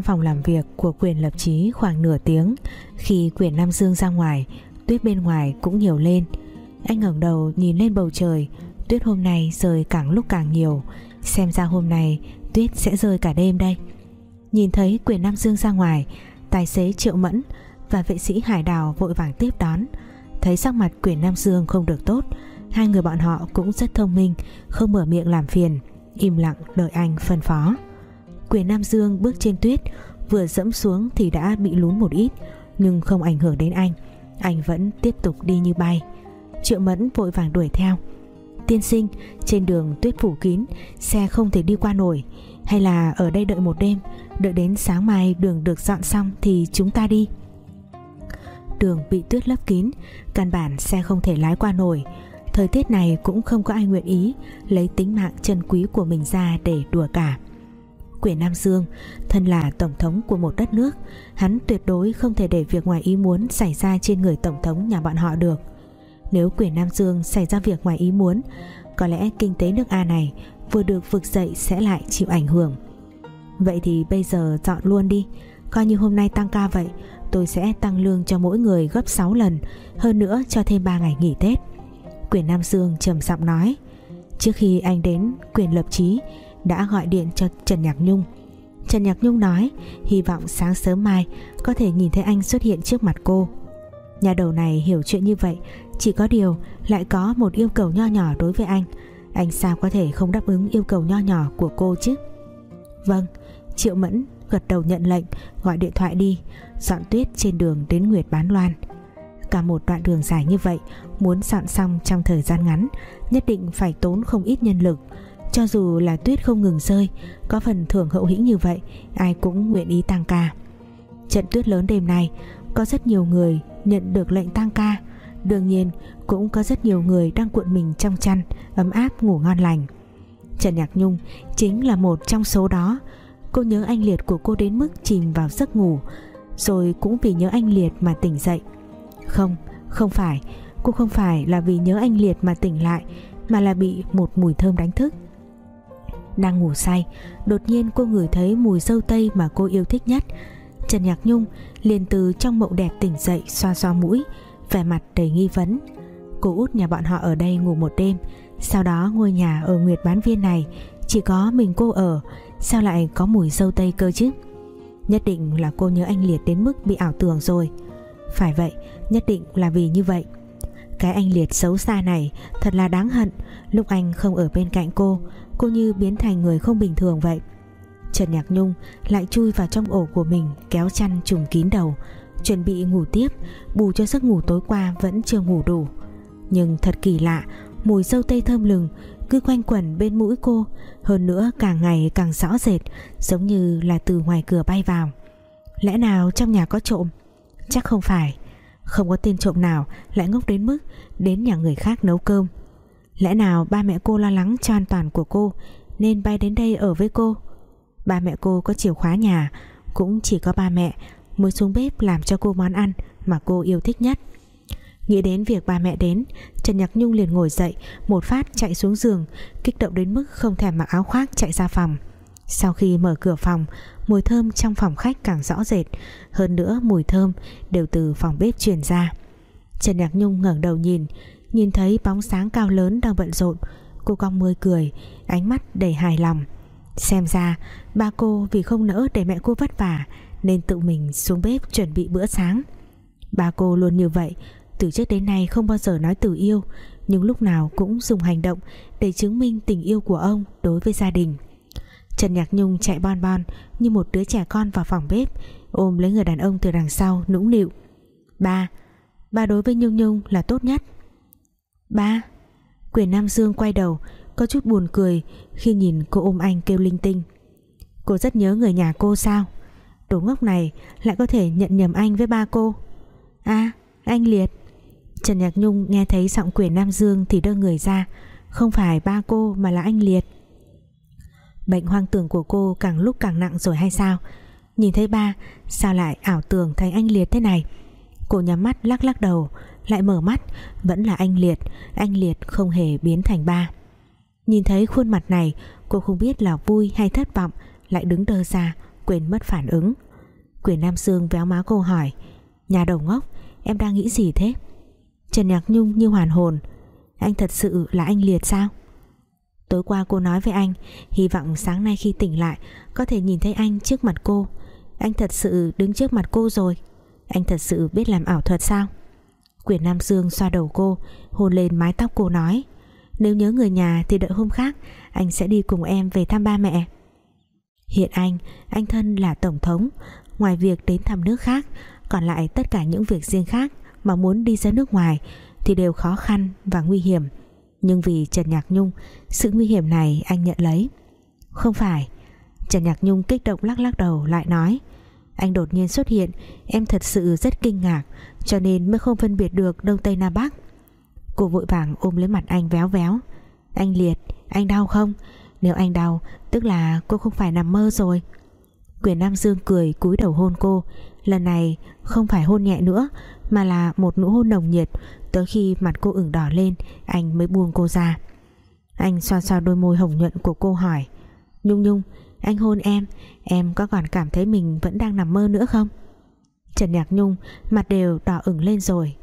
Trong phòng làm việc của quyền lập trí khoảng nửa tiếng. Khi quyền Nam Dương ra ngoài, Tuyết bên ngoài cũng nhiều lên. Anh ngẩng đầu nhìn lên bầu trời, Tuyết hôm nay rơi càng lúc càng nhiều. Xem ra hôm nay Tuyết sẽ rơi cả đêm đây. Nhìn thấy quyền Nam Dương ra ngoài, Tài xế Triệu Mẫn Và vệ sĩ Hải Đào vội vàng tiếp đón. Thấy sắc mặt quyền Nam Dương không được tốt, Hai người bọn họ cũng rất thông minh, Không mở miệng làm phiền, Im lặng đợi anh phân phó. Quyền Nam Dương bước trên tuyết, Vừa dẫm xuống thì đã bị lún một ít, Nhưng không ảnh hưởng đến anh. Anh vẫn tiếp tục đi như bay. Triệu Mẫn vội vàng đuổi theo. Tiên sinh, trên đường tuyết phủ kín, Xe không thể đi qua nổi. Hay là ở đây đợi một đêm, Đợi đến sáng mai đường được dọn xong Thì chúng ta đi. Đường bị tuyết lấp kín, Căn bản xe không thể lái qua nổi. Thời tiết này cũng không có ai nguyện ý Lấy tính mạng chân quý của mình ra để đùa cả. Quyền Nam Dương, Thân là tổng thống của một đất nước, Hắn tuyệt đối không thể để việc ngoài ý muốn Xảy ra trên người tổng thống nhà bọn họ được. Nếu quyền Nam Dương xảy ra việc ngoài ý muốn, Có lẽ kinh tế nước A này Vừa được vực dậy sẽ lại chịu ảnh hưởng. Vậy thì bây giờ dọn luôn đi, Coi như hôm nay tăng ca vậy, Tôi sẽ tăng lương cho mỗi người gấp 6 lần, Hơn nữa cho thêm 3 ngày nghỉ Tết. Quyền Nam Dương trầm giọng nói, Trước khi anh đến quyền lập trí đã gọi điện cho Trần Nhạc Nhung. Trần Nhạc Nhung nói, Hy vọng sáng sớm mai Có thể nhìn thấy anh xuất hiện trước mặt cô. Nhà đầu này hiểu chuyện như vậy, Chỉ có điều lại có một yêu cầu nho nhỏ đối với anh. Anh sao có thể không đáp ứng yêu cầu nho nhỏ của cô chứ? Vâng Triệu Mẫn gật đầu nhận lệnh, Gọi điện thoại đi. Dọn tuyết trên đường đến Nguyệt Bán Loan. Cả một đoạn đường dài như vậy, Muốn dọn xong trong thời gian ngắn, Nhất định phải tốn không ít nhân lực. Cho dù là tuyết không ngừng rơi Có phần thưởng hậu hĩnh như vậy Ai cũng nguyện ý tăng ca. Trận tuyết lớn đêm nay Có rất nhiều người nhận được lệnh tăng ca. Đương nhiên cũng có rất nhiều người đang cuộn mình trong chăn Ấm áp ngủ ngon lành. Trần Nhạc Nhung chính là một trong số đó. Cô nhớ anh Liệt của cô đến mức chìm vào giấc ngủ Rồi cũng vì nhớ anh Liệt mà tỉnh dậy. Không, không phải. Cô không phải là vì nhớ anh Liệt mà tỉnh lại Mà là bị một mùi thơm đánh thức. Đang ngủ say, Đột nhiên cô ngửi thấy mùi dâu tây mà cô yêu thích nhất. Trần Nhạc Nhung liền từ trong mộng đẹp tỉnh dậy, xoa xoa mũi, vẻ mặt đầy nghi vấn. Cô út nhà bọn họ ở đây ngủ một đêm, sau đó ngôi nhà ở Nguyệt Bán Viên này, chỉ có mình cô ở, sao lại có mùi dâu tây cơ chứ? Nhất định là cô nhớ anh Liệt đến mức bị ảo tưởng rồi. Phải vậy, nhất định là vì như vậy. Cái anh Liệt xấu xa này thật là đáng hận, lúc anh không ở bên cạnh cô cô như biến thành người không bình thường vậy. Trần Nhạc Nhung lại chui vào trong ổ của mình, kéo chăn trùm kín đầu, chuẩn bị ngủ tiếp, bù cho giấc ngủ tối qua vẫn chưa ngủ đủ. Nhưng thật kỳ lạ, mùi dâu tây thơm lừng cứ quanh quẩn bên mũi cô, hơn nữa càng ngày càng rõ rệt, giống như là từ ngoài cửa bay vào. Lẽ nào trong nhà có trộm? Chắc không phải. Không có tên trộm nào lại ngốc đến mức đến nhà người khác nấu cơm lẽ nào ba mẹ cô lo lắng cho an toàn của cô, nên bay đến đây ở với cô? Ba mẹ cô có chìa khóa nhà, cũng chỉ có ba mẹ mới xuống bếp làm cho cô món ăn mà cô yêu thích nhất. Nghĩ đến việc ba mẹ đến, Trần Nhạc Nhung liền ngồi dậy, một phát chạy xuống giường, kích động đến mức không thèm mặc áo khoác chạy ra phòng. Sau khi mở cửa phòng, mùi thơm trong phòng khách càng rõ rệt, hơn nữa mùi thơm đều từ phòng bếp truyền ra. Trần Nhạc Nhung ngẩng đầu nhìn nhìn thấy bóng sáng cao lớn đang bận rộn, cô cong môi cười, ánh mắt đầy hài lòng. Xem ra, ba cô vì không nỡ để mẹ cô vất vả nên tự mình xuống bếp chuẩn bị bữa sáng. Ba cô luôn như vậy, từ trước đến nay không bao giờ nói từ yêu, nhưng lúc nào cũng dùng hành động để chứng minh tình yêu của ông đối với gia đình. Trần Nhạc Nhung chạy bon bon như một đứa trẻ con vào phòng bếp, ôm lấy người đàn ông từ đằng sau nũng nịu. Ba ba đối với Nhung Nhung là tốt nhất ba, quyền Nam Dương quay đầu, có chút buồn cười khi nhìn cô ôm anh kêu linh tinh. Cô rất nhớ người nhà cô sao? Đồ ngốc này lại có thể nhận nhầm anh với ba cô. A anh Liệt. Trần Nhạc Nhung nghe thấy giọng quyền Nam Dương thì đưa người ra. Không phải ba cô mà là anh Liệt. Bệnh hoang tưởng của cô càng lúc càng nặng rồi hay sao? Nhìn thấy ba, sao lại ảo tưởng thành anh Liệt thế này? Cô nhắm mắt lắc lắc đầu lại mở mắt. Vẫn là anh Liệt. Anh Liệt không hề biến thành ba. Nhìn thấy khuôn mặt này, cô không biết là vui hay thất vọng, lại đứng đơ ra, quên mất phản ứng. Quyền Nam Sương véo má cô hỏi, Nhà đầu ngốc, Em đang nghĩ gì thế? Trần Nhạc Nhung như hoàn hồn, Anh thật sự là anh Liệt sao? Tối qua cô nói với anh, Hy vọng sáng nay khi tỉnh lại, Có thể nhìn thấy anh trước mặt cô. Anh thật sự đứng trước mặt cô rồi. Anh thật sự biết làm ảo thuật sao? Quyền Nam Dương xoa đầu cô, Hôn lên mái tóc cô nói, Nếu nhớ người nhà thì đợi hôm khác, Anh sẽ đi cùng em về thăm ba mẹ. Hiện anh Anh thân là tổng thống, Ngoài việc đến thăm nước khác, Còn lại tất cả những việc riêng khác Mà muốn đi ra nước ngoài Thì đều khó khăn và nguy hiểm. Nhưng vì Trần Nhạc Nhung, Sự nguy hiểm này anh nhận lấy. Không phải. Trần Nhạc Nhung kích động lắc lắc đầu, lại nói anh đột nhiên xuất hiện. Em thật sự rất kinh ngạc Cho nên mới không phân biệt được Đông Tây Nam Bắc. Cô vội vàng ôm lấy mặt anh véo véo. Anh Liệt, anh đau không? Nếu anh đau Tức là cô không phải nằm mơ rồi. Quyền Nam Dương cười cúi đầu hôn cô. Lần này không phải hôn nhẹ nữa Mà là một nụ hôn nồng nhiệt. Tới khi mặt cô ửng đỏ lên Anh mới buông cô ra. Anh xoa xoa đôi môi hồng nhuận của cô hỏi Nhung Nhung anh hôn em Em có còn cảm thấy mình vẫn đang nằm mơ nữa không? Trần Nhạc Nhung Mặt đều đỏ ửng lên rồi.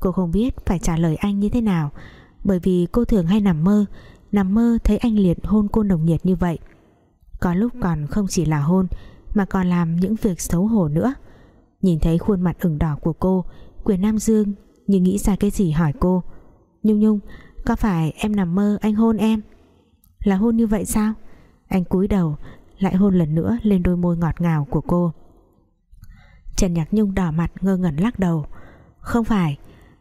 Cô không biết phải trả lời anh như thế nào, Bởi vì cô thường hay nằm mơ Nằm mơ thấy anh Liệt hôn cô nồng nhiệt như vậy. Có lúc còn không chỉ là hôn, Mà còn làm những việc xấu hổ nữa. Nhìn thấy khuôn mặt ửng đỏ của cô, Quyền Nam Dương như nghĩ ra cái gì hỏi cô, Nhung Nhung, Có phải em nằm mơ anh hôn em? Là hôn như vậy sao? Anh cúi đầu, lại hôn lần nữa lên đôi môi ngọt ngào của cô. Trần Nhạc Nhung đỏ mặt ngơ ngẩn lắc đầu. Không phải,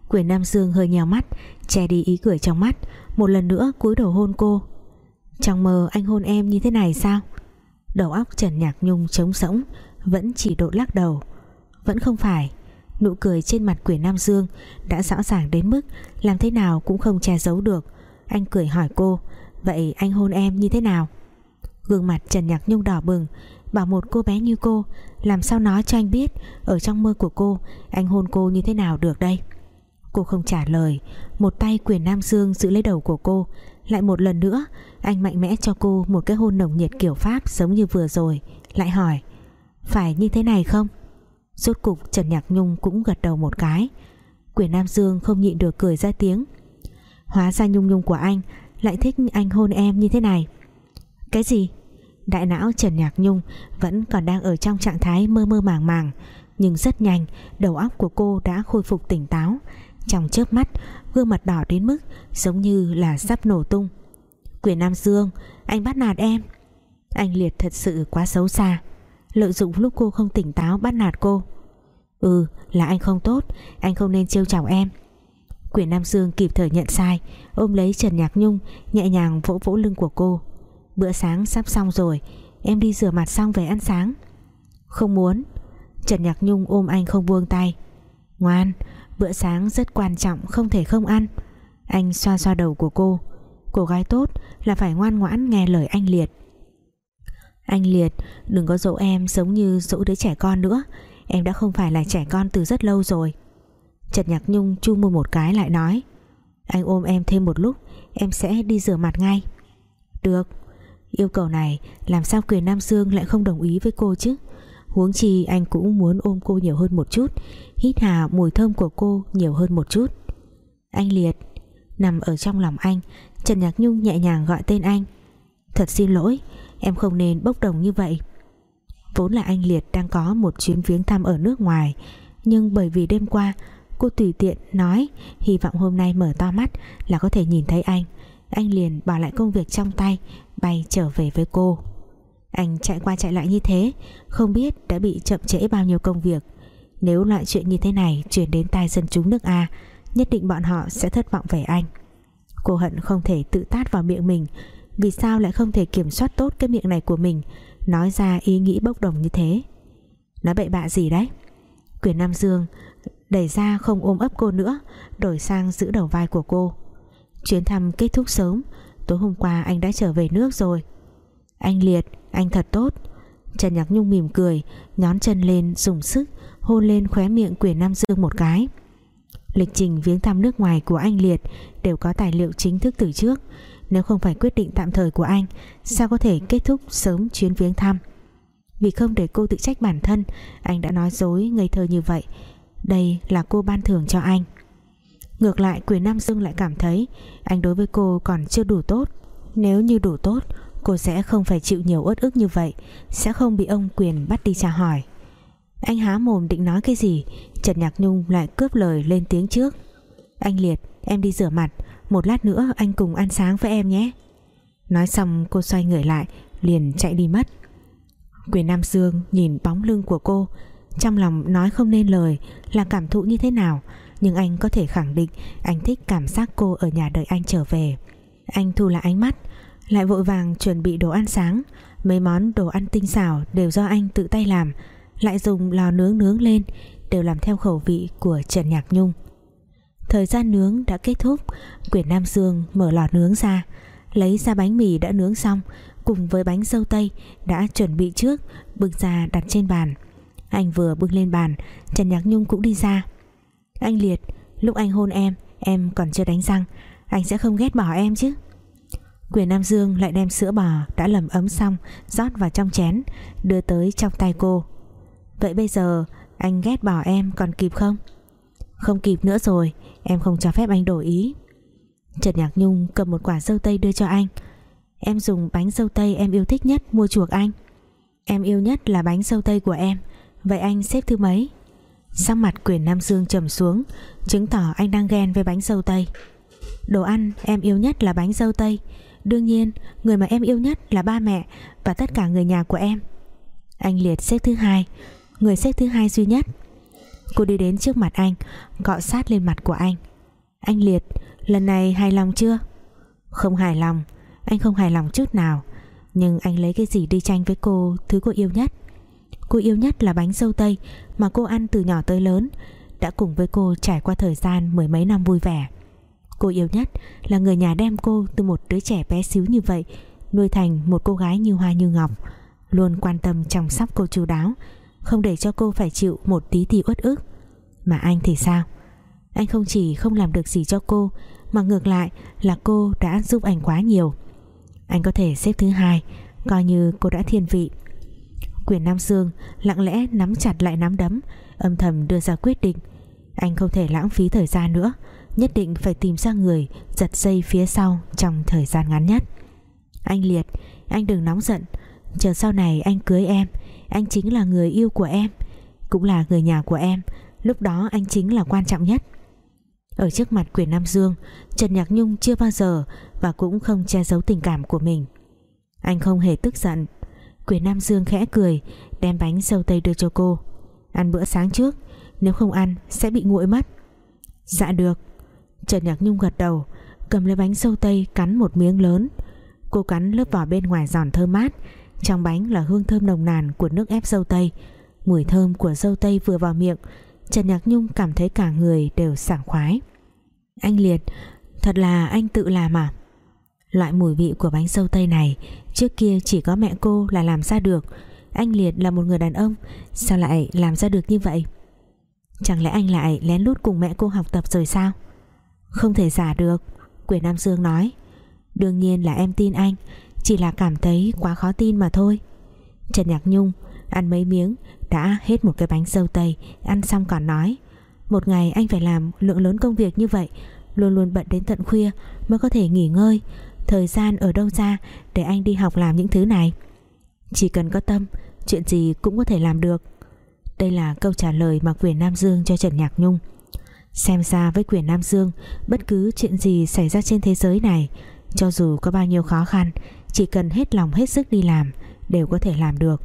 Quyền Nam Dương hơi nhèo mắt, Che đi ý cười trong mắt, Một lần nữa cúi đầu hôn cô. Trong mơ anh hôn em như thế này sao? Đầu óc Trần Nhạc Nhung trống rỗng, Vẫn chỉ độ lắc đầu. Vẫn không phải, Nụ cười trên mặt quyền Nam Dương Đã rõ ràng đến mức Làm thế nào cũng không che giấu được. Anh cười hỏi cô, Vậy anh hôn em như thế nào? Gương mặt Trần Nhạc Nhung đỏ bừng. Bảo một cô bé như cô, Làm sao nói cho anh biết, Ở trong mơ của cô, Anh hôn cô như thế nào được đây? Cô không trả lời, Một tay quyền Nam Dương giữ lấy đầu của cô. Lại một lần nữa, Anh mạnh mẽ cho cô một cái hôn nồng nhiệt kiểu Pháp Giống như vừa rồi, Lại hỏi, Phải như thế này không? Rốt cục Trần Nhạc Nhung cũng gật đầu một cái. Quyền Nam Dương không nhịn được cười ra tiếng, Hóa ra Nhung Nhung của anh Lại thích anh hôn em như thế này. Cái gì? Đại não Trần Nhạc Nhung Vẫn còn đang ở trong trạng thái mơ mơ màng màng, Nhưng rất nhanh, Đầu óc của cô đã khôi phục tỉnh táo. Trong chớp mắt, Gương mặt đỏ đến mức Giống như là sắp nổ tung. Quyền Nam Dương, Anh bắt nạt em. Anh Liệt thật sự quá xấu xa. Lợi dụng lúc cô không tỉnh táo bắt nạt cô. Ừ là anh không tốt, Anh không nên trêu chọc em. Quyền Nam Dương kịp thời nhận sai, Ôm lấy Trần Nhạc Nhung, Nhẹ nhàng vỗ vỗ lưng của cô. Bữa sáng sắp xong rồi, Em đi rửa mặt xong về ăn sáng. Không muốn. Trần Nhạc Nhung ôm anh không buông tay. Ngoan, Bữa sáng rất quan trọng, không thể không ăn. Anh xoa xoa đầu của cô. Cô gái tốt là phải ngoan ngoãn nghe lời anh Liệt. Anh Liệt, Đừng có dỗ em giống như dỗ đứa trẻ con nữa. Em đã không phải là trẻ con từ rất lâu rồi. Trần Nhạc Nhung chu môi một cái lại nói. Anh ôm em thêm một lúc, Em sẽ đi rửa mặt ngay. Được. Yêu cầu này, làm sao quyền Nam Dương lại không đồng ý với cô chứ? Huống chi anh cũng muốn ôm cô nhiều hơn một chút, Hít hà mùi thơm của cô nhiều hơn một chút. Anh Liệt, Nằm ở trong lòng anh, Trần Nhạc Nhung nhẹ nhàng gọi tên anh. Thật xin lỗi, Em không nên bốc đồng như vậy. Vốn là anh Liệt đang có một chuyến viếng thăm ở nước ngoài, Nhưng bởi vì đêm qua, Cô tùy tiện nói, Hy vọng hôm nay mở to mắt là có thể nhìn thấy anh. Anh liền bỏ lại công việc trong tay Bay trở về với cô. Anh chạy qua chạy lại như thế, Không biết đã bị chậm trễ bao nhiêu công việc. Nếu loại chuyện như thế này Chuyển đến tai dân chúng nước A, Nhất định bọn họ sẽ thất vọng về anh. Cô hận không thể tự tát vào miệng mình, Vì sao lại không thể kiểm soát tốt Cái miệng này của mình, Nói ra ý nghĩ bốc đồng như thế. Nói bậy bạ gì đấy? Quyền Nam Dương đẩy ra không ôm ấp cô nữa, Đổi sang giữ đầu vai của cô. Chuyến thăm kết thúc sớm Tối hôm qua anh đã trở về nước rồi. Anh Liệt, Anh thật tốt. Trần Nhạc Nhung mỉm cười, Nhón chân lên, dùng sức, Hôn lên khóe miệng quyền Nam Dương một cái. Lịch trình viếng thăm nước ngoài của anh Liệt Đều có tài liệu chính thức từ trước. Nếu không phải quyết định tạm thời của anh, Sao có thể kết thúc sớm chuyến viếng thăm? Vì không để cô tự trách bản thân, Anh đã nói dối ngây thơ như vậy. Đây là cô ban thưởng cho anh. Ngược lại, quyền Nam Dương lại cảm thấy Anh đối với cô còn chưa đủ tốt. Nếu như đủ tốt, Cô sẽ không phải chịu nhiều uất ức như vậy, Sẽ không bị ông quyền bắt đi tra hỏi. Anh há mồm định nói cái gì, Trần Nhạc Nhung lại cướp lời lên tiếng trước. Anh Liệt, em đi rửa mặt, Một lát nữa anh cùng ăn sáng với em nhé. Nói xong, cô xoay người lại, Liền chạy đi mất. Quyền Nam Dương nhìn bóng lưng của cô, Trong lòng nói không nên lời Là cảm thụ như thế nào. Nhưng anh có thể khẳng định Anh thích cảm giác cô ở nhà đợi anh trở về. Anh thu lại ánh mắt, Lại vội vàng chuẩn bị đồ ăn sáng. Mấy món đồ ăn tinh xảo Đều do anh tự tay làm, Lại dùng lò nướng nướng lên, Đều làm theo khẩu vị của Trần Nhạc Nhung. Thời gian nướng đã kết thúc Quyền Nam Dương mở lò nướng ra. Lấy ra bánh mì đã nướng xong, Cùng với bánh dâu tây Đã chuẩn bị trước, Bưng ra đặt trên bàn. Anh vừa bưng lên bàn, Trần Nhạc Nhung cũng đi ra. Anh Liệt, Lúc anh hôn em Em còn chưa đánh răng. Anh sẽ không ghét bỏ em chứ? Quyền Nam Dương lại đem sữa bò đã lầm ấm xong, rót vào trong chén, đưa tới trong tay cô. Vậy bây giờ, anh ghét bỏ em còn kịp không? Không kịp nữa rồi, em không cho phép anh đổi ý. Trần Nhạc Nhung cầm một quả dâu tây đưa cho anh. Em dùng bánh dâu tây em yêu thích nhất mua chuộc anh. Em yêu nhất là bánh dâu tây của em. Vậy anh xếp thứ mấy? Sắc mặt quyền Nam Dương trầm xuống, Chứng tỏ anh đang ghen với bánh dâu tây. Đồ ăn em yêu nhất là bánh dâu tây. Đương nhiên, Người mà em yêu nhất là ba mẹ Và tất cả người nhà của em. Anh Liệt xếp thứ hai, Người xếp thứ hai duy nhất. Cô đi đến trước mặt anh Cọ sát lên mặt của anh. Anh Liệt, Lần này hài lòng chưa? Không hài lòng, Anh không hài lòng chút nào. Nhưng anh lấy cái gì đi tranh với cô Thứ cô yêu nhất? Cô yêu nhất là bánh dâu tây Mà cô ăn từ nhỏ tới lớn, Đã cùng với cô trải qua thời gian mười mấy năm vui vẻ. Cô yêu nhất là người nhà đem cô từ một đứa trẻ bé xíu như vậy, Nuôi thành một cô gái như hoa như ngọc, Luôn quan tâm chăm sóc cô chu đáo, Không để cho cô phải chịu một tí thì uất ức. Mà anh thì sao? Anh không chỉ không làm được gì cho cô, mà ngược lại là cô đã giúp anh quá nhiều. Anh có thể xếp thứ hai, coi như cô đã thiên vị quyền Nam Dương lặng lẽ nắm chặt lại nắm đấm, âm thầm đưa ra quyết định. Anh không thể lãng phí thời gian nữa, nhất định phải tìm ra người giật dây phía sau trong thời gian ngắn nhất. Anh Liệt, anh đừng nóng giận. Chờ sau này anh cưới em, anh chính là người yêu của em, cũng là người nhà của em, lúc đó anh chính là quan trọng nhất. Ở trước mặt quyền Nam Dương Trần Nhạc Nhung chưa bao giờ Và cũng không che giấu tình cảm của mình. Anh không hề tức giận Quyền Nam Dương khẽ cười, Đem bánh dâu tây đưa cho cô. Ăn bữa sáng trước, Nếu không ăn sẽ bị nguội mất. Dạ được. Trần Nhạc Nhung gật đầu, Cầm lấy bánh dâu tây cắn một miếng lớn. Cô cắn lớp vỏ bên ngoài giòn thơm mát, Trong bánh là hương thơm nồng nàn Của nước ép dâu tây. Mùi thơm của dâu tây vừa vào miệng, Trần Nhạc Nhung cảm thấy cả người đều sảng khoái. Anh Liệt, Thật là anh tự làm à? Loại mùi vị của bánh sâu tây này. Trước kia chỉ có mẹ cô là làm ra được. Anh Liệt là một người đàn ông, Sao lại làm ra được như vậy? Chẳng lẽ anh lại lén lút cùng mẹ cô học tập rồi sao? Không thể giả được, Quyền Nam Dương nói. Đương nhiên là em tin anh, Chỉ là cảm thấy quá khó tin mà thôi. Trần Nhạc Nhung Ăn mấy miếng, đã hết một cái bánh sâu tây, Ăn xong còn nói. Một ngày anh phải làm lượng lớn công việc như vậy, Luôn luôn bận đến tận khuya Mới có thể nghỉ ngơi. Thời gian ở đâu ra để anh đi học làm những thứ này? Chỉ cần có tâm, Chuyện gì cũng có thể làm được. Đây là câu trả lời mà quyền Nam Dương cho Trần Nhạc Nhung. Xem ra với quyền Nam Dương, Bất cứ chuyện gì xảy ra trên thế giới này, Cho dù có bao nhiêu khó khăn, Chỉ cần hết lòng hết sức đi làm Đều có thể làm được.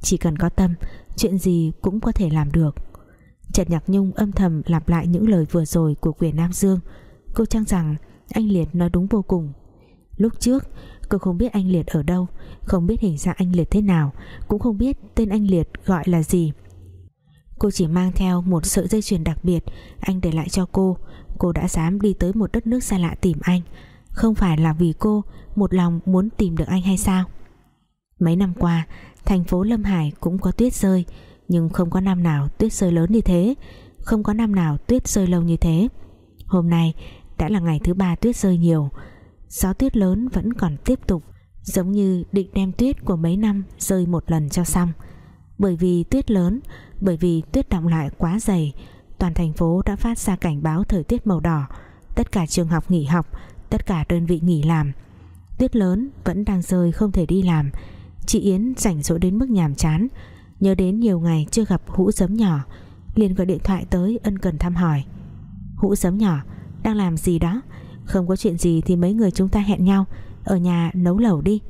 Chỉ cần có tâm, Chuyện gì cũng có thể làm được. Trần Nhạc Nhung âm thầm lặp lại những lời vừa rồi của quyền Nam Dương. Cô trang rằng anh Liệt nói đúng vô cùng. Lúc trước, cô không biết anh Liệt ở đâu, Không biết hình dạng anh Liệt thế nào, Cũng không biết tên anh Liệt gọi là gì. Cô chỉ mang theo một sợi dây chuyền đặc biệt, Anh để lại cho cô. Cô đã dám đi tới một đất nước xa lạ tìm anh. Không phải là vì cô, Một lòng muốn tìm được anh hay sao? Mấy năm qua, Thành phố Lâm Hải cũng có tuyết rơi, Nhưng không có năm nào tuyết rơi lớn như thế. Không có năm nào tuyết rơi lâu như thế. Hôm nay đã là ngày thứ ba tuyết rơi nhiều. Gió tuyết lớn vẫn còn tiếp tục, Giống như định đem tuyết của mấy năm rơi một lần cho xong. Bởi vì tuyết lớn, Bởi vì tuyết đọng lại quá dày, Toàn thành phố đã phát ra cảnh báo thời tiết màu đỏ, Tất cả trường học nghỉ học, Tất cả đơn vị nghỉ làm. Tuyết lớn vẫn đang rơi không thể đi làm. Chị Yến rảnh rỗi đến mức nhàm chán, Nhớ đến nhiều ngày chưa gặp hũ giấm nhỏ, liền gọi điện thoại tới ân cần thăm hỏi. Hũ giấm nhỏ, Đang làm gì đó? Không có chuyện gì thì mấy người chúng ta hẹn nhau. Ở nhà nấu lẩu đi.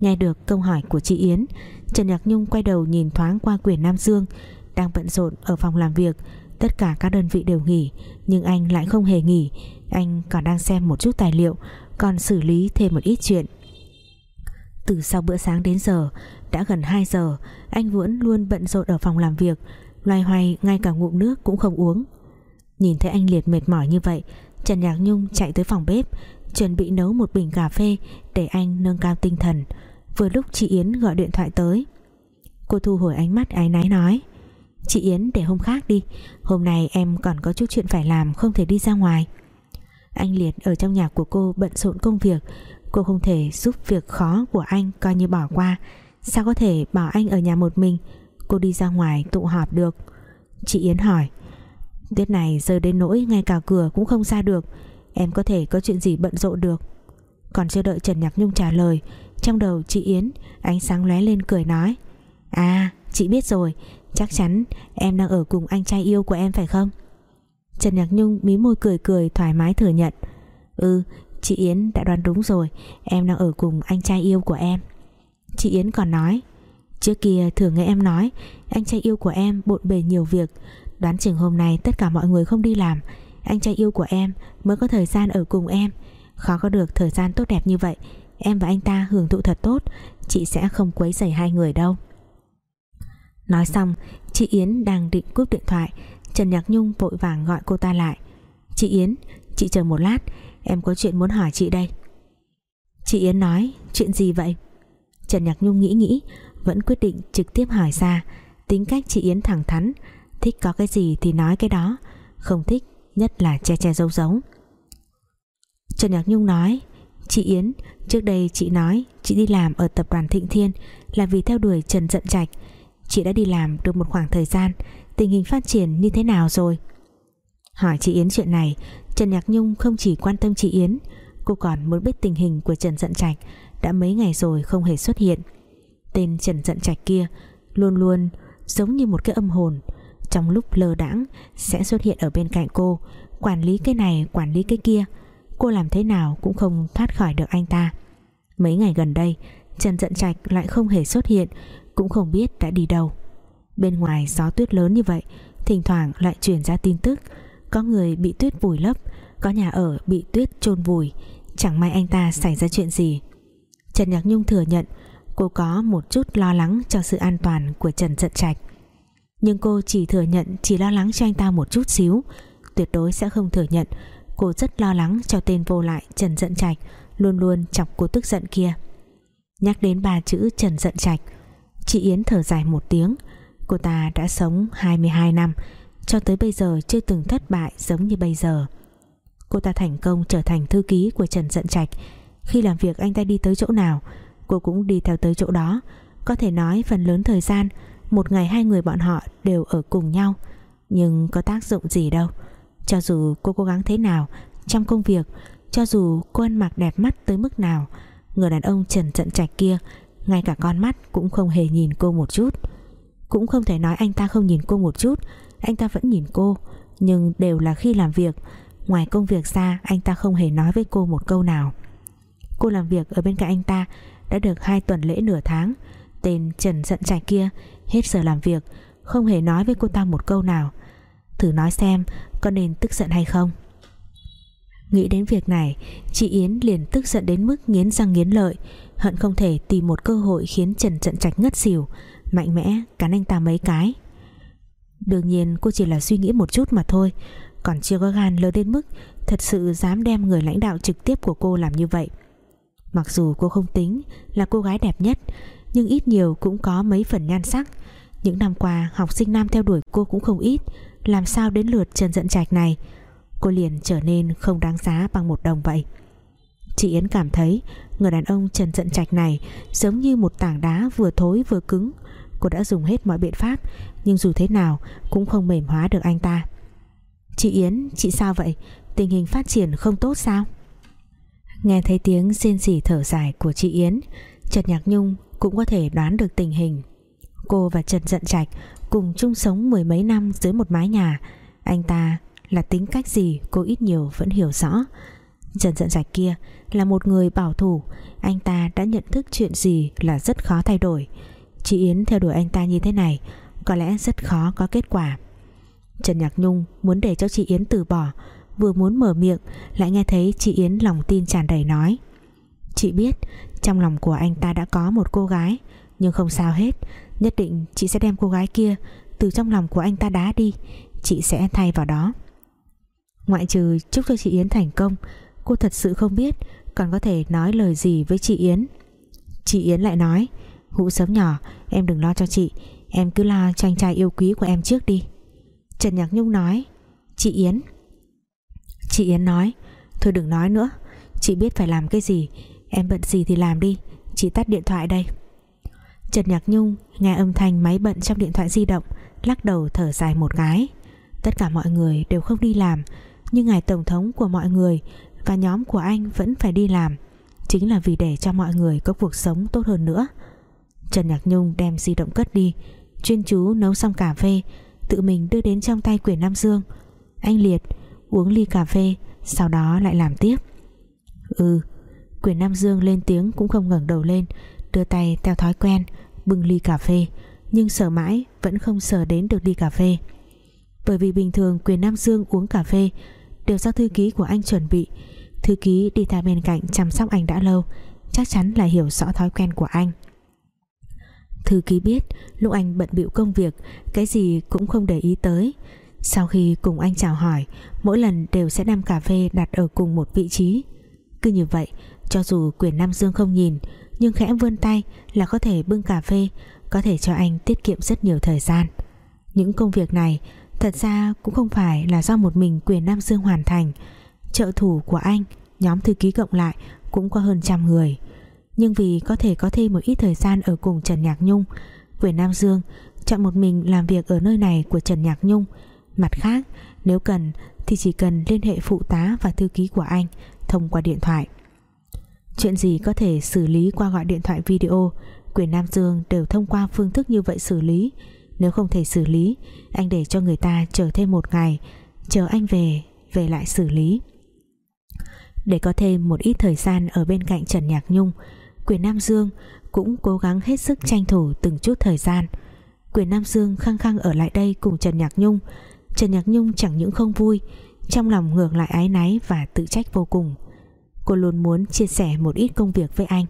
Nghe được câu hỏi của chị Yến, Trần Nhạc Nhung quay đầu nhìn thoáng qua quyền Nam Dương, Đang bận rộn ở phòng làm việc. Tất cả các đơn vị đều nghỉ, Nhưng anh lại không hề nghỉ. Anh còn đang xem một chút tài liệu, Còn xử lý thêm một ít chuyện. Từ sau bữa sáng đến giờ, Đã gần 2 giờ, Anh vẫn luôn bận rộn ở phòng làm việc. Loay hoay, ngay cả ngụm nước cũng không uống. Nhìn thấy anh Liệt mệt mỏi như vậy Trần Nhạc Nhung chạy tới phòng bếp, Chuẩn bị nấu một bình cà phê Để anh nâng cao tinh thần. Vừa lúc chị Yến gọi điện thoại tới. Cô thu hồi ánh mắt ái náy nói, Chị Yến, để hôm khác đi. Hôm nay em còn có chút chuyện phải làm, Không thể đi ra ngoài. Anh Liệt ở trong nhà của cô bận rộn công việc. Cô không thể giúp việc khó của anh Coi như bỏ qua. Sao có thể bỏ anh ở nhà một mình? Cô đi ra ngoài tụ họp được. Chị Yến hỏi Tiết này, giờ đến nỗi ngay cả cửa cũng không ra được. Em có thể có chuyện gì bận rộn được? Còn chưa đợi Trần Nhạc Nhung trả lời, Trong đầu chị Yến, Ánh sáng lóe lên cười nói À chị biết rồi, Chắc chắn em đang ở cùng anh trai yêu của em phải không? Trần Nhạc Nhung mí môi cười cười, thoải mái thừa nhận Ừ chị Yến đã đoán đúng rồi, Em đang ở cùng anh trai yêu của em. Chị Yến còn nói, Trước kia thường nghe em nói, Anh trai yêu của em bộn bề nhiều việc Đoán chừng hôm nay tất cả mọi người không đi làm. Anh trai yêu của em mới có thời gian ở cùng em. Khó có được thời gian tốt đẹp như vậy. Em và anh ta hưởng thụ thật tốt. Chị sẽ không quấy rầy hai người đâu. Nói xong, Chị Yến đang định cúp điện thoại. Trần Nhạc Nhung vội vàng gọi cô ta lại. Chị Yến, Chị chờ một lát. Em có chuyện muốn hỏi chị đây. Chị Yến nói, Chuyện gì vậy? Trần Nhạc Nhung nghĩ nghĩ, Vẫn quyết định trực tiếp hỏi ra. Tính cách chị Yến thẳng thắn Thích có cái gì thì nói cái đó. Không thích, nhất là che che giấu giấu. Trần Nhạc Nhung nói, Chị Yến, Trước đây chị nói chị đi làm ở tập đoàn Thịnh Thiên Là vì theo đuổi Trần Dận Trạch. Chị đã đi làm được một khoảng thời gian, Tình hình phát triển như thế nào rồi? Hỏi chị Yến chuyện này, Trần Nhạc Nhung không chỉ quan tâm chị Yến, Cô còn muốn biết tình hình của Trần Dận Trạch Đã mấy ngày rồi không hề xuất hiện. Tên Trần Dận Trạch kia Luôn luôn giống như một cái âm hồn trong lúc lơ đãng Sẽ xuất hiện ở bên cạnh cô. Quản lý cái này, quản lý cái kia, Cô làm thế nào cũng không thoát khỏi được anh ta. Mấy ngày gần đây, Trần Dận Trạch lại không hề xuất hiện, Cũng không biết đã đi đâu. Bên ngoài gió tuyết lớn như vậy, Thỉnh thoảng lại truyền ra tin tức, Có người bị tuyết vùi lấp, Có nhà ở bị tuyết chôn vùi, Chẳng may anh ta xảy ra chuyện gì. Trần Nhạc Nhung thừa nhận, Cô có một chút lo lắng cho sự an toàn của Trần Dận Trạch. Nhưng cô chỉ thừa nhận, Chỉ lo lắng cho anh ta một chút xíu. Tuyệt đối sẽ không thừa nhận. Cô rất lo lắng cho tên vô lại, Trần Dận Trạch, Luôn luôn chọc cô tức giận kia. Nhắc đến ba chữ Trần Dận Trạch, Chị Yến thở dài một tiếng. Cô ta đã sống 22 năm, Cho tới bây giờ chưa từng thất bại giống như bây giờ. Cô ta thành công trở thành thư ký của Trần Dận Trạch. Khi làm việc anh ta đi tới chỗ nào, Cô cũng đi theo tới chỗ đó. Có thể nói phần lớn thời gian một ngày hai người bọn họ đều ở cùng nhau, Nhưng có tác dụng gì đâu. Cho dù cô cố gắng thế nào, Trong công việc, Cho dù cô ăn mặc đẹp mắt tới mức nào, Người đàn ông Trần trận Trạch kia, Ngay cả con mắt cũng không hề nhìn cô một chút. Cũng không thể nói anh ta không nhìn cô một chút, Anh ta vẫn nhìn cô, Nhưng đều là khi làm việc. Ngoài công việc ra, anh ta không hề nói với cô một câu nào. Cô làm việc ở bên cạnh anh ta Đã được hai tuần lễ nửa tháng. Tên Trần giận trạch kia Hết giờ làm việc, Không hề nói với cô ta một câu nào. Thử nói xem, có nên tức giận hay không? Nghĩ đến việc này, Chị Yến liền tức giận đến mức nghiến răng nghiến lợi, Hận không thể tìm một cơ hội Khiến Trần Trận trạch ngất xỉu, Mạnh mẽ cắn anh ta mấy cái. Đương nhiên, cô chỉ là suy nghĩ một chút mà thôi, Còn chưa có gan lớn đến mức Thật sự dám đem người lãnh đạo trực tiếp của cô làm như vậy. Mặc dù cô không tính là cô gái đẹp nhất, Nhưng ít nhiều cũng có mấy phần nhan sắc. Những năm qua học sinh nam theo đuổi cô cũng không ít. Làm sao đến lượt Trần Dận Trạch này? Cô liền trở nên không đáng giá bằng một đồng vậy. Chị Yến cảm thấy Người đàn ông Trần Dận Trạch này Giống như một tảng đá vừa thối vừa cứng. Cô đã dùng hết mọi biện pháp Nhưng dù thế nào cũng không mềm hóa được anh ta. Chị Yến, chị sao vậy? Tình hình phát triển không tốt sao? Nghe thấy tiếng rên rỉ thở dài của chị Yến Trần Nhạc Nhung cũng có thể đoán được tình hình. Cô và Trần Dận Trạch cùng chung sống mười mấy năm dưới một mái nhà. Anh ta là tính cách gì cô ít nhiều vẫn hiểu rõ. Trần Dận Trạch kia là một người bảo thủ. Anh ta đã nhận thức chuyện gì là rất khó thay đổi. Chị Yến theo đuổi anh ta như thế này, Có lẽ rất khó có kết quả. Trần Nhạc Nhung muốn để cho chị Yến từ bỏ, Vừa muốn mở miệng Lại nghe thấy chị Yến lòng tin tràn đầy nói. Chị biết Trong lòng của anh ta đã có một cô gái, Nhưng không sao hết. Nhất định chị sẽ đem cô gái kia Từ trong lòng của anh ta đá đi. Chị sẽ thay vào đó. Ngoại trừ chúc cho chị Yến thành công, Cô thật sự không biết Còn có thể nói lời gì với chị Yến. Chị Yến lại nói, Hũ sớm nhỏ, em đừng lo cho chị, Em cứ lo cho anh trai yêu quý của em trước đi. Trần Nhạc Nhung nói, Chị Yến. Chị Yến nói, Thôi đừng nói nữa, Chị biết phải làm cái gì, Em bận gì thì làm đi, Chị tắt điện thoại đây. Trần Nhạc Nhung nghe âm thanh máy bận trong điện thoại di động, Lắc đầu thở dài một cái. Tất cả mọi người đều không đi làm, Nhưng ngài tổng thống của mọi người Và nhóm của anh vẫn phải đi làm, Chính là vì để cho mọi người có cuộc sống tốt hơn nữa. Trần Nhạc Nhung đem di động cất đi, Chuyên chú nấu xong cà phê, Tự mình đưa đến trong tay quyền Nam Dương. Anh Liệt uống ly cà phê, Sau đó lại làm tiếp. Ừ Quyền Nam Dương lên tiếng cũng không ngẩng đầu lên Đưa tay theo thói quen, Bưng ly cà phê, Nhưng sờ mãi vẫn không sờ đến được ly cà phê. Bởi vì bình thường quyền Nam Dương uống cà phê Đều do thư ký của anh chuẩn bị. Thư ký đi theo bên cạnh chăm sóc anh đã lâu, Chắc chắn là hiểu rõ thói quen của anh. Thư ký biết lúc anh bận bịu công việc, Cái gì cũng không để ý tới. Sau khi cùng anh chào hỏi, Mỗi lần đều sẽ đem cà phê đặt ở cùng một vị trí. Cứ như vậy, Cho dù quyền Nam Dương không nhìn nhưng khẽ vươn tay là có thể bưng cà phê, Có thể cho anh tiết kiệm rất nhiều thời gian. Những công việc này Thật ra cũng không phải là do một mình quyền Nam Dương hoàn thành. Trợ thủ của anh, Nhóm thư ký cộng lại Cũng có hơn trăm người. Nhưng vì có thể có thêm một ít thời gian ở cùng Trần Nhạc Nhung, Quyền Nam Dương chọn một mình làm việc ở nơi này của Trần Nhạc Nhung. Mặt khác, nếu cần thì chỉ cần liên hệ phụ tá và thư ký của anh thông qua điện thoại chuyện gì có thể xử lý qua gọi điện thoại, video? Quyền Nam Dương đều thông qua phương thức như vậy xử lý. Nếu không thể xử lý, anh để cho người ta chờ thêm một ngày, chờ anh về về lại xử lý. Để có thêm một ít thời gian ở bên cạnh Trần Nhạc Nhung, quyền Nam Dương cũng cố gắng hết sức tranh thủ từng chút thời gian. Quyền Nam Dương khăng khăng ở lại đây cùng Trần Nhạc Nhung. Trần Nhạc Nhung chẳng những không vui, trong lòng ngược lại ái náy và tự trách vô cùng cô luôn muốn chia sẻ một ít công việc với anh,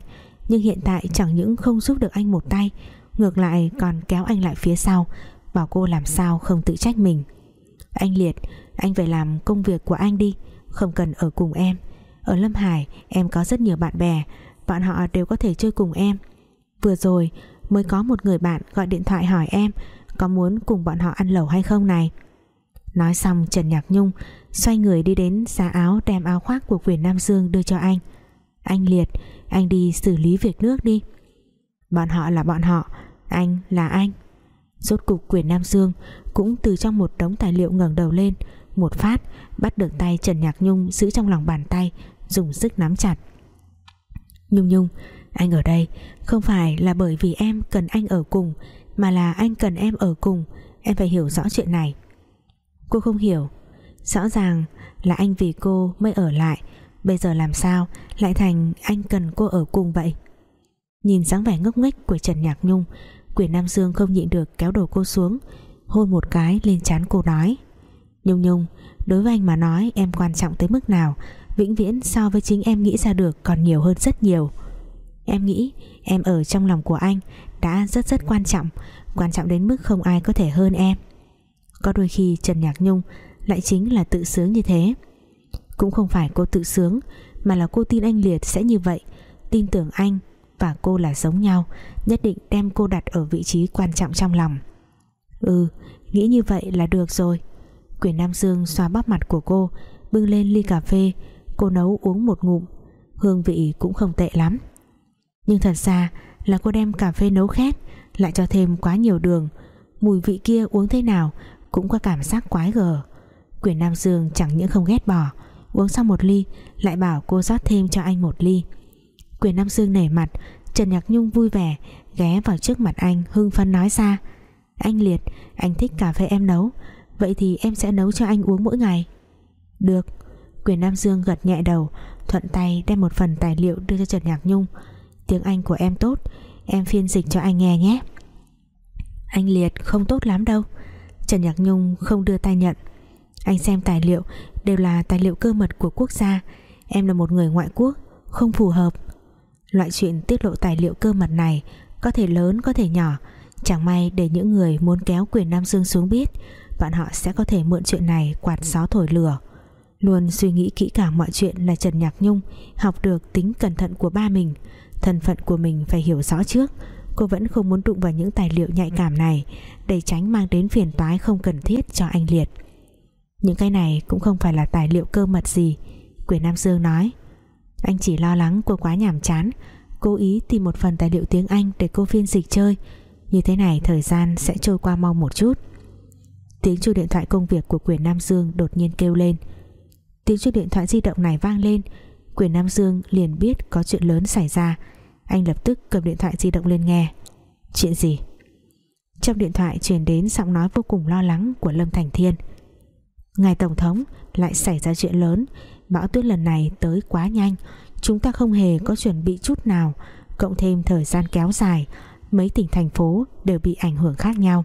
nhưng hiện tại chẳng những không giúp được anh một tay, ngược lại còn kéo anh lại phía sau, bảo cô làm sao không tự trách mình. Anh Liệt, anh phải làm công việc của anh đi, không cần ở cùng em. Ở Lâm Hải, em có rất nhiều bạn bè, Bọn họ đều có thể chơi cùng em. Vừa rồi, mới có một người bạn gọi điện thoại hỏi em, Có muốn cùng bọn họ ăn lẩu hay không này? Nói xong, Trần Nhạc Nhung Xoay người đi đến giá áo đem áo khoác của quyền Nam Dương đưa cho anh. Anh Liệt, Anh đi xử lý việc nước đi. Bọn họ là bọn họ, Anh là anh. Rốt cục quyền Nam Dương Cũng từ trong một đống tài liệu ngẩng đầu lên, Một phát bắt được tay Trần Nhạc Nhung Giữ trong lòng bàn tay, Dùng sức nắm chặt. Nhung Nhung, Anh ở đây không phải là bởi vì em cần anh ở cùng, Mà là anh cần em ở cùng. Em phải hiểu rõ chuyện này. Cô không hiểu. Rõ ràng là anh vì cô mới ở lại, Bây giờ làm sao Lại thành anh cần cô ở cùng vậy? Nhìn dáng vẻ ngốc nghếch của Trần Nhạc Nhung Quyền Nam Dương không nhịn được kéo đầu cô xuống, Hôn một cái lên chán cô nói, Nhung Nhung, Đối với anh mà nói em quan trọng tới mức nào, vĩnh viễn so với chính em nghĩ ra được còn nhiều hơn rất nhiều. Em nghĩ em ở trong lòng của anh đã rất rất quan trọng quan trọng đến mức không ai có thể hơn em có đôi khi Trần Nhạc Nhung lại chính là tự sướng như thế. Cũng không phải cô tự sướng, mà là cô tin anh Liệt sẽ như vậy, tin tưởng anh và cô là giống nhau, nhất định đem cô đặt ở vị trí quan trọng trong lòng. Ừ nghĩ như vậy là được rồi. Quyền Nam Dương xoa bóp mặt của cô, bưng lên ly cà phê, Cô nấu uống một ngụm, hương vị cũng không tệ lắm. Nhưng thật ra là cô đem cà phê nấu khét, lại cho thêm quá nhiều đường, mùi vị kia uống thế nào cũng có cảm giác quái gở. Quyền Nam Dương chẳng những không ghét bỏ, uống xong một ly, lại bảo cô rót thêm cho anh một ly. Quyền Nam Dương nể mặt, Trần Nhạc Nhung vui vẻ, ghé vào trước mặt anh, hưng phấn nói ra, anh Liệt, anh thích cà phê em nấu, vậy thì em sẽ nấu cho anh uống mỗi ngày. Được. Quyền Nam Dương gật nhẹ đầu, thuận tay đem một phần tài liệu đưa cho Trần Nhạc Nhung. Tiếng Anh của em tốt, em phiên dịch cho anh nghe nhé. Anh Liệt không tốt lắm đâu. Trần Nhạc Nhung không đưa tay nhận. Anh xem tài liệu, Đều là tài liệu cơ mật của quốc gia. Em là một người ngoại quốc, Không phù hợp. Loại chuyện tiết lộ tài liệu cơ mật này, Có thể lớn, có thể nhỏ. Chẳng may để những người muốn kéo quyền Nam Dương xuống biết, Bọn họ sẽ có thể mượn chuyện này Quạt gió thổi lửa. Luôn suy nghĩ kỹ càng mọi chuyện là Trần Nhạc Nhung, Học được tính cẩn thận của ba mình. Thân phận của mình phải hiểu rõ trước. Cô vẫn không muốn đụng vào những tài liệu nhạy cảm này, Để tránh mang đến phiền toái không cần thiết cho anh Liệt. Những cái này cũng không phải là tài liệu cơ mật gì, Quyền Nam Dương nói. Anh chỉ lo lắng cô quá nhàm chán, Cố ý tìm một phần tài liệu tiếng Anh Để cô phiên dịch chơi. Như thế này thời gian sẽ trôi qua mau một chút. Tiếng chuông điện thoại công việc của quyền Nam Dương đột nhiên kêu lên. Tiếng chuông điện thoại di động này vang lên. Quyền Nam Dương liền biết có chuyện lớn xảy ra anh lập tức cầm điện thoại di động lên nghe. Chuyện gì? Trong điện thoại truyền đến giọng nói vô cùng lo lắng Của Lâm Thành Thiên. Ngài Tổng thống, lại xảy ra chuyện lớn. Bão tuyết lần này tới quá nhanh. Chúng ta không hề có chuẩn bị chút nào, Cộng thêm thời gian kéo dài. Mấy tỉnh thành phố đều bị ảnh hưởng khác nhau.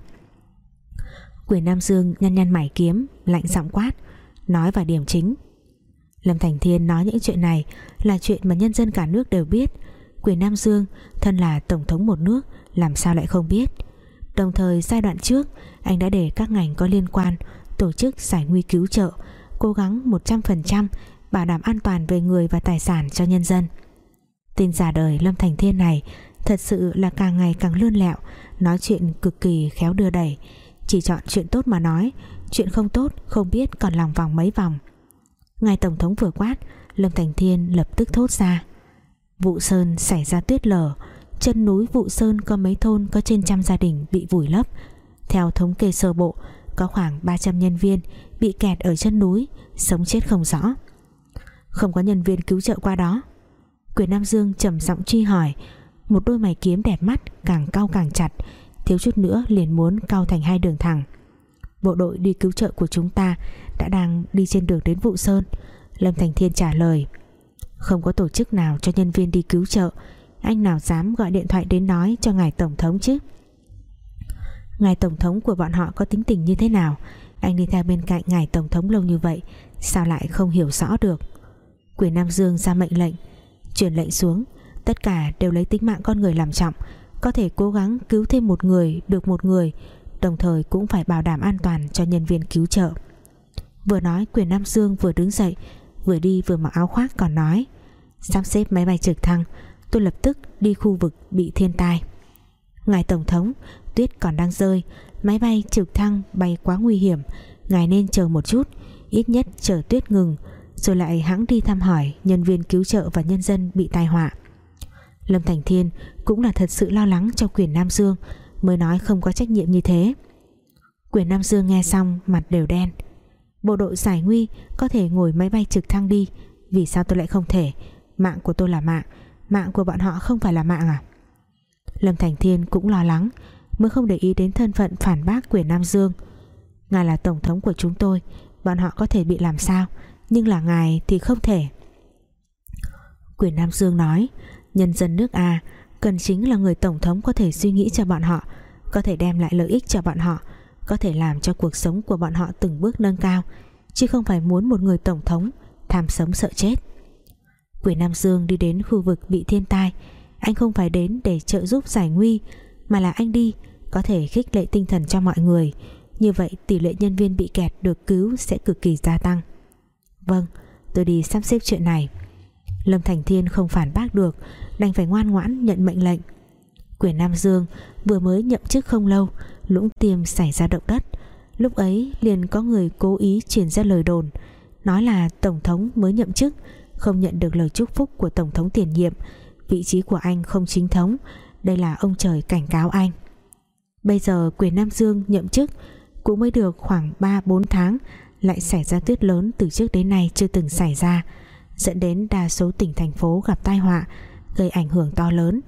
Quyền Nam Dương nhăn nhăn mải kiếm, Lạnh giọng quát, Nói vào điểm chính. Lâm Thành Thiên nói những chuyện này Là chuyện mà nhân dân cả nước đều biết. Quyền Nam Dương, thân là tổng thống một nước, làm sao lại không biết. Đồng thời, giai đoạn trước, anh đã để các ngành có liên quan tổ chức giải nguy cứu trợ, cố gắng 100% bảo đảm an toàn về người và tài sản cho nhân dân. Tin giả đời Lâm Thành Thiên này thật sự là càng ngày càng lươn lẹo, nói chuyện cực kỳ khéo đưa đẩy. Chỉ chọn chuyện tốt mà nói, chuyện không tốt không biết còn lòng vòng mấy vòng. Ngài tổng thống vừa quát, Lâm Thành Thiên lập tức thốt ra. Vụ Sơn xảy ra tuyết lở. Chân núi Vụ Sơn có mấy thôn Có trên trăm gia đình bị vùi lấp. Theo thống kê sơ bộ, Có khoảng 300 nhân viên bị kẹt ở chân núi, Sống chết không rõ. Không có nhân viên cứu trợ qua đó. Quyền Nam Dương trầm giọng truy hỏi, Một đôi mày kiếm đẹp mắt, Càng cao càng chặt, Thiếu chút nữa liền muốn cao thành hai đường thẳng. Bộ đội đi cứu trợ của chúng ta Đã đang đi trên đường đến Vụ Sơn. Lâm Thành Thiên trả lời không có tổ chức nào cho nhân viên đi cứu trợ. Anh nào dám gọi điện thoại đến nói cho ngài Tổng thống chứ? Ngài Tổng thống của bọn họ có tính tình như thế nào? Anh đi theo bên cạnh ngài Tổng thống lâu như vậy, Sao lại không hiểu rõ được? Quyền Nam Dương ra mệnh lệnh, Truyền lệnh xuống. Tất cả đều lấy tính mạng con người làm trọng, Có thể cố gắng cứu thêm một người, Được một người, Đồng thời cũng phải bảo đảm an toàn cho nhân viên cứu trợ. Vừa nói, quyền Nam Dương vừa đứng dậy Vừa đi vừa mặc áo khoác còn nói, Sắp xếp máy bay trực thăng, Tôi lập tức đi khu vực bị thiên tai. Ngài Tổng thống Tuyết còn đang rơi, Máy bay trực thăng bay quá nguy hiểm, Ngài nên chờ một chút, Ít nhất chờ tuyết ngừng, Rồi lại hãng đi thăm hỏi Nhân viên cứu trợ và nhân dân bị tai họa. Lâm Thành Thiên cũng là thật sự lo lắng cho quyền Nam Dương, Mới nói không có trách nhiệm như thế. Quyền Nam Dương nghe xong Mặt đều đen Bộ đội giải nguy có thể ngồi máy bay trực thăng đi. Vì sao tôi lại không thể? Mạng của tôi là mạng. Mạng của bọn họ không phải là mạng à? Lâm Thành Thiên cũng lo lắng, Mới không để ý đến thân phận phản bác quyền Nam Dương. Ngài là tổng thống của chúng tôi, Bọn họ có thể bị làm sao? Nhưng là ngài thì không thể. Quyền Nam Dương nói, Nhân dân nước A Cần chính là người tổng thống có thể suy nghĩ cho bọn họ, Có thể đem lại lợi ích cho bọn họ có thể làm cho cuộc sống của bọn họ từng bước nâng cao, Chứ không phải muốn một người tổng thống Tham sống sợ chết. Quỷ Nam Dương đi đến khu vực bị thiên tai. Anh không phải đến để trợ giúp giải nguy, Mà là anh đi Có thể khích lệ tinh thần cho mọi người. Như vậy, tỷ lệ nhân viên bị kẹt được cứu Sẽ cực kỳ gia tăng. Vâng tôi đi sắp xếp chuyện này. Lâm Thành Thiên không phản bác được, Đành phải ngoan ngoãn nhận mệnh lệnh. Quyền Nam Dương vừa mới nhậm chức không lâu Lũng tiêm xảy ra động đất. Lúc ấy liền có người cố ý truyền ra lời đồn, Nói là Tổng thống mới nhậm chức, không nhận được lời chúc phúc của Tổng thống tiền nhiệm, vị trí của anh không chính thống, đây là ông trời cảnh cáo anh. Bây giờ quyền Nam Dương nhậm chức cũng mới được khoảng 3-4 tháng, lại xảy ra tuyết lớn từ trước đến nay chưa từng xảy ra, dẫn đến đa số tỉnh, thành phố gặp tai họa, gây ảnh hưởng to lớn.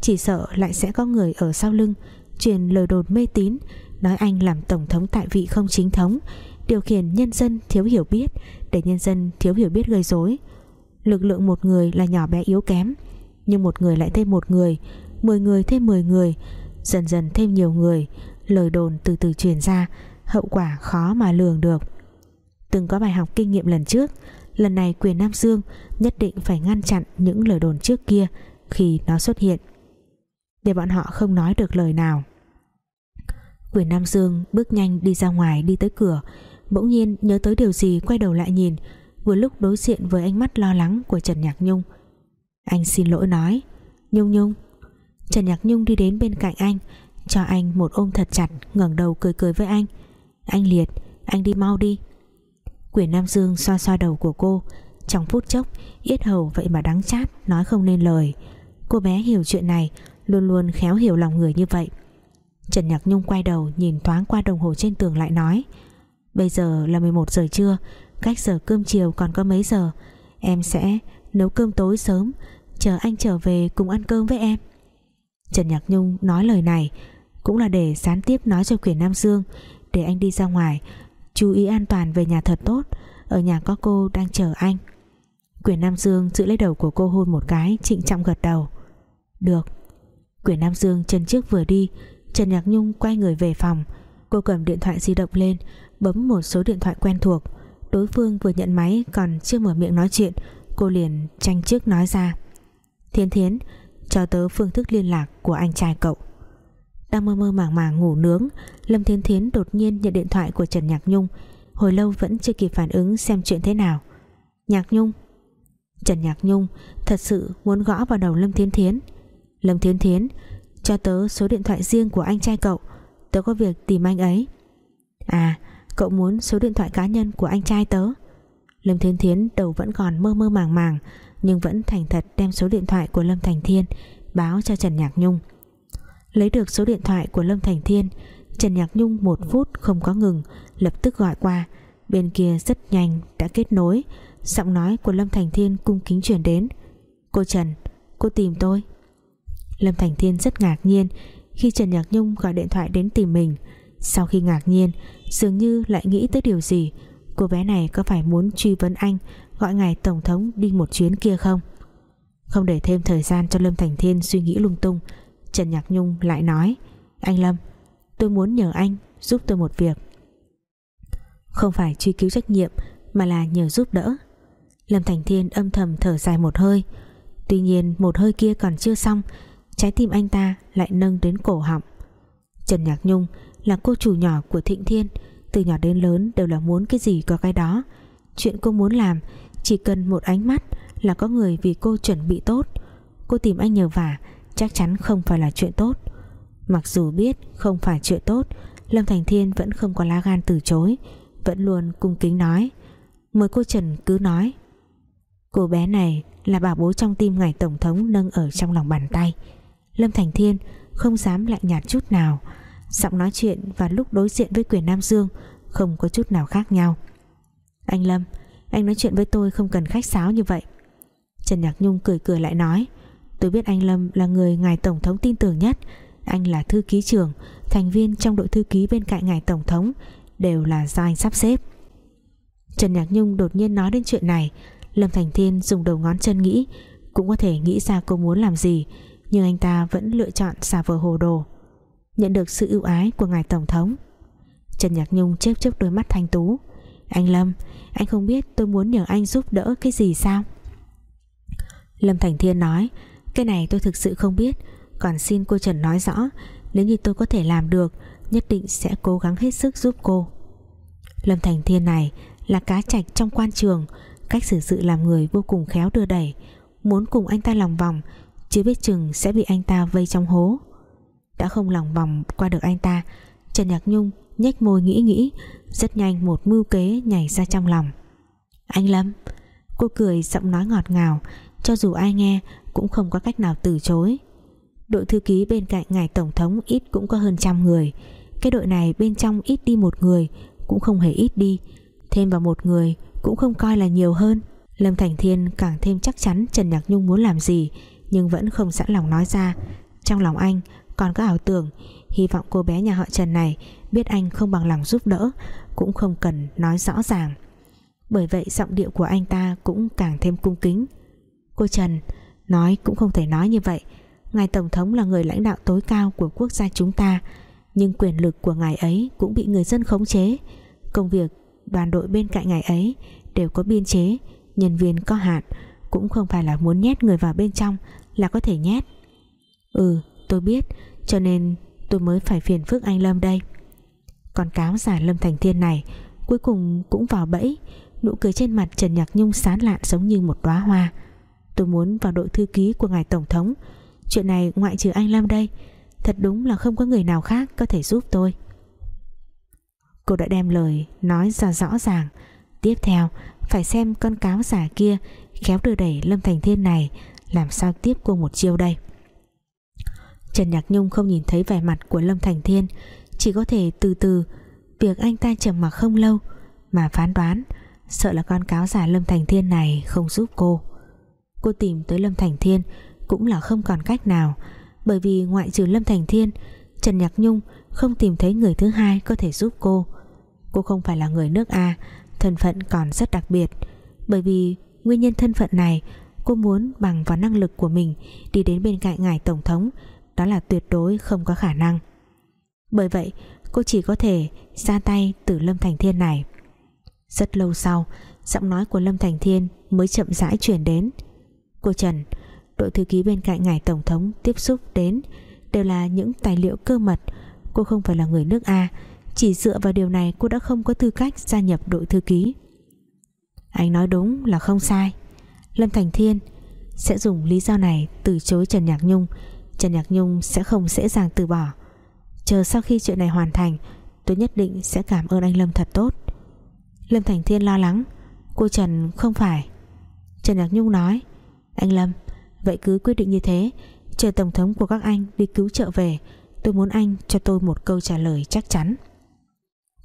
Chỉ sợ lại sẽ có người ở sau lưng truyền lời đồn mê tín, nói anh làm tổng thống tại vị không chính thống, điều khiển nhân dân thiếu hiểu biết, để nhân dân thiếu hiểu biết gây rối. Lực lượng một người là nhỏ bé yếu kém, nhưng một người lại thêm một người, mười người thêm mười người, dần dần thêm nhiều người, lời đồn từ từ truyền ra, hậu quả khó mà lường được. Từng có bài học kinh nghiệm lần trước, lần này quyền Nam Dương nhất định phải ngăn chặn những lời đồn trước kia khi nó xuất hiện. Để bọn họ không nói được lời nào quyền Nam Dương bước nhanh đi ra ngoài đi tới cửa, bỗng nhiên nhớ tới điều gì quay đầu lại nhìn, vừa lúc đối diện với ánh mắt lo lắng của Trần Nhạc Nhung. Anh xin lỗi nói, Nhung Nhung. Trần Nhạc Nhung đi đến bên cạnh anh, cho anh một ôm thật chặt, ngẩng đầu cười cười với anh. Anh Liệt, anh đi mau đi. Quyền Nam Dương xoa xoa đầu của cô. Trong phút chốc, Yết hầu vậy mà đắng chát, Nói không nên lời. Cô bé hiểu chuyện này, Luôn luôn khéo hiểu lòng người như vậy. Trần Nhạc Nhung quay đầu nhìn thoáng qua đồng hồ trên tường lại nói, Bây giờ là 11 giờ trưa, Cách giờ cơm chiều còn có mấy giờ? Em sẽ nấu cơm tối sớm, Chờ anh trở về cùng ăn cơm với em. Trần Nhạc Nhung nói lời này Cũng là để gián tiếp nói cho Quyền Nam Dương, Để anh đi ra ngoài, Chú ý an toàn về nhà thật tốt, Ở nhà có cô đang chờ anh. Quyền Nam Dương giữ lấy đầu của cô hôn một cái, Trịnh trọng gật đầu. Được. Quyền Nam Dương chân trước vừa đi Trần Nhạc Nhung quay người về phòng. Cô cầm điện thoại di động lên, Bấm một số điện thoại quen thuộc. Đối phương vừa nhận máy còn chưa mở miệng nói chuyện, Cô liền tranh trước nói ra. Thiên Thiến, Cho tớ phương thức liên lạc của anh trai cậu. Đang mơ mơ màng màng ngủ nướng, Lâm Thiên Thiến đột nhiên nhận điện thoại của Trần Nhạc Nhung. Hồi lâu vẫn chưa kịp phản ứng xem chuyện thế nào. Nhạc Nhung. Trần Nhạc Nhung thật sự muốn gõ vào đầu Lâm Thiên Thiến. Lâm Thiên Thiến cho tớ số điện thoại riêng của anh trai cậu. Tớ có việc tìm anh ấy. À cậu muốn số điện thoại cá nhân của anh trai tớ. Lâm Thiên Thiến đầu vẫn còn mơ mơ màng màng, Nhưng vẫn thành thật đem số điện thoại của Lâm Thành Thiên Báo cho Trần Nhạc Nhung. Lấy được số điện thoại của Lâm Thành Thiên, Trần Nhạc Nhung một phút không có ngừng, Lập tức gọi qua. Bên kia rất nhanh đã kết nối, Giọng nói của Lâm Thành Thiên cung kính chuyển đến. Cô Trần, Cô tìm tôi. Lâm Thành Thiên rất ngạc nhiên Khi Trần Nhạc Nhung gọi điện thoại đến tìm mình. Sau khi ngạc nhiên, Dường như lại nghĩ tới điều gì. Cô bé này có phải muốn truy vấn anh, Gọi ngài Tổng thống đi một chuyến kia không? Không để thêm thời gian cho Lâm Thành Thiên suy nghĩ lung tung, Trần Nhạc Nhung lại nói, Anh Lâm, tôi muốn nhờ anh giúp tôi một việc. Không phải truy cứu trách nhiệm, Mà là nhờ giúp đỡ. Lâm Thành Thiên âm thầm thở dài một hơi. Tuy nhiên, một hơi kia còn chưa xong Trái tim anh ta lại nâng đến cổ họng. Trần Nhạc Nhung là cô chủ nhỏ của Thịnh Thiên, Từ nhỏ đến lớn đều là muốn cái gì có cái đó. Chuyện cô muốn làm, Chỉ cần một ánh mắt là có người vì cô chuẩn bị tốt. Cô tìm anh nhờ vả, chắc chắn không phải là chuyện tốt. Mặc dù biết không phải chuyện tốt, Lâm Thành Thiên vẫn không có lá gan từ chối, vẫn luôn cung kính nói. Mời cô Trần cứ nói. Cô bé này là bà bố trong tim ngài Tổng thống nâng ở trong lòng bàn tay. Lâm Thành Thiên không dám lạnh nhạt chút nào. Giọng nói chuyện và lúc đối diện với quyền Nam Dương không có chút nào khác nhau. Anh Lâm, anh nói chuyện với tôi không cần khách sáo như vậy. Trần Nhạc Nhung cười cười lại nói, Tôi biết anh Lâm là người ngài Tổng thống tin tưởng nhất. Anh là thư ký trưởng, Thành viên trong đội thư ký bên cạnh ngài Tổng thống, Đều là do anh sắp xếp. Trần Nhạc Nhung đột nhiên nói đến chuyện này. Lâm Thành Thiên dùng đầu ngón chân nghĩ, Cũng có thể nghĩ ra cô muốn làm gì. Nhưng anh ta vẫn lựa chọn xả vờ hồ đồ. Nhận được sự ưu ái của ngài Tổng thống. Trần Nhạc Nhung chớp chớp đôi mắt thanh tú. Anh Lâm, Anh không biết tôi muốn nhờ anh giúp đỡ cái gì sao? Lâm Thành Thiên nói, cái này tôi thực sự không biết. Còn xin cô Trần nói rõ, Nếu như tôi có thể làm được, Nhất định sẽ cố gắng hết sức giúp cô. Lâm Thành Thiên này Là cá trạch trong quan trường, Cách xử sự làm người vô cùng khéo đưa đẩy. Muốn cùng anh ta lòng vòng Chứ biết chừng sẽ bị anh ta vây trong hố. Đã không lòng vòng qua được anh ta, Trần Nhạc Nhung nhếch môi nghĩ nghĩ, Rất nhanh một mưu kế nhảy ra trong lòng. Anh Lâm, Cô cười giọng nói ngọt ngào, Cho dù ai nghe cũng không có cách nào từ chối. Đội thư ký bên cạnh ngài Tổng thống ít cũng có hơn trăm người. Cái đội này bên trong ít đi một người Cũng không hề ít đi. Thêm vào một người cũng không coi là nhiều hơn. Lâm Thành Thiên càng thêm chắc chắn Trần Nhạc Nhung muốn làm gì. Nhưng vẫn không sẵn lòng nói ra. Trong lòng anh, còn có ảo tưởng. Hy vọng cô bé nhà họ Trần này Biết anh không bằng lòng giúp đỡ, Cũng không cần nói rõ ràng. Bởi vậy giọng điệu của anh ta cũng càng thêm cung kính. Cô Trần, Nói cũng không thể nói như vậy. Ngài Tổng thống là người lãnh đạo tối cao của quốc gia chúng ta, Nhưng quyền lực của ngài ấy Cũng bị người dân khống chế. Công việc đoàn đội bên cạnh ngài ấy Đều có biên chế, Nhân viên có hạn, Cũng không phải là muốn nhét người vào bên trong là có thể nhét. Ừ tôi biết, Cho nên tôi mới phải phiền phức anh Lâm đây. Còn cáo giả Lâm Thành Thiên này, Cuối cùng cũng vào bẫy. Nụ cười trên mặt Trần Nhạc Nhung sán lạn giống như một đóa hoa. Tôi muốn vào đội thư ký của ngài Tổng thống. Chuyện này ngoại trừ anh Lâm đây, Thật đúng là không có người nào khác có thể giúp tôi. Cô đã đem lời nói ra rõ ràng. Tiếp theo, Phải xem con cáo giả kia Khéo đưa đẩy Lâm Thành Thiên này làm sao tiếp cô một chiêu đây? Trần Nhạc Nhung không nhìn thấy vẻ mặt của Lâm Thành Thiên, Chỉ có thể từ từ, Việc anh ta trầm mặc không lâu Mà phán đoán, Sợ là con cáo giả Lâm Thành Thiên này không giúp cô. Cô tìm tới Lâm Thành Thiên Cũng là không còn cách nào, Bởi vì ngoại trừ Lâm Thành Thiên, Trần Nhạc Nhung không tìm thấy người thứ hai Có thể giúp cô. Cô không phải là người nước A, Thân phận còn rất đặc biệt, Bởi vì nguyên nhân thân phận này Cô muốn bằng vào năng lực của mình Đi đến bên cạnh ngài Tổng thống, Đó là tuyệt đối không có khả năng. Bởi vậy, cô chỉ có thể ra tay từ Lâm Thành Thiên này. Rất lâu sau, Giọng nói của Lâm Thành Thiên mới chậm rãi chuyển đến. Cô Trần, Đội thư ký bên cạnh ngài Tổng thống tiếp xúc đến Đều là những tài liệu cơ mật. Cô không phải là người nước A, Chỉ dựa vào điều này cô đã không có tư cách gia nhập đội thư ký. Anh nói đúng là không sai. Lâm Thành Thiên Sẽ dùng lý do này từ chối Trần Nhạc Nhung. Trần Nhạc Nhung sẽ không dễ dàng từ bỏ. Chờ sau khi chuyện này hoàn thành, Tôi nhất định sẽ cảm ơn anh Lâm thật tốt. Lâm Thành Thiên lo lắng. Cô Trần không phải. Trần Nhạc Nhung nói, Anh Lâm, Vậy cứ quyết định như thế. Chờ Tổng thống của các anh đi cứu trợ về, Tôi muốn anh cho tôi một câu trả lời chắc chắn.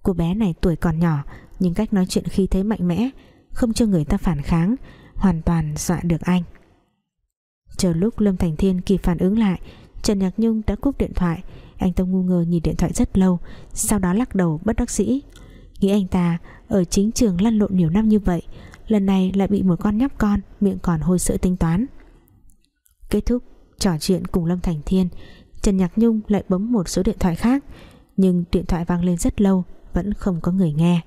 Cô bé này tuổi còn nhỏ, Nhưng cách nói chuyện khi thấy mạnh mẽ, Không cho người ta phản kháng Hoàn toàn dọa được anh. Chờ lúc Lâm Thành Thiên kịp phản ứng lại, Trần Nhạc Nhung đã cúp điện thoại. Anh ta ngu ngơ nhìn điện thoại rất lâu, Sau đó lắc đầu bất đắc dĩ. Nghĩ anh ta ở chính trường lăn lộn nhiều năm như vậy, Lần này lại bị một con nhóc con Miệng còn hôi sữa tính toán. Kết thúc trò chuyện cùng Lâm Thành Thiên, Trần Nhạc Nhung lại bấm một số điện thoại khác, Nhưng điện thoại vang lên rất lâu, Vẫn không có người nghe.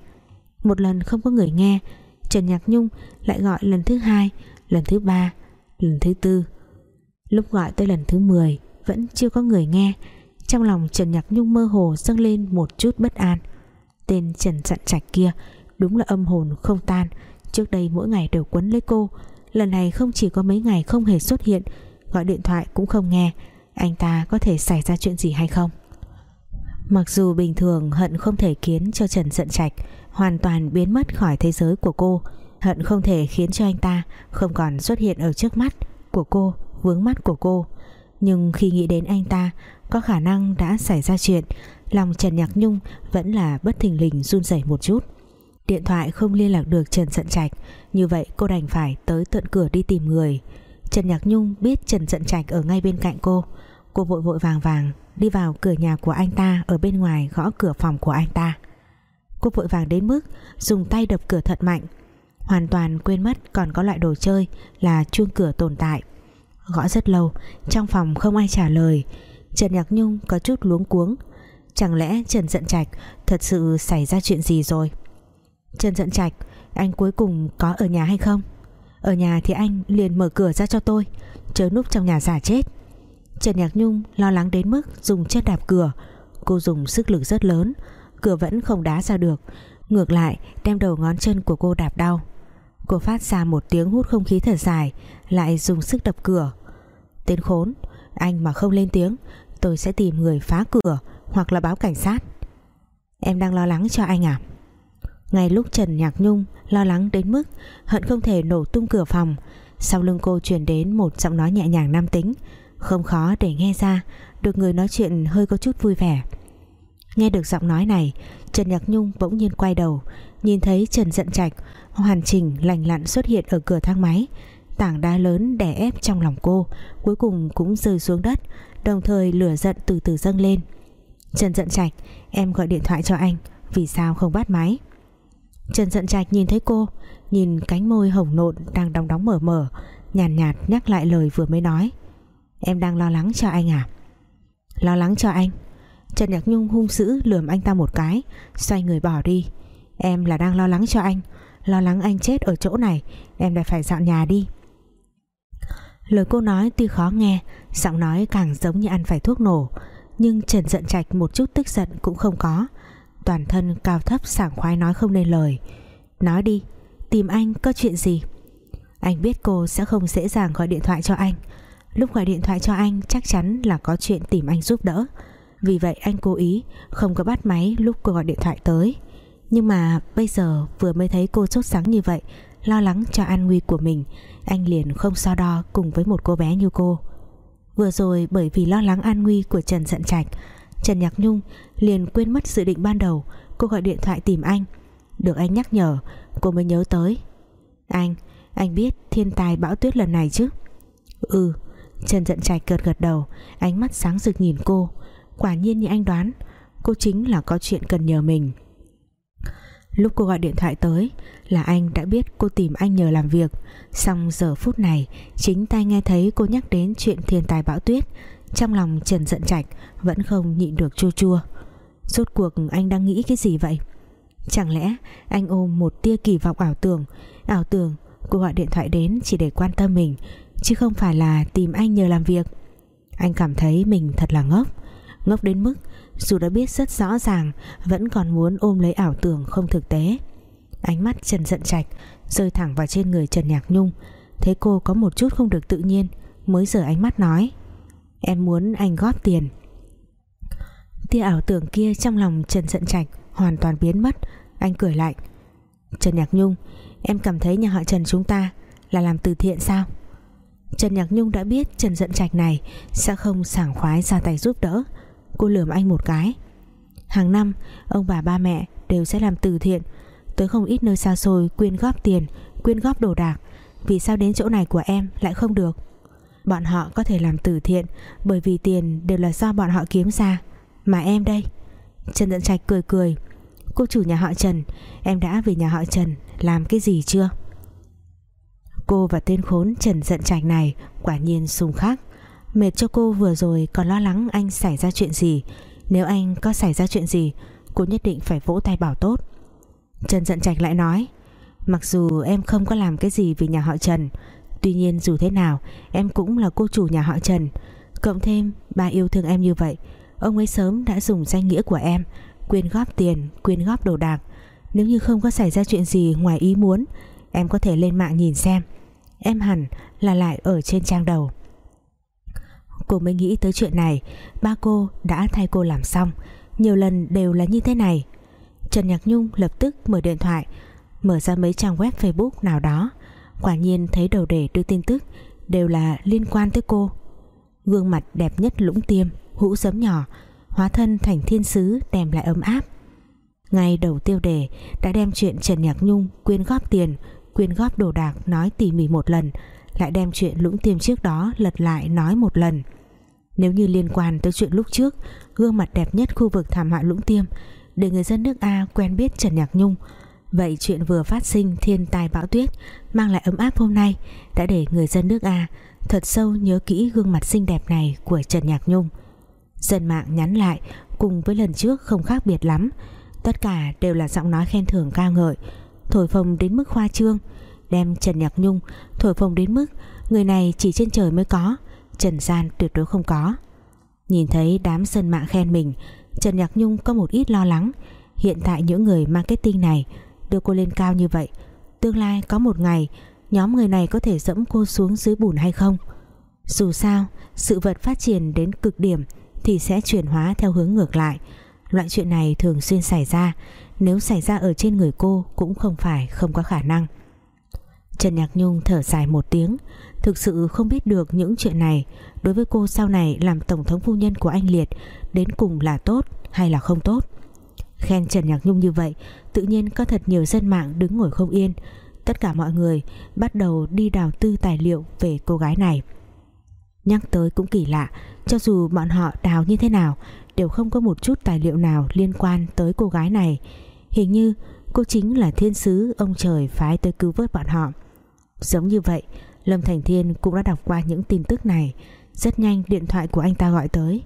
Một lần không có người nghe Trần Nhạc Nhung lại gọi lần thứ hai, Lần thứ ba, Lần thứ tư. Lúc gọi tới lần thứ 10 Vẫn chưa có người nghe. Trong lòng Trần Nhạc Nhung mơ hồ dâng lên một chút bất an. Tên Trần Sạn Trạch kia Đúng là âm hồn không tan. Trước đây mỗi ngày đều quấn lấy cô. Lần này không chỉ có mấy ngày không hề xuất hiện, Gọi điện thoại cũng không nghe. Anh ta có thể xảy ra chuyện gì hay không? Mặc dù bình thường Hận không thể kiến cho Trần Dận Trạch Hoàn toàn biến mất khỏi thế giới của cô. Hận không thể khiến cho anh ta Không còn xuất hiện ở trước mắt Của cô, vướng mắt của cô. Nhưng khi nghĩ đến anh ta Có khả năng đã xảy ra chuyện. Lòng Trần Nhạc Nhung vẫn là bất thình lình run rẩy một chút. Điện thoại không liên lạc được Trần Dận Trạch. Như vậy cô đành phải tới tận cửa đi tìm người. Trần Nhạc Nhung biết Trần Dận Trạch ở ngay bên cạnh cô. Cô vội vội vàng vàng Đi vào cửa nhà của anh ta Ở bên ngoài gõ cửa phòng của anh ta. Cô vội vàng đến mức Dùng tay đập cửa thật mạnh. Hoàn toàn quên mất còn có loại đồ chơi Là chuông cửa tồn tại. Gõ rất lâu, Trong phòng không ai trả lời. Trần Nhạc Nhung có chút luống cuống. Chẳng lẽ Trần Dận Trạch Thật sự xảy ra chuyện gì rồi? Trần Dận Trạch, Anh cuối cùng có ở nhà hay không? Ở nhà thì anh liền mở cửa ra cho tôi, Chớ núp trong nhà giả chết. Trần Nhạc Nhung lo lắng đến mức Dùng chân đạp cửa. Cô dùng sức lực rất lớn Cửa vẫn không đá ra được. Ngược lại, đem đầu ngón chân của cô đạp đau. Cô phát ra một tiếng hút không khí thật dài, Lại dùng sức đập cửa. Tên khốn, Anh mà không lên tiếng, Tôi sẽ tìm người phá cửa Hoặc là báo cảnh sát. Em đang lo lắng cho anh à? Ngay lúc Trần Nhạc Nhung lo lắng đến mức hận không thể nổ tung cửa phòng, sau lưng cô truyền đến một giọng nói nhẹ nhàng nam tính. Không khó để nghe ra, được người nói chuyện hơi có chút vui vẻ nghe được giọng nói này Trần Nhạc Nhung bỗng nhiên quay đầu nhìn thấy Trần Dận Trạch hoàn chỉnh lành lặn xuất hiện ở cửa thang máy. Tảng đá lớn đè ép trong lòng cô cuối cùng cũng rơi xuống đất đồng thời lửa giận từ từ dâng lên. Trần Dận Trạch em gọi điện thoại cho anh vì sao không bắt máy? Trần Dận Trạch nhìn thấy cô nhìn cánh môi hồng nộn đang đóng đóng mở mở nhàn nhạt, nhạt nhắc lại lời vừa mới nói. Em đang lo lắng cho anh à? Lo lắng cho anh? Trần Nhạc Nhung hung dữ lườm anh ta một cái, xoay người bỏ đi. Em là đang lo lắng cho anh, lo lắng anh chết ở chỗ này, em lại phải dọn nhà đi. Lời cô nói tuy khó nghe, giọng nói càng giống như ăn phải thuốc nổ, nhưng Trần giận trạch một chút tức giận cũng không có. Toàn thân cao thấp sảng khoái nói không nên lời. Nói đi, tìm anh có chuyện gì? Anh biết cô sẽ không dễ dàng gọi điện thoại cho anh. Lúc gọi điện thoại cho anh chắc chắn là có chuyện tìm anh giúp đỡ vì vậy anh cố ý không có bắt máy lúc cô gọi điện thoại tới. Nhưng mà bây giờ vừa mới thấy cô sốt sắng như vậy, lo lắng cho an nguy của mình, anh liền không so đo cùng với một cô bé như cô. Vừa rồi bởi vì lo lắng an nguy của Trần Dận Trạch, Trần Nhạc Nhung liền quên mất dự định ban đầu cô gọi điện thoại tìm anh. Được anh nhắc nhở, cô mới nhớ tới. Anh anh biết thiên tài bão tuyết lần này chứ? Ừ Trần Dận Trạch gật gật đầu, ánh mắt sáng rực nhìn cô quả nhiên như anh đoán, cô chính là có chuyện cần nhờ mình. Lúc cô gọi điện thoại tới, là anh đã biết cô tìm anh nhờ làm việc. Xong giờ phút này, chính tay nghe thấy cô nhắc đến chuyện thiên tài bão tuyết. Trong lòng Trần giận trạch vẫn không nhịn được chua chua. Rốt cuộc anh đang nghĩ cái gì vậy? Chẳng lẽ anh ôm một tia kỳ vọng ảo tưởng? Ảo tưởng, cô gọi điện thoại đến chỉ để quan tâm mình, Chứ không phải là tìm anh nhờ làm việc. Anh cảm thấy mình thật là ngốc. Ngốc đến mức dù đã biết rất rõ ràng Vẫn còn muốn ôm lấy ảo tưởng không thực tế. Ánh mắt Trần giận trạch Rơi thẳng vào trên người Trần Nhạc Nhung Thấy cô có một chút không được tự nhiên Mới rời ánh mắt nói, Em muốn anh góp tiền. Tia ảo tưởng kia trong lòng Trần giận trạch Hoàn toàn biến mất. Anh cười lạnh, Trần Nhạc Nhung, Em cảm thấy nhà họ Trần chúng ta Là làm từ thiện sao? Trần Nhạc Nhung đã biết Trần giận trạch này Sẽ không sảng khoái ra tay giúp đỡ. Cô lườm anh một cái. Hàng năm, ông bà ba mẹ đều sẽ làm từ thiện, Tới không ít nơi xa xôi quyên góp tiền, Quyên góp đồ đạc. Vì sao đến chỗ này của em lại không được? Bọn họ có thể làm từ thiện Bởi vì tiền đều là do bọn họ kiếm ra. Mà em đây? Trần Dận Trạch cười cười. Cô chủ nhà họ Trần, Em đã về nhà họ Trần làm cái gì chưa? Cô và tên khốn Trần Dận Trạch này Quả nhiên xung khắc. Mệt cho cô vừa rồi còn lo lắng anh xảy ra chuyện gì. Nếu anh có xảy ra chuyện gì Cô nhất định phải vỗ tay bảo tốt. Trần giận Trạch lại nói Mặc dù em không có làm cái gì vì nhà họ Trần Tuy nhiên dù thế nào Em cũng là cô chủ nhà họ Trần. Cộng thêm ba yêu thương em như vậy Ông ấy sớm đã dùng danh nghĩa của em Quyên góp tiền, quyên góp đồ đạc. Nếu như không có xảy ra chuyện gì ngoài ý muốn Em có thể lên mạng nhìn xem. Em hẳn là lại ở trên trang đầu. Cô mới nghĩ tới chuyện này. Ba cô đã thay cô làm xong. Nhiều lần đều là như thế này. Trần Nhạc Nhung lập tức mở điện thoại, Mở ra mấy trang web Facebook nào đó. Quả nhiên thấy đầu đề đưa tin tức Đều là liên quan tới cô. Gương mặt đẹp nhất lũng tiêm, Hũ sấm nhỏ, Hóa thân thành thiên sứ đem lại ấm áp. Ngay đầu tiêu đề Đã đem chuyện Trần Nhạc Nhung quyên góp tiền, Quyên góp đồ đạc nói tỉ mỉ một lần, Lại đem chuyện lũng tiêm trước đó Lật lại nói một lần. Nếu như liên quan tới chuyện lúc trước Gương mặt đẹp nhất khu vực thảm họa lũng tiêm Để người dân nước A quen biết Trần Nhạc Nhung. Vậy chuyện vừa phát sinh thiên tai bão tuyết mang lại ấm áp hôm nay đã để người dân nước A thật sâu nhớ kỹ gương mặt xinh đẹp này của Trần Nhạc Nhung. Dân mạng nhắn lại cùng với lần trước không khác biệt lắm, tất cả đều là giọng nói khen thưởng ca ngợi, thổi phồng đến mức khoa trương, đem Trần Nhạc Nhung thổi phồng đến mức người này chỉ trên trời mới có, trần gian tuyệt đối không có. Nhìn thấy đám dân mạng khen mình, Trần Nhạc Nhung có một ít lo lắng, hiện tại những người marketing này đưa cô lên cao như vậy tương lai có một ngày nhóm người này có thể dẫm cô xuống dưới bùn hay không? Dù sao sự vật phát triển đến cực điểm thì sẽ chuyển hóa theo hướng ngược lại. Loại chuyện này thường xuyên xảy ra Nếu xảy ra ở trên người cô Cũng không phải không có khả năng. Trần Nhạc Nhung thở dài một tiếng Thực sự không biết được những chuyện này. Đối với cô sau này làm tổng thống phu nhân của anh Liệt, Đến cùng là tốt hay là không tốt? Khen Trần Nhạc Nhung như vậy, Tự nhiên có thật nhiều dân mạng đứng ngồi không yên. Tất cả mọi người bắt đầu đi đào tư tài liệu về cô gái này. Nhắc tới cũng kỳ lạ, Cho dù bọn họ đào như thế nào, Đều không có một chút tài liệu nào liên quan tới cô gái này. Hình như cô chính là thiên sứ ông trời phái tới cứu vớt bọn họ. Giống như vậy Lâm Thành Thiên cũng đã đọc qua những tin tức này. Rất nhanh điện thoại của anh ta gọi tới.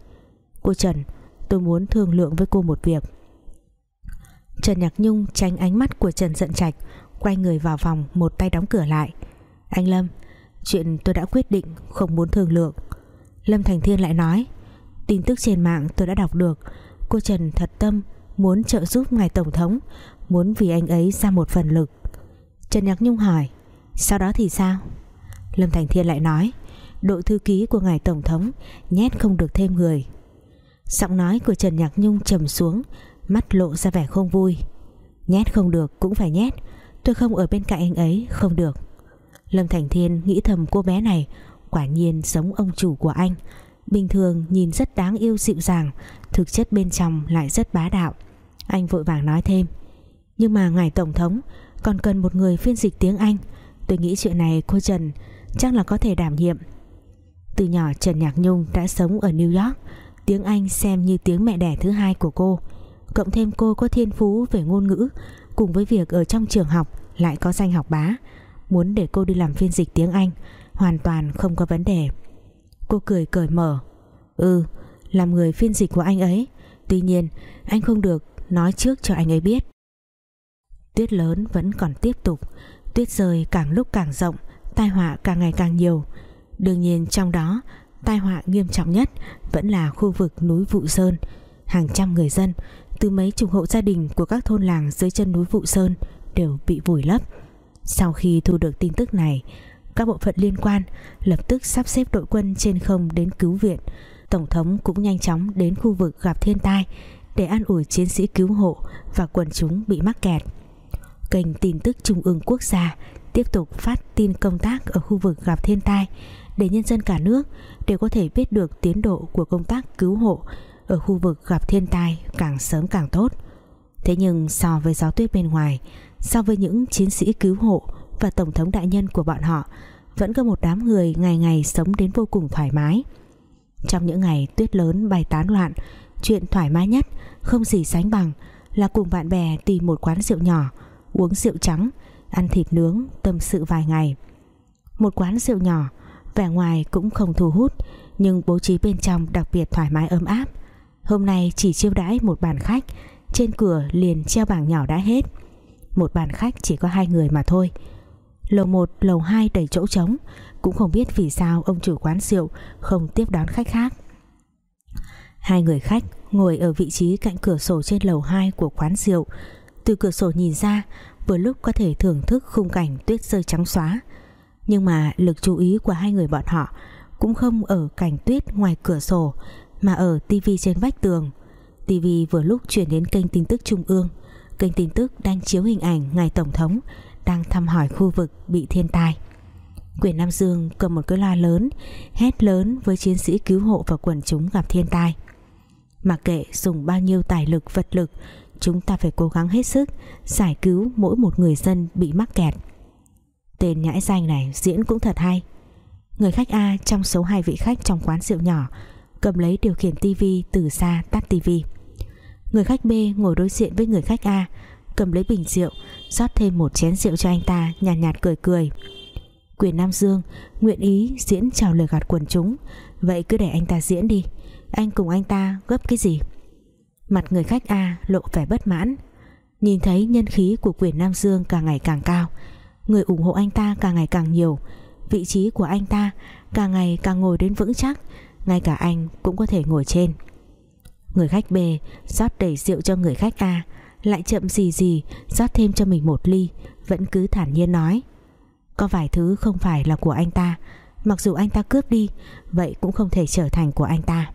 Cô Trần, Tôi muốn thương lượng với cô một việc. Trần Nhạc Nhung tránh ánh mắt của Trần Dận Trạch, Quay người vào phòng, Một tay đóng cửa lại. Anh Lâm, Chuyện tôi đã quyết định không muốn thương lượng. Lâm Thành Thiên lại nói, Tin tức trên mạng tôi đã đọc được. Cô Trần thật tâm Muốn trợ giúp ngài Tổng thống, Muốn vì anh ấy ra một phần lực. Trần Nhạc Nhung hỏi, Sau đó thì sao? Lâm Thành Thiên lại nói Đội thư ký của ngài Tổng thống Nhét không được thêm người. Giọng nói của Trần Nhạc Nhung trầm xuống, Mắt lộ ra vẻ không vui. Nhét không được cũng phải nhét, Tôi không ở bên cạnh anh ấy, không được. Lâm Thành Thiên nghĩ thầm cô bé này, Quả nhiên giống ông chủ của anh. Bình thường nhìn rất đáng yêu dịu dàng, Thực chất bên trong lại rất bá đạo. Anh vội vàng nói thêm, Nhưng mà ngài Tổng thống Còn cần một người phiên dịch tiếng Anh. Tôi nghĩ chuyện này cô Trần Chắc là có thể đảm nhiệm. Từ nhỏ, Trần Nhạc Nhung đã sống ở New York. Tiếng Anh xem như tiếng mẹ đẻ thứ hai của cô. Cộng thêm cô có thiên phú về ngôn ngữ, Cùng với việc ở trong trường học, Lại có danh học bá. Muốn để cô đi làm phiên dịch tiếng Anh, Hoàn toàn không có vấn đề. Cô cười cởi mở. Ừ làm người phiên dịch của anh ấy. Tuy nhiên, anh không được nói trước cho anh ấy biết. Tuyết lớn vẫn còn tiếp tục. Tuyết rơi càng lúc càng rộng. Tai họa càng ngày càng nhiều. Đương nhiên trong đó, Tai họa nghiêm trọng nhất Vẫn là khu vực núi Vụ Sơn. Hàng trăm người dân Từ mấy chục hộ gia đình của các thôn làng Dưới chân núi Vụ Sơn Đều bị vùi lấp. Sau khi thu được tin tức này, Các bộ phận liên quan lập tức sắp xếp đội quân trên không đến cứu viện. Tổng thống cũng nhanh chóng đến khu vực gặp thiên tai Để an ủi chiến sĩ cứu hộ Và quần chúng bị mắc kẹt. Kênh tin tức Trung ương Quốc gia Tiếp tục phát tin công tác ở khu vực gặp thiên tai, Để nhân dân cả nước đều có thể biết được tiến độ của công tác cứu hộ Ở khu vực gặp thiên tai càng sớm càng tốt. Thế nhưng so với gió tuyết bên ngoài, So với những chiến sĩ cứu hộ Và tổng thống đại nhân của bọn họ, Vẫn có một đám người ngày ngày sống đến vô cùng thoải mái. Trong những ngày tuyết lớn bay tán loạn, Chuyện thoải mái nhất, Không gì sánh bằng Là cùng bạn bè tìm một quán rượu nhỏ, Uống rượu trắng Ăn thịt nướng tâm sự vài ngày. Một quán rượu nhỏ Vẻ ngoài cũng không thu hút Nhưng bố trí bên trong đặc biệt thoải mái ấm áp. Hôm nay chỉ chiêu đãi một bàn khách Trên cửa liền treo bảng nhỏ đã hết. Một bàn khách chỉ có hai người mà thôi. Lầu một, lầu hai đầy chỗ trống cũng không biết vì sao ông chủ quán rượu Không tiếp đón khách khác. Hai người khách ngồi ở vị trí cạnh cửa sổ trên lầu hai của quán rượu. Từ cửa sổ nhìn ra Vừa lúc có thể thưởng thức khung cảnh tuyết rơi trắng xóa. Nhưng mà lực chú ý của hai người bọn họ Cũng không ở cảnh tuyết ngoài cửa sổ, Mà ở tivi trên vách tường. tivi vừa lúc chuyển đến kênh tin tức trung ương. Kênh tin tức đang chiếu hình ảnh Ngài Tổng thống Đang thăm hỏi khu vực bị thiên tai. Quyền Nam Dương cầm một cái loa lớn, Hét lớn với chiến sĩ cứu hộ và quần chúng gặp thiên tai. Mặc kệ dùng bao nhiêu tài lực, vật lực Chúng ta phải cố gắng hết sức Giải cứu mỗi một người dân bị mắc kẹt. Tên nhãi danh này diễn cũng thật hay. Người khách A trong số hai vị khách trong quán rượu nhỏ Cầm lấy điều khiển tivi từ xa tắt tivi Người khách B ngồi đối diện với người khách A, Cầm lấy bình rượu, rót thêm một chén rượu cho anh ta Nhạt nhạt cười cười. Quyền Nam Dương nguyện ý diễn chào lời gạt quần chúng, Vậy cứ để anh ta diễn đi. Anh cùng anh ta gấp cái gì? Mặt người khách A lộ vẻ bất mãn. Nhìn thấy nhân khí của quyền Nam Dương càng ngày càng cao, Người ủng hộ anh ta càng ngày càng nhiều, Vị trí của anh ta càng ngày càng ngồi đến vững chắc, Ngay cả anh cũng có thể ngồi trên. Người khách B rót đầy rượu cho người khách A, Lại chậm gì gì rót thêm cho mình một ly, Vẫn cứ thản nhiên nói, có vài thứ không phải là của anh ta, Mặc dù anh ta cướp đi, Vậy cũng không thể trở thành của anh ta.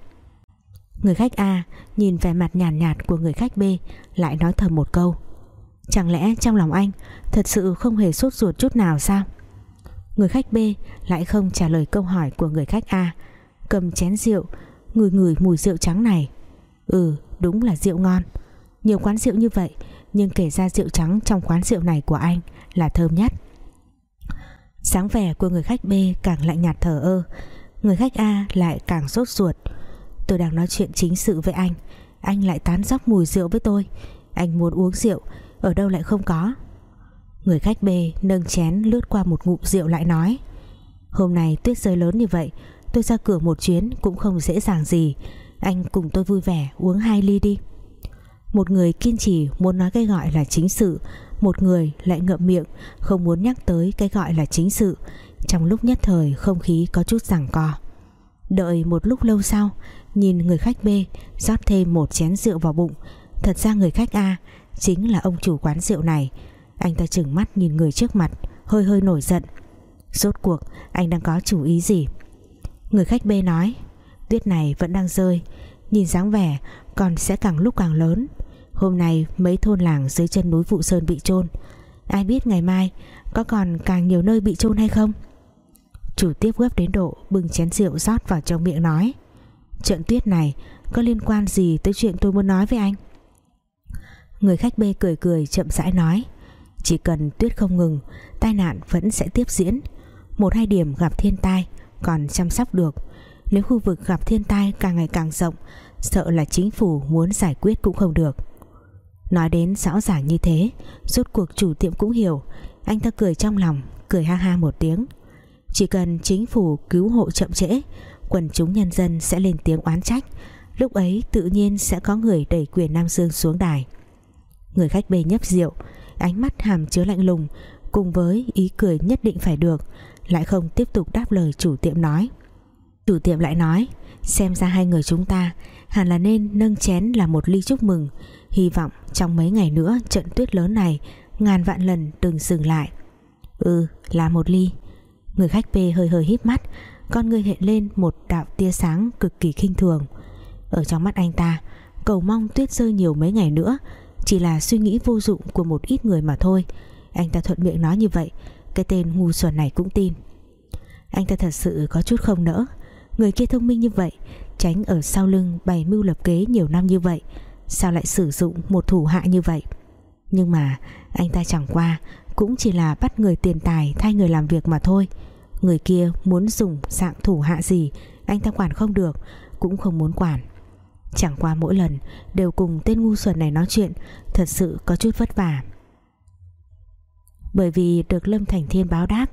Người khách A nhìn vẻ mặt nhàn nhạt, nhạt của người khách B lại nói thầm một câu. Chẳng lẽ trong lòng anh thật sự không hề sốt ruột chút nào sao? Người khách B lại không trả lời câu hỏi của người khách A Cầm chén rượu Ngửi ngửi mùi rượu trắng này. Ừ đúng là rượu ngon. Nhiều quán rượu như vậy Nhưng kể ra rượu trắng trong quán rượu này của anh Là thơm nhất. Sáng vẻ của người khách B càng lạnh nhạt thở ơ Người khách A lại càng sốt ruột. Tôi đang nói chuyện chính sự với anh. Anh lại tán dóc mùi rượu với tôi. Anh muốn uống rượu, Ở đâu lại không có. Người khách bê nâng chén lướt qua một ngụm rượu lại nói, Hôm nay tuyết rơi lớn như vậy, Tôi ra cửa một chuyến cũng không dễ dàng gì. Anh cùng tôi vui vẻ uống hai ly đi. Một người kiên trì muốn nói cái gọi là chính sự, Một người lại ngậm miệng, Không muốn nhắc tới cái gọi là chính sự. Trong lúc nhất thời không khí có chút giằng co. Đợi một lúc lâu sau Nhìn người khách B, rót thêm một chén rượu vào bụng. Thật ra người khách A Chính là ông chủ quán rượu này. Anh ta chừng mắt nhìn người trước mặt, Hơi hơi nổi giận. Rốt cuộc, anh đang có chủ ý gì? Người khách B nói, Tuyết này vẫn đang rơi. Nhìn dáng vẻ, còn sẽ càng lúc càng lớn. Hôm nay mấy thôn làng dưới chân núi Vụ Sơn bị chôn. Ai biết ngày mai Có còn càng nhiều nơi bị chôn hay không? Chủ tiếp gấp đến độ Bưng chén rượu rót vào trong miệng nói Trận tuyết này Có liên quan gì tới chuyện tôi muốn nói với anh? Người khách B cười cười chậm rãi nói, Chỉ cần tuyết không ngừng, Tai nạn vẫn sẽ tiếp diễn. Một hai điểm gặp thiên tai Còn chăm sóc được. Nếu khu vực gặp thiên tai càng ngày càng rộng, Sợ là chính phủ muốn giải quyết cũng không được. Nói đến rõ ràng như thế, Rốt cuộc chủ tiệm cũng hiểu. Anh ta cười trong lòng, Cười ha ha một tiếng. Chỉ cần chính phủ cứu hộ chậm trễ Quần chúng nhân dân sẽ lên tiếng oán trách. Lúc ấy, tự nhiên sẽ có người đẩy quyền Nam Dương xuống đài. Người khách bê nhấp rượu, Ánh mắt hàm chứa lạnh lùng, Cùng với ý cười nhất định phải được, Lại không tiếp tục đáp lời chủ tiệm nói. Chủ tiệm lại nói, Xem ra hai người chúng ta Hẳn là nên nâng chén là một ly chúc mừng. Hy vọng trong mấy ngày nữa Trận tuyết lớn này Ngàn vạn lần đừng dừng lại. Ừ là một ly. Người khách bê hơi hơi híp mắt con người hiện lên một đạo tia sáng cực kỳ khinh thường. Ở trong mắt anh ta, Cầu mong tuyết rơi nhiều mấy ngày nữa, chỉ là suy nghĩ vô dụng của một ít người mà thôi. Anh ta thuận miệng nói như vậy, Cái tên ngu xuẩn này cũng tin. Anh ta thật sự có chút không nỡ. Người kia thông minh như vậy, Tránh ở sau lưng bày mưu lập kế nhiều năm như vậy, Sao lại sử dụng một thủ hạ như vậy? Nhưng mà, Anh ta chẳng qua, Cũng chỉ là bắt người tiền tài thay người làm việc mà thôi. Người kia muốn dùng dạng thủ hạ gì? Anh ta quản không được, Cũng không muốn quản. Chẳng qua mỗi lần đều cùng tên ngu xuẩn này nói chuyện, Thật sự có chút vất vả. Bởi vì được Lâm Thành Thiên báo đáp,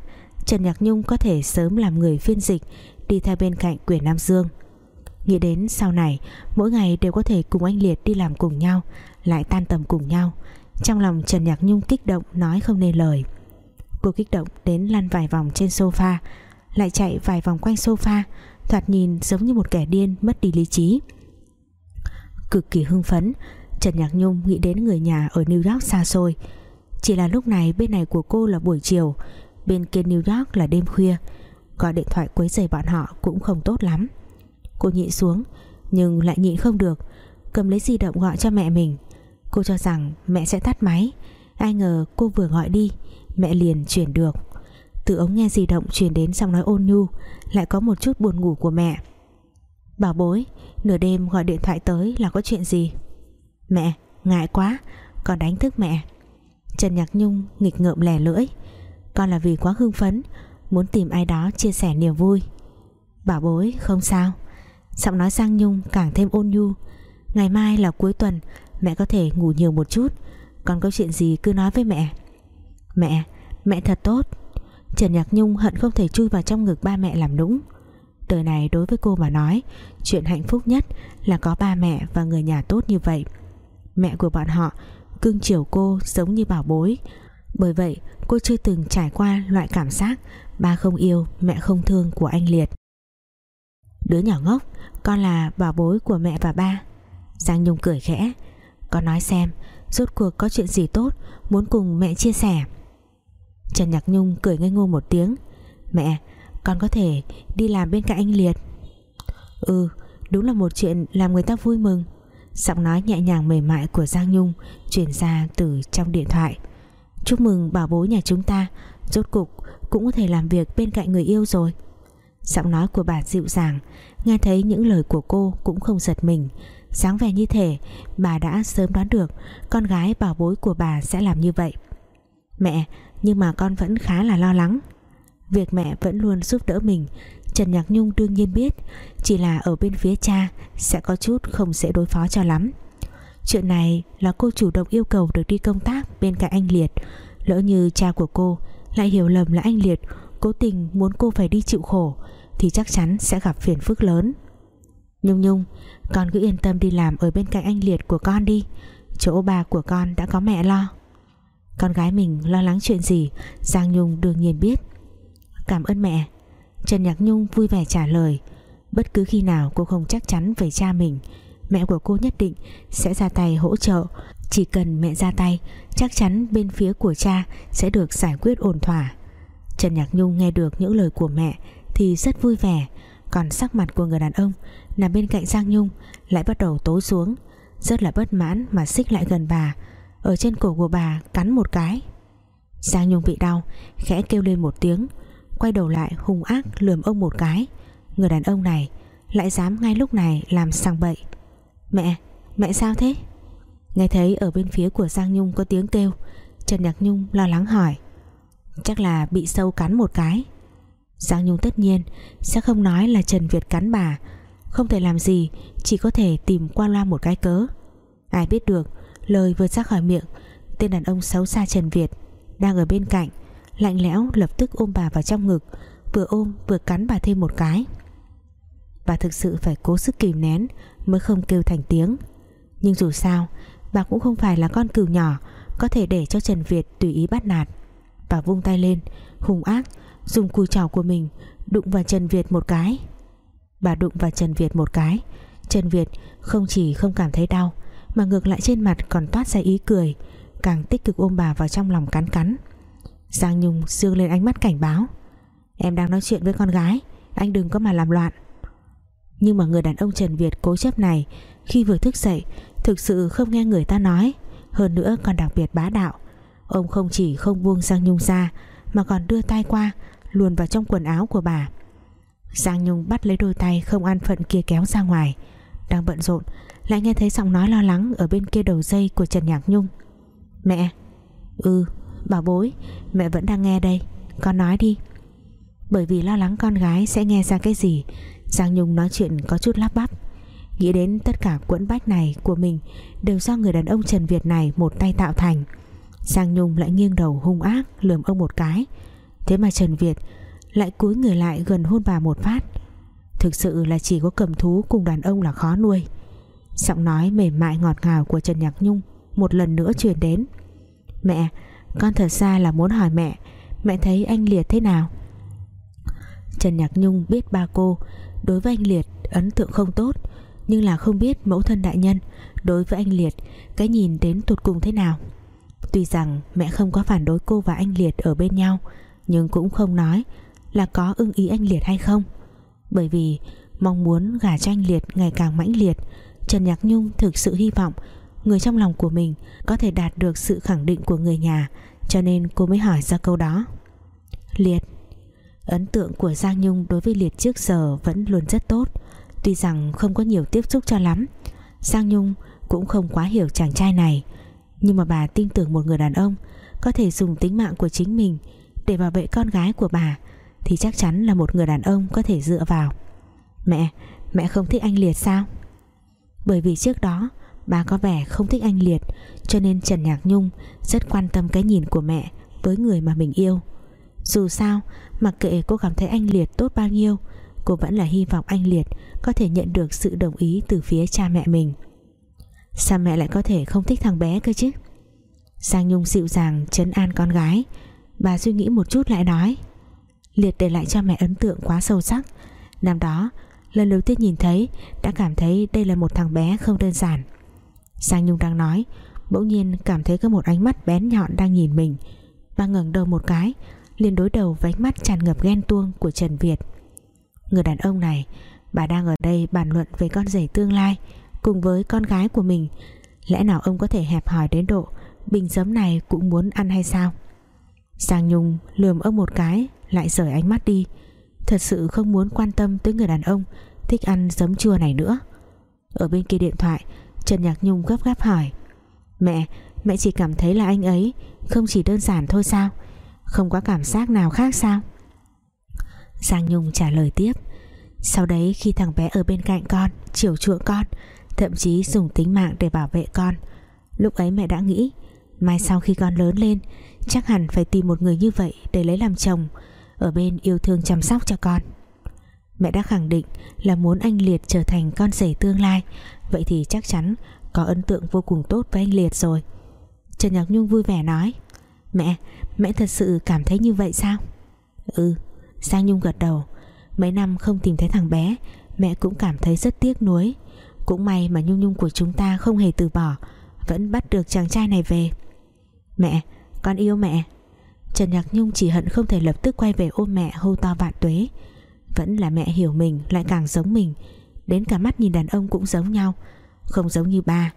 Trần Nhạc Nhung có thể sớm làm người phiên dịch, Đi theo bên cạnh quyền Nam Dương. Nghĩ đến sau này, Mỗi ngày đều có thể cùng anh Liệt đi làm cùng nhau, Lại tan tầm cùng nhau. Trong lòng Trần Nhạc Nhung kích động, nói không nên lời. Cô kích động đến lăn vài vòng trên sofa, Lại chạy vài vòng quanh sofa, Thoạt nhìn giống như một kẻ điên mất đi lý trí. Cực kỳ hưng phấn, Trần Nhạc Nhung nghĩ đến người nhà ở New York xa xôi. Chỉ là lúc này bên này của cô là buổi chiều, Bên kia New York là đêm khuya, Gọi điện thoại quấy rầy bọn họ cũng không tốt lắm. Cô nhịn xuống, Nhưng lại nhịn không được, Cầm lấy di động gọi cho mẹ mình. Cô cho rằng mẹ sẽ tắt máy, Ai ngờ cô vừa gọi đi Mẹ liền chuyển được. Từ ống nghe di động truyền đến giọng nói ôn nhu, Lại có một chút buồn ngủ của mẹ. Bảo bối, Nửa đêm gọi điện thoại tới là có chuyện gì? Mẹ, ngại quá Con đánh thức mẹ. Trần Nhạc Nhung nghịch ngợm lẻ lưỡi. Con là vì quá hưng phấn, Muốn tìm ai đó chia sẻ niềm vui. Bảo bối, không sao. Giọng nói sang Nhung càng thêm ôn nhu. Ngày mai là cuối tuần, Mẹ có thể ngủ nhiều một chút. Còn có chuyện gì cứ nói với mẹ. Mẹ, mẹ thật tốt. Trần Nhạc Nhung hận không thể chui vào trong ngực ba mẹ làm nũng. Đời này đối với cô mà nói Chuyện hạnh phúc nhất là có ba mẹ và người nhà tốt như vậy. Mẹ của bọn họ cưng chiều cô giống như bảo bối. Bởi vậy cô chưa từng trải qua loại cảm giác Ba không yêu, mẹ không thương của anh Liệt. Đứa nhỏ ngốc Con là bảo bối của mẹ và ba. Giang Nhung cười khẽ Con nói xem Rốt cuộc có chuyện gì tốt Muốn cùng mẹ chia sẻ? Trần Nhạc Nhung cười ngây ngô một tiếng. Mẹ, con có thể đi làm bên cạnh anh Liệt. Ừ Đúng là một chuyện làm người ta vui mừng. Giọng nói nhẹ nhàng mềm mại của Giang Nhung Truyền ra từ trong điện thoại. Chúc mừng bảo bối nhà chúng ta, Rốt cục cũng có thể làm việc bên cạnh người yêu rồi. Giọng nói của bà dịu dàng, Nghe thấy những lời của cô cũng không giật mình. Dáng vẻ như thể bà đã sớm đoán được con gái bảo bối của bà sẽ làm như vậy. Mẹ nhưng mà con vẫn khá là lo lắng. Việc mẹ vẫn luôn giúp đỡ mình, Trần Nhạc Nhung đương nhiên biết, chỉ là ở bên phía cha sẽ có chút không dễ đối phó cho lắm. Chuyện này là cô chủ động yêu cầu được đi công tác bên cạnh anh Liệt. Lỡ như cha của cô lại hiểu lầm là anh Liệt cố tình muốn cô phải đi chịu khổ, thì chắc chắn sẽ gặp phiền phức lớn. Nhung Nhung, Con cứ yên tâm đi làm ở bên cạnh anh Liệt của con đi. Chỗ bà của con đã có mẹ lo. Con gái mình lo lắng chuyện gì, Giang Nhung đương nhiên biết. Cảm ơn mẹ. Trần Nhạc Nhung vui vẻ trả lời, Bất cứ khi nào cô không chắc chắn về cha mình, Mẹ của cô nhất định sẽ ra tay hỗ trợ. Chỉ cần mẹ ra tay, Chắc chắn bên phía của cha Sẽ được giải quyết ổn thỏa. Trần Nhạc Nhung nghe được những lời của mẹ Thì rất vui vẻ, Còn sắc mặt của người đàn ông nằm bên cạnh Giang Nhung lại bắt đầu tối xuống. Rất là bất mãn mà xích lại gần bà ở trên cổ của bà cắn một cái. Giang Nhung bị đau khẽ kêu lên một tiếng quay đầu lại hung ác lườm ông một cái. Người đàn ông này lại dám ngay lúc này làm sang bậy. Mẹ, mẹ sao thế? Nghe thấy ở bên phía của Giang Nhung có tiếng kêu Trần Nhạc Nhung lo lắng hỏi. Chắc là bị sâu cắn một cái. Giang Nhung tất nhiên sẽ không nói là Trần Việt cắn bà. Không thể làm gì Chỉ có thể tìm qua loa một cái cớ. Ai biết được Lời vừa ra khỏi miệng, Tên đàn ông xấu xa Trần Việt, Đang ở bên cạnh, Lạnh lẽo lập tức ôm bà vào trong ngực, Vừa ôm vừa cắn bà thêm một cái. Bà thực sự phải cố sức kìm nén Mới không kêu thành tiếng. Nhưng dù sao, Bà cũng không phải là con cừu nhỏ, Có thể để cho Trần Việt tùy ý bắt nạt. Bà vung tay lên Hùng ác, Dùng cùi trỏ của mình Đụng vào Trần Việt một cái. Bà đụng vào Trần Việt một cái, Trần Việt không chỉ không cảm thấy đau mà ngược lại trên mặt còn toát ra ý cười, Càng tích cực ôm bà vào trong lòng cắn cắn. Giang Nhung dương lên ánh mắt cảnh báo. Em đang nói chuyện với con gái, Anh đừng có mà làm loạn. Nhưng mà người đàn ông Trần Việt cố chấp này, Khi vừa thức dậy, Thực sự không nghe người ta nói. Hơn nữa còn đặc biệt bá đạo. Ông không chỉ không buông Giang Nhung ra, Mà còn đưa tay qua, Luồn vào trong quần áo của bà. Giang Nhung bắt lấy đôi tay không an phận kia kéo ra ngoài, Đang bận rộn lại nghe thấy giọng nói lo lắng Ở bên kia đầu dây của Trần Nhạc Nhung. Mẹ. Ừ bảo bối, Mẹ vẫn đang nghe đây. Con nói đi. Bởi vì lo lắng con gái sẽ nghe ra cái gì? Giang Nhung nói chuyện có chút lắp bắp. Nghĩ đến tất cả quẫn bách này của mình Đều do người đàn ông Trần Việt này Một tay tạo thành. Giang Nhung lại nghiêng đầu hung ác lườm ông một cái. Thế mà Trần Việt lại cúi người lại gần hôn bà một phát. Thực sự là chỉ có cầm thú cùng đàn ông là khó nuôi giọng nói mềm mại ngọt ngào của Trần Nhạc Nhung một lần nữa truyền đến. Mẹ, con thật ra là muốn hỏi mẹ mẹ thấy anh Liệt thế nào? Trần Nhạc Nhung biết ba cô đối với anh Liệt ấn tượng không tốt, nhưng là không biết mẫu thân đại nhân đối với anh Liệt cái nhìn đến tụt cùng thế nào. Tuy rằng mẹ không có phản đối cô và anh Liệt ở bên nhau, nhưng cũng không nói là có ưng ý anh Liệt hay không. Bởi vì mong muốn gả cho anh Liệt ngày càng mãnh liệt Trần Nhạc Nhung thực sự hy vọng người trong lòng của mình có thể đạt được sự khẳng định của người nhà, cho nên cô mới hỏi ra câu đó. Liệt, Ấn tượng của Giang Nhung đối với Liệt trước giờ vẫn luôn rất tốt. Tuy rằng không có nhiều tiếp xúc cho lắm, Giang Nhung cũng không quá hiểu chàng trai này. Nhưng mà bà tin tưởng một người đàn ông Có thể dùng tính mạng của chính mình Để bảo vệ con gái của bà, thì chắc chắn là một người đàn ông có thể dựa vào. Mẹ mẹ không thích anh liệt sao? Bởi vì trước đó, bà có vẻ không thích anh liệt, cho nên trần nhạc nhung rất quan tâm cái nhìn của mẹ với người mà mình yêu. Dù sao, mặc kệ cô cảm thấy anh liệt tốt bao nhiêu, cô vẫn là hy vọng anh liệt có thể nhận được sự đồng ý từ phía cha mẹ mình. Sao mẹ lại có thể không thích thằng bé cơ chứ? Giang Nhung dịu dàng chấn an con gái. Bà suy nghĩ một chút lại nói, Liệt để lại cho mẹ ấn tượng quá sâu sắc. Năm đó lần đầu tiên nhìn thấy, Đã cảm thấy đây là một thằng bé không đơn giản. Sang Nhung đang nói, Bỗng nhiên cảm thấy có một ánh mắt bén nhọn đang nhìn mình Bà ngẩng đầu một cái, liền đối đầu với ánh mắt tràn ngập ghen tuông của Trần Việt. Người đàn ông này, Bà đang ở đây bàn luận về con rể tương lai, Cùng với con gái của mình. Lẽ nào ông có thể hẹp hòi đến độ Bình giấm này cũng muốn ăn hay sao? Sang Nhung lườm ông một cái, Lại rời ánh mắt đi. Thật sự không muốn quan tâm tới người đàn ông Thích ăn giấm chua này nữa. Ở bên kia điện thoại Trần Nhạc Nhung gấp gáp hỏi. Mẹ, mẹ chỉ cảm thấy là anh ấy Không chỉ đơn giản thôi sao? Không có cảm giác nào khác sao? Giang Nhung trả lời tiếp. Sau đấy khi thằng bé ở bên cạnh con Chiều chuộng con Thậm chí dùng tính mạng để bảo vệ con Lúc ấy mẹ đã nghĩ Mai sau khi con lớn lên Chắc hẳn phải tìm một người như vậy để lấy làm chồng. Ở bên yêu thương chăm sóc cho con. Mẹ đã khẳng định là muốn anh Liệt trở thành con rể tương lai Vậy thì chắc chắn có ấn tượng vô cùng tốt với anh Liệt rồi. Trần Nhạc Nhung vui vẻ nói Mẹ, mẹ thật sự cảm thấy như vậy sao? Ừ, sang Nhung gật đầu Mấy năm không tìm thấy thằng bé Mẹ cũng cảm thấy rất tiếc nuối. Cũng may mà Nhung Nhung của chúng ta không hề từ bỏ Vẫn bắt được chàng trai này về. Mẹ, con yêu mẹ. Trần Nhạc Nhung chỉ hận không thể lập tức quay về ôm mẹ hô to vạn tuế. Vẫn là mẹ hiểu mình, lại càng giống mình. Đến cả mắt nhìn đàn ông cũng giống nhau, Không giống như ba.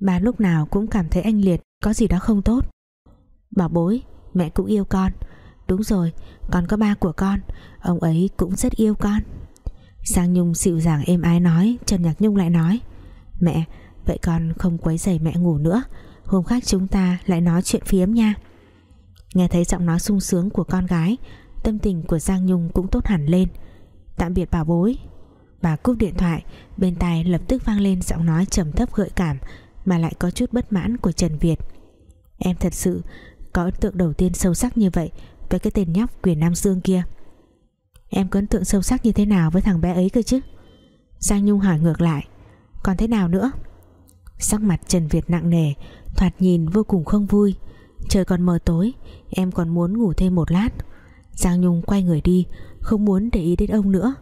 Ba lúc nào cũng cảm thấy anh Liệt Có gì đó không tốt. Bảo bối, mẹ cũng yêu con. Đúng rồi con có ba của con, Ông ấy cũng rất yêu con. Sang Nhung dịu dàng êm ái nói, Trần Nhạc Nhung lại nói, Mẹ, vậy con không quấy giày mẹ ngủ nữa. Hôm khác chúng ta lại nói chuyện phiếm nha. Nghe thấy giọng nói sung sướng của con gái, Tâm tình của Giang Nhung cũng tốt hẳn lên. Tạm biệt bà bối. Bà cúp điện thoại, Bên tai lập tức vang lên giọng nói trầm thấp gợi cảm, Mà lại có chút bất mãn của Trần Việt. Em thật sự có ấn tượng đầu tiên sâu sắc như vậy Với cái tên nhóc quyền Nam Dương kia. Em có ấn tượng sâu sắc như thế nào Với thằng bé ấy cơ chứ? Giang Nhung hỏi ngược lại. Còn thế nào nữa? Sắc mặt Trần Việt nặng nề, Thoạt nhìn vô cùng không vui. Trời còn mờ tối, Em còn muốn ngủ thêm một lát. Giang Nhung quay người đi, Không muốn để ý đến ông nữa.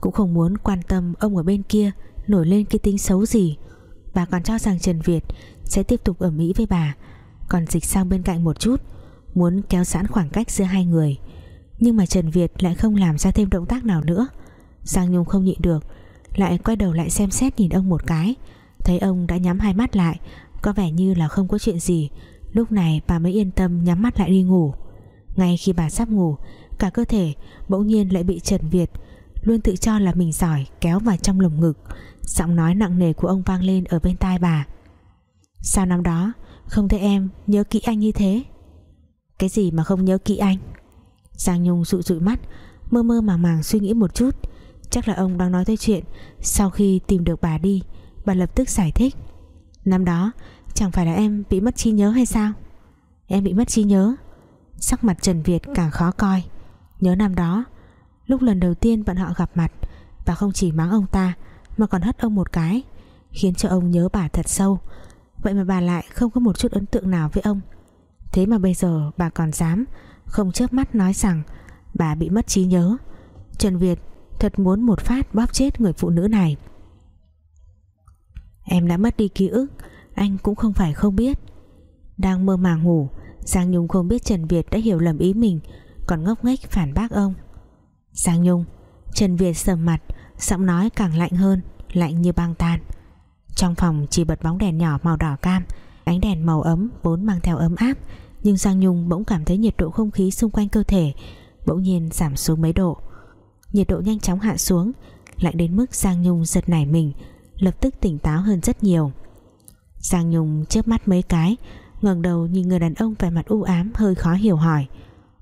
Cũng không muốn quan tâm ông ở bên kia Nổi lên cái tính xấu gì. Bà còn cho rằng Trần Việt Sẽ tiếp tục ở Mỹ với bà. Còn dịch sang bên cạnh một chút, Muốn kéo giãn khoảng cách giữa hai người. Nhưng mà Trần Việt lại không làm ra thêm động tác nào nữa. Giang Nhung không nhịn được, Lại quay đầu lại xem xét nhìn ông một cái. Thấy ông đã nhắm hai mắt lại, Có vẻ như là không có chuyện gì. Lúc này bà mới yên tâm nhắm mắt lại đi ngủ. Ngay khi bà sắp ngủ, Cả cơ thể bỗng nhiên lại bị Trần Việt Luôn tự cho là mình giỏi Kéo vào trong lồng ngực, Giọng nói nặng nề của ông vang lên ở bên tai bà. Sao năm đó Không thấy em nhớ kỹ anh như thế? Cái gì mà không nhớ kỹ anh? Giang Nhung dụ dụi mắt, Mơ mơ màng màng suy nghĩ một chút. Chắc là ông đang nói tới chuyện, Sau khi tìm được bà đi, Bà lập tức giải thích. Năm đó chẳng phải là em bị mất trí nhớ hay sao? Em bị mất trí nhớ. Sắc mặt Trần Việt càng khó coi. Nhớ năm đó, Lúc lần đầu tiên bọn họ gặp mặt Bà không chỉ mắng ông ta, Mà còn hất ông một cái, Khiến cho ông nhớ bà thật sâu. Vậy mà bà lại không có một chút ấn tượng nào với ông. Thế mà bây giờ bà còn dám, Không chớp mắt nói rằng Bà bị mất trí nhớ. Trần Việt thật muốn một phát bóp chết người phụ nữ này. Em đã mất đi ký ức anh cũng không phải không biết. Đang mơ màng ngủ, Giang Nhung không biết Trần Việt đã hiểu lầm ý mình, Còn ngốc nghếch phản bác ông. Giang Nhung, Trần Việt sầm mặt, Giọng nói càng lạnh hơn, Lạnh như băng tan. Trong phòng chỉ bật bóng đèn nhỏ màu đỏ cam, Ánh đèn màu ấm vốn mang theo ấm áp, Nhưng Giang Nhung bỗng cảm thấy nhiệt độ không khí xung quanh cơ thể Bỗng nhiên giảm xuống mấy độ. Nhiệt độ nhanh chóng hạ xuống, Lạnh đến mức Giang Nhung giật nảy mình, lập tức tỉnh táo hơn rất nhiều. Giang Nhung chớp mắt mấy cái, ngẩng đầu nhìn người đàn ông vẻ mặt u ám, hơi khó hiểu hỏi,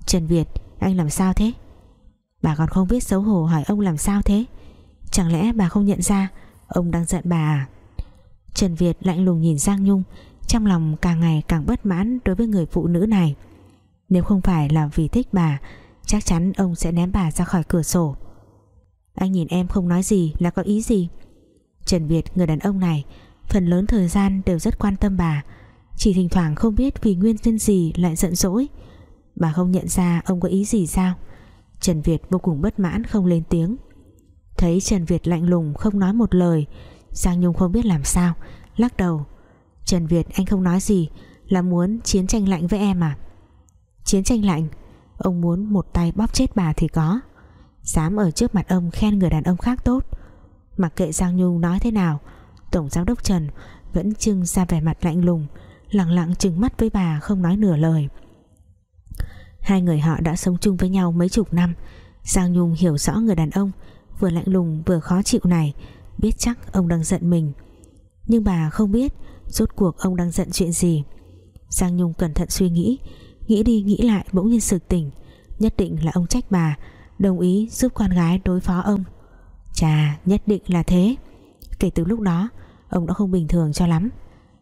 Trần Việt, anh làm sao thế? Bà còn không biết xấu hổ hỏi ông làm sao thế? Chẳng lẽ bà không nhận ra ông đang giận bà à? Trần Việt lạnh lùng nhìn Giang Nhung, trong lòng càng ngày càng bất mãn đối với người phụ nữ này. Nếu không phải là vì thích bà, chắc chắn ông sẽ ném bà ra khỏi cửa sổ. Anh nhìn em không nói gì là có ý gì? Trần Việt, người đàn ông này phần lớn thời gian đều rất quan tâm bà. Chỉ thỉnh thoảng không biết vì nguyên nhân gì lại giận dỗi. Bà không nhận ra ông có ý gì sao? Trần Việt vô cùng bất mãn không lên tiếng. Thấy Trần Việt lạnh lùng không nói một lời, Giang Nhung không biết làm sao, lắc đầu. Trần Việt, anh không nói gì, là muốn chiến tranh lạnh với em à? Chiến tranh lạnh? Ông muốn một tay bóp chết bà thì có. Dám ở trước mặt ông khen người đàn ông khác tốt. Mặc kệ Giang Nhung nói thế nào Tổng giám đốc Trần vẫn trưng ra vẻ mặt lạnh lùng, Lặng lặng trừng mắt với bà không nói nửa lời. Hai người họ đã sống chung với nhau mấy chục năm. Giang Nhung hiểu rõ người đàn ông Vừa lạnh lùng vừa khó chịu này, Biết chắc ông đang giận mình. Nhưng bà không biết Rốt cuộc ông đang giận chuyện gì. Giang Nhung cẩn thận suy nghĩ Nghĩ đi nghĩ lại bỗng nhiên sực tỉnh, Nhất định là ông trách bà, Đồng ý giúp con gái đối phó ông. Chà, nhất định là thế. Kể từ lúc đó Ông đã không bình thường cho lắm.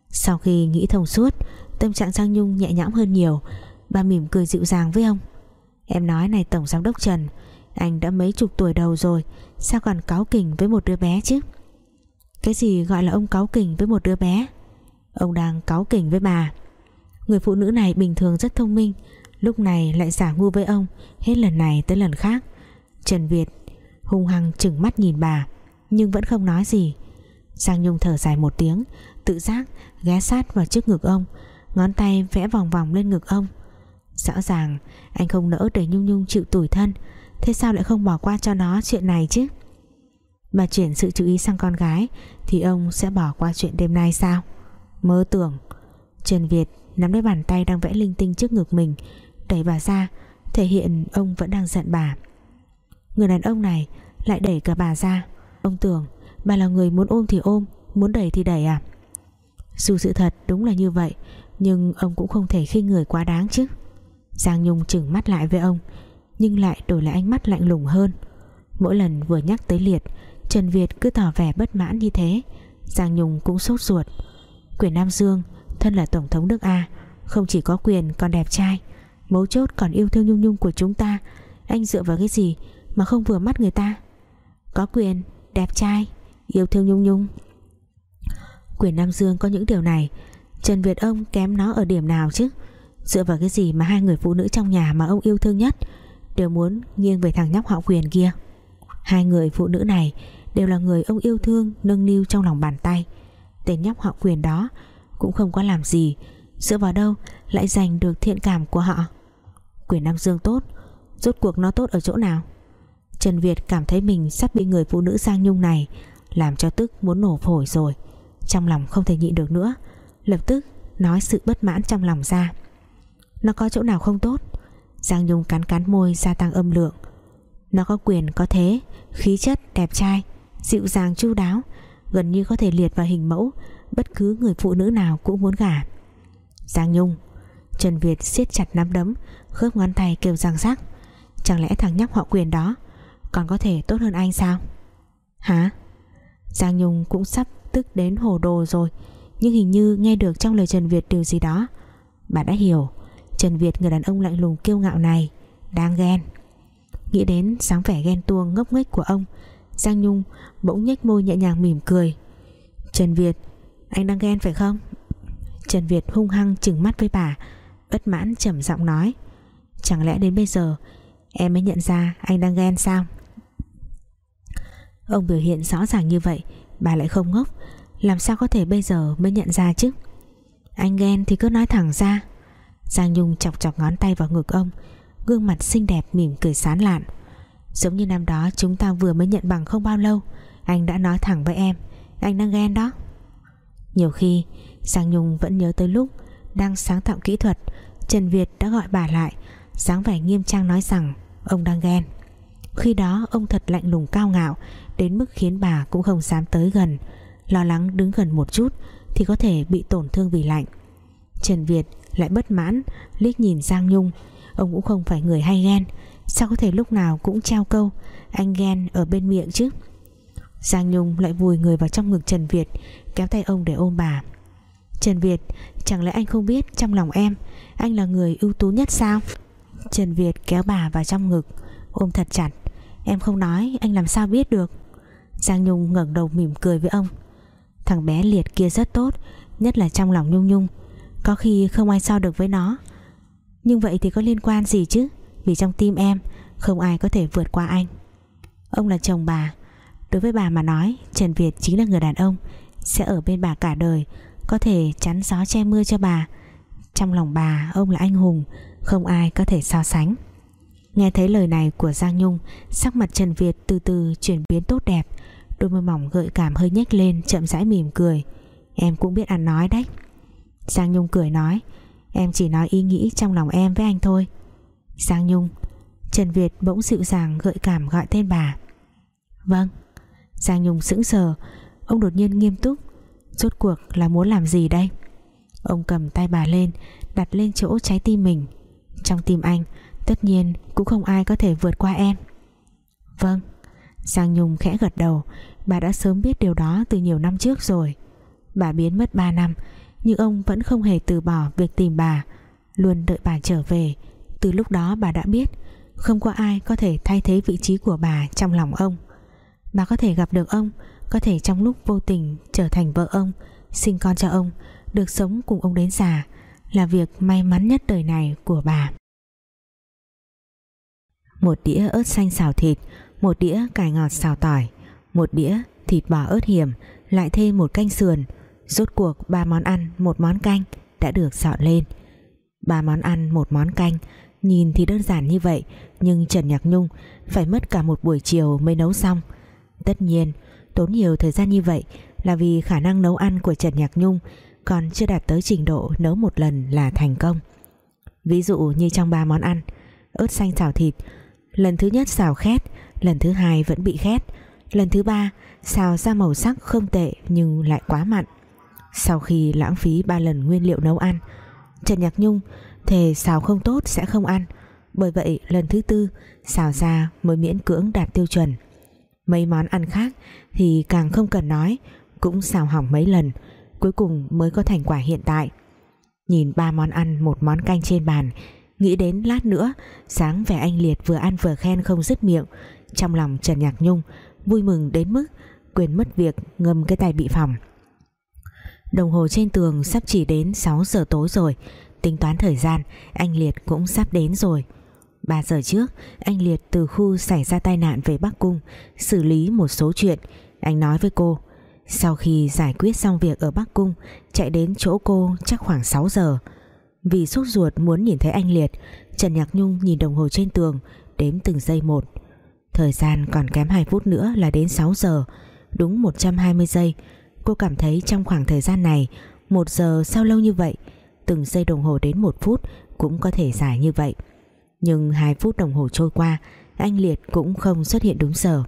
Sau khi nghĩ thông suốt, Tâm trạng Giang Nhung nhẹ nhõm hơn nhiều. Bà mỉm cười dịu dàng với ông. Em nói này, Tổng Giám đốc Trần, Anh đã mấy chục tuổi đầu rồi, Sao còn cáu kỉnh với một đứa bé chứ? Cái gì gọi là ông cáu kỉnh với một đứa bé? Ông đang cáu kỉnh với bà. Người phụ nữ này bình thường rất thông minh, Lúc này lại giả ngu với ông, Hết lần này tới lần khác. Trần Việt hung hăng chừng mắt nhìn bà, Nhưng vẫn không nói gì. Giang Nhung thở dài một tiếng, Tự giác ghé sát vào trước ngực ông, Ngón tay vẽ vòng vòng lên ngực ông. Rõ ràng, anh không nỡ để Nhung Nhung chịu tủi thân, Thế sao lại không bỏ qua cho nó chuyện này chứ? Mà chuyển sự chú ý sang con gái, Thì ông sẽ bỏ qua chuyện đêm nay sao? Mơ tưởng. Trần Việt nắm lấy bàn tay đang vẽ linh tinh trước ngực mình, Đẩy bà ra, Thể hiện ông vẫn đang giận bà. Người đàn ông này lại đẩy cả bà ra. Ông tưởng bà là người muốn ôm thì ôm Muốn đẩy thì đẩy à? Dù sự thật đúng là như vậy Nhưng ông cũng không thể khi người quá đáng chứ. Giang Nhung chừng mắt lại với ông Nhưng lại đổi lại ánh mắt lạnh lùng hơn. Mỗi lần vừa nhắc tới Liệt Trần Việt cứ tỏ vẻ bất mãn như thế. Giang Nhung cũng sốt ruột. Quyền Nam Dương Thân là Tổng thống nước A Không chỉ có quyền còn đẹp trai. Mấu chốt còn yêu thương Nhung Nhung của chúng ta. Anh dựa vào cái gì mà không vừa mắt người ta? Có quyền, đẹp trai. Yêu thương Nhung Nhung. Quyền Nam Dương có những điều này. Trần Việt ông kém nó ở điểm nào chứ? Dựa vào cái gì mà hai người phụ nữ trong nhà Mà ông yêu thương nhất? Đều muốn nghiêng về thằng nhóc họ quyền kia. Hai người phụ nữ này Đều là người ông yêu thương, nâng niu trong lòng bàn tay. Tên nhóc họ quyền đó Cũng không có làm gì. Dựa vào đâu lại giành được thiện cảm của họ? Quyền Nam Dương tốt. Rốt cuộc nó tốt ở chỗ nào? Trần Việt cảm thấy mình sắp bị người phụ nữ sang nhung này làm cho tức muốn nổ phổi rồi. Trong lòng không thể nhịn được nữa. Lập tức, nói sự bất mãn trong lòng ra. Nó có chỗ nào không tốt? Giang Nhung cắn cắn môi gia tăng âm lượng. Nó có quyền, có thế, Khí chất, đẹp trai, Dịu dàng chu đáo, Gần như có thể liệt vào hình mẫu, Bất cứ người phụ nữ nào cũng muốn gả. Giang Nhung, Trần Việt siết chặt nắm đấm, Khớp ngón tay kêu răng rắc. Chẳng lẽ thằng nhóc họ quyền đó Còn có thể tốt hơn anh sao? Hả? Giang Nhung cũng sắp tức đến hồ đồ rồi, Nhưng hình như nghe được trong lời Trần Việt điều gì đó. Bà đã hiểu, Trần Việt người đàn ông lạnh lùng kiêu ngạo này Đang ghen. Nghĩ đến sáng vẻ ghen tuông ngốc nghếch của ông, Giang Nhung bỗng nhếch môi nhẹ nhàng mỉm cười. Trần Việt, Anh đang ghen phải không? Trần Việt hung hăng chừng mắt với bà, Bất mãn trầm giọng nói. Chẳng lẽ đến bây giờ Em mới nhận ra anh đang ghen sao? Ông biểu hiện rõ ràng như vậy, Bà lại không ngốc. Làm sao có thể bây giờ mới nhận ra chứ? Anh ghen thì cứ nói thẳng ra. Giang Nhung chọc chọc ngón tay vào ngực ông, Gương mặt xinh đẹp mỉm cười sán lạn. Giống như năm đó chúng ta vừa mới nhận bằng không bao lâu, Anh đã nói thẳng với em, Anh đang ghen đó. Nhiều khi, Giang Nhung vẫn nhớ tới lúc Đang sáng tạo kỹ thuật, Trần Việt đã gọi bà lại, dáng vẻ nghiêm trang nói rằng ông đang ghen. Khi đó ông thật lạnh lùng cao ngạo đến mức khiến bà cũng không dám tới gần. Lo lắng đứng gần một chút thì có thể bị tổn thương vì lạnh. Trần Việt lại bất mãn, liếc nhìn Giang Nhung. Ông cũng không phải người hay ghen. Sao có thể lúc nào cũng treo câu, anh ghen ở bên miệng chứ? Giang Nhung lại vùi người vào trong ngực Trần Việt, kéo tay ông để ôm bà. Trần Việt, chẳng lẽ anh không biết trong lòng em, anh là người ưu tú nhất sao? Trần Việt kéo bà vào trong ngực, Ôm thật chặt. Em không nói, anh làm sao biết được? Giang Nhung ngẩng đầu mỉm cười với ông. Thằng bé liệt kia rất tốt, Nhất là trong lòng Nhung Nhung. Có khi không ai so được với nó. Nhưng vậy thì có liên quan gì chứ? Vì trong tim em, Không ai có thể vượt qua anh. Ông là chồng bà. Đối với bà mà nói, Trần Việt chính là người đàn ông. Sẽ ở bên bà cả đời, Có thể chắn gió che mưa cho bà. Trong lòng bà, ông là anh hùng, không ai có thể so sánh. Nghe thấy lời này của Giang Nhung, Sắc mặt Trần Việt từ từ chuyển biến tốt đẹp. Đôi môi mỏng gợi cảm hơi nhếch lên, Chậm rãi mỉm cười. Em cũng biết ăn nói đấy. Giang Nhung cười nói, Em chỉ nói ý nghĩ trong lòng em với anh thôi. Giang Nhung, Trần Việt bỗng dịu dàng gợi cảm gọi tên bà. Vâng. Giang Nhung sững sờ, Ông đột nhiên nghiêm túc. Rốt cuộc là muốn làm gì đây? Ông cầm tay bà lên, Đặt lên chỗ trái tim mình. Trong tim anh Tất nhiên, cũng không ai có thể vượt qua em. Vâng. Giang Nhung khẽ gật đầu. Bà đã sớm biết điều đó từ nhiều năm trước rồi. Bà biến mất 3 năm, Nhưng ông vẫn không hề từ bỏ việc tìm bà, Luôn đợi bà trở về. Từ lúc đó bà đã biết, Không có ai có thể thay thế vị trí của bà trong lòng ông. Bà có thể gặp được ông, Có thể trong lúc vô tình trở thành vợ ông, Sinh con cho ông, Được sống cùng ông đến già, Là việc may mắn nhất đời này của bà. Một đĩa ớt xanh xào thịt, Một đĩa cải ngọt xào tỏi, Một đĩa thịt bò ớt hiểm, Lại thêm một canh sườn. Rốt cuộc ba món ăn, một món canh Đã được dọn lên. Ba món ăn, một món canh. Nhìn thì đơn giản như vậy, Nhưng Trần Nhạc Nhung Phải mất cả một buổi chiều mới nấu xong. Tất nhiên, tốn nhiều thời gian như vậy Là vì khả năng nấu ăn của Trần Nhạc Nhung Còn chưa đạt tới trình độ nấu một lần là thành công. Ví dụ như trong ba món ăn, Ớt xanh xào thịt Lần thứ nhất xào khét, Lần thứ hai vẫn bị khét. Lần thứ ba, xào ra màu sắc không tệ Nhưng lại quá mặn. Sau khi lãng phí ba lần nguyên liệu nấu ăn, Trần Nhạc Nhung thề xào không tốt sẽ không ăn. Bởi vậy, lần thứ tư, xào ra mới miễn cưỡng đạt tiêu chuẩn. Mấy món ăn khác thì càng không cần nói, Cũng xào hỏng mấy lần, Cuối cùng mới có thành quả hiện tại. Nhìn ba món ăn một món canh trên bàn Nghĩ đến lát nữa, Sáng vẻ anh Liệt vừa ăn vừa khen không dứt miệng. Trong lòng Trần Nhạc Nhung, Vui mừng đến mức Quên mất việc ngâm cái tay bị phòng Đồng hồ trên tường sắp chỉ đến 6 giờ tối rồi. Tính toán thời gian, Anh Liệt cũng sắp đến rồi. 3 giờ trước, Anh Liệt từ khu xảy ra tai nạn về Bắc Cung, Xử lý một số chuyện. Anh nói với cô, Sau khi giải quyết xong việc ở Bắc Cung, Chạy đến chỗ cô chắc khoảng 6 giờ. Vì sốt ruột muốn nhìn thấy anh Liệt, Trần Nhạc Nhung nhìn đồng hồ trên tường, Đếm từng giây một. Thời gian còn kém 2 phút nữa là đến 6 giờ. Đúng 120 giây, Cô cảm thấy trong khoảng thời gian này, Một giờ sao lâu như vậy? Từng giây đồng hồ đến một phút Cũng có thể dài như vậy. Nhưng hai phút đồng hồ trôi qua, Anh Liệt cũng không xuất hiện đúng giờ.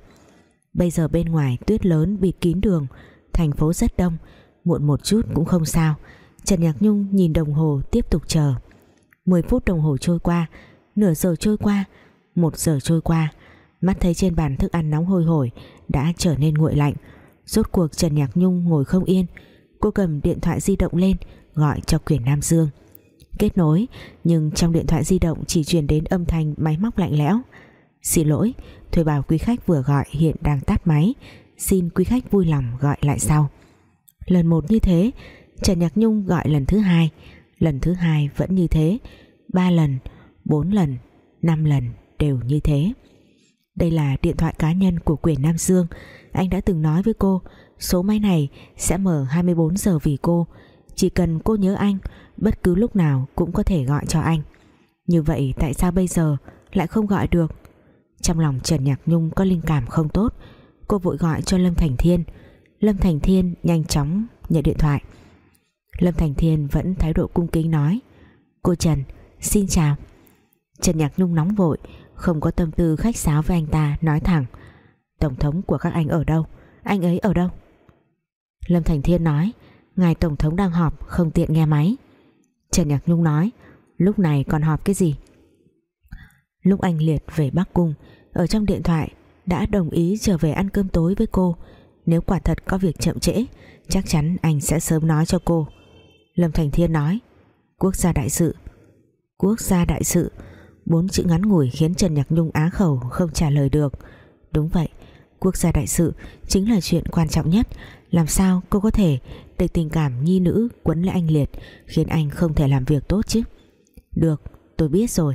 Bây giờ bên ngoài tuyết lớn bịt kín đường, Thành phố rất đông, Muộn một chút cũng không sao. Trần Nhạc Nhung nhìn đồng hồ tiếp tục chờ. 10 phút đồng hồ trôi qua, Nửa giờ trôi qua, Một giờ trôi qua. Mắt thấy trên bàn thức ăn nóng hôi hổi Đã trở nên nguội lạnh. Rốt cuộc Trần Nhạc Nhung ngồi không yên. Cô cầm điện thoại di động lên, Gọi cho quyền Nam Dương. Kết nối, Nhưng trong điện thoại di động chỉ truyền đến âm thanh máy móc lạnh lẽo. Xin lỗi Thuê bảo quý khách vừa gọi hiện đang tắt máy. Xin quý khách vui lòng gọi lại sau. Lần một như thế Trần Nhạc Nhung gọi lần thứ hai. Lần thứ hai vẫn như thế. Ba lần, bốn lần, năm lần đều như thế. Đây là điện thoại cá nhân của quyền Nam Dương. Anh đã từng nói với cô Số máy này sẽ mở 24 giờ vì cô. Chỉ cần cô nhớ anh Bất cứ lúc nào cũng có thể gọi cho anh. Như vậy tại sao bây giờ Lại không gọi được? Trong lòng Trần Nhạc Nhung có linh cảm không tốt Cô vội gọi cho Lâm Thành Thiên. Lâm Thành Thiên nhanh chóng nhận điện thoại. Lâm Thành Thiên vẫn thái độ cung kính nói, Cô Trần, xin chào. Trần Nhạc Nhung nóng vội, Không có tâm tư khách sáo với anh ta, Nói thẳng, Tổng thống của các anh ở đâu? Anh ấy ở đâu? Lâm Thành Thiên nói, Ngài Tổng thống đang họp, không tiện nghe máy. Trần Nhạc Nhung nói, Lúc này còn họp cái gì? Lúc anh Liệt về Bắc Cung, Ở trong điện thoại, đã đồng ý trở về ăn cơm tối với cô. Nếu quả thật có việc chậm trễ, Chắc chắn anh sẽ sớm nói cho cô. Lâm Thành Thiên nói, Quốc gia đại sự. Quốc gia đại sự? Bốn chữ ngắn ngủi khiến Trần Nhạc Nhung á khẩu, không trả lời được. Đúng vậy, Quốc gia đại sự chính là chuyện quan trọng nhất. Làm sao cô có thể để tình cảm nhi nữ quấn lấy anh Liệt Khiến anh không thể làm việc tốt chứ? Được, tôi biết rồi.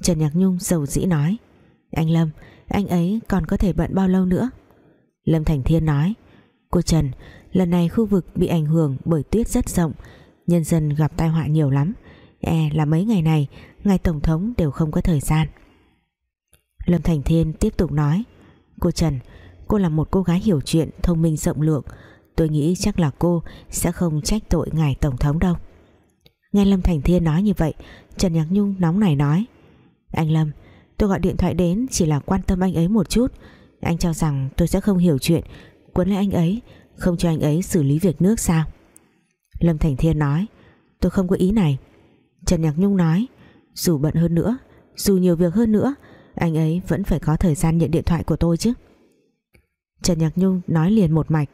Trần Nhạc Nhung dầu dĩ nói, Anh Lâm, anh ấy còn có thể bận bao lâu nữa? Lâm Thành Thiên nói, Cô Trần, lần này khu vực bị ảnh hưởng bởi tuyết rất rộng nhân dân gặp tai họa nhiều lắm. E là mấy ngày này, ngài Tổng thống đều không có thời gian. Lâm Thành Thiên tiếp tục nói, Cô Trần, Cô là một cô gái hiểu chuyện, Thông minh rộng lượng. Tôi nghĩ chắc là cô sẽ không trách tội ngài Tổng thống đâu. Nghe Lâm Thành Thiên nói như vậy, Trần Nhạc Nhung nóng nảy nói, Anh Lâm, Tôi gọi điện thoại đến chỉ là quan tâm anh ấy một chút. Anh cho rằng tôi sẽ không hiểu chuyện. Quấn lấy anh ấy, Không cho anh ấy xử lý việc nước sao? Lâm Thành Thiên nói, Tôi không có ý này. Trần Nhạc Nhung nói, Dù bận hơn nữa, Dù nhiều việc hơn nữa, Anh ấy vẫn phải có thời gian nhận điện thoại của tôi chứ. Trần Nhạc Nhung nói liền một mạch,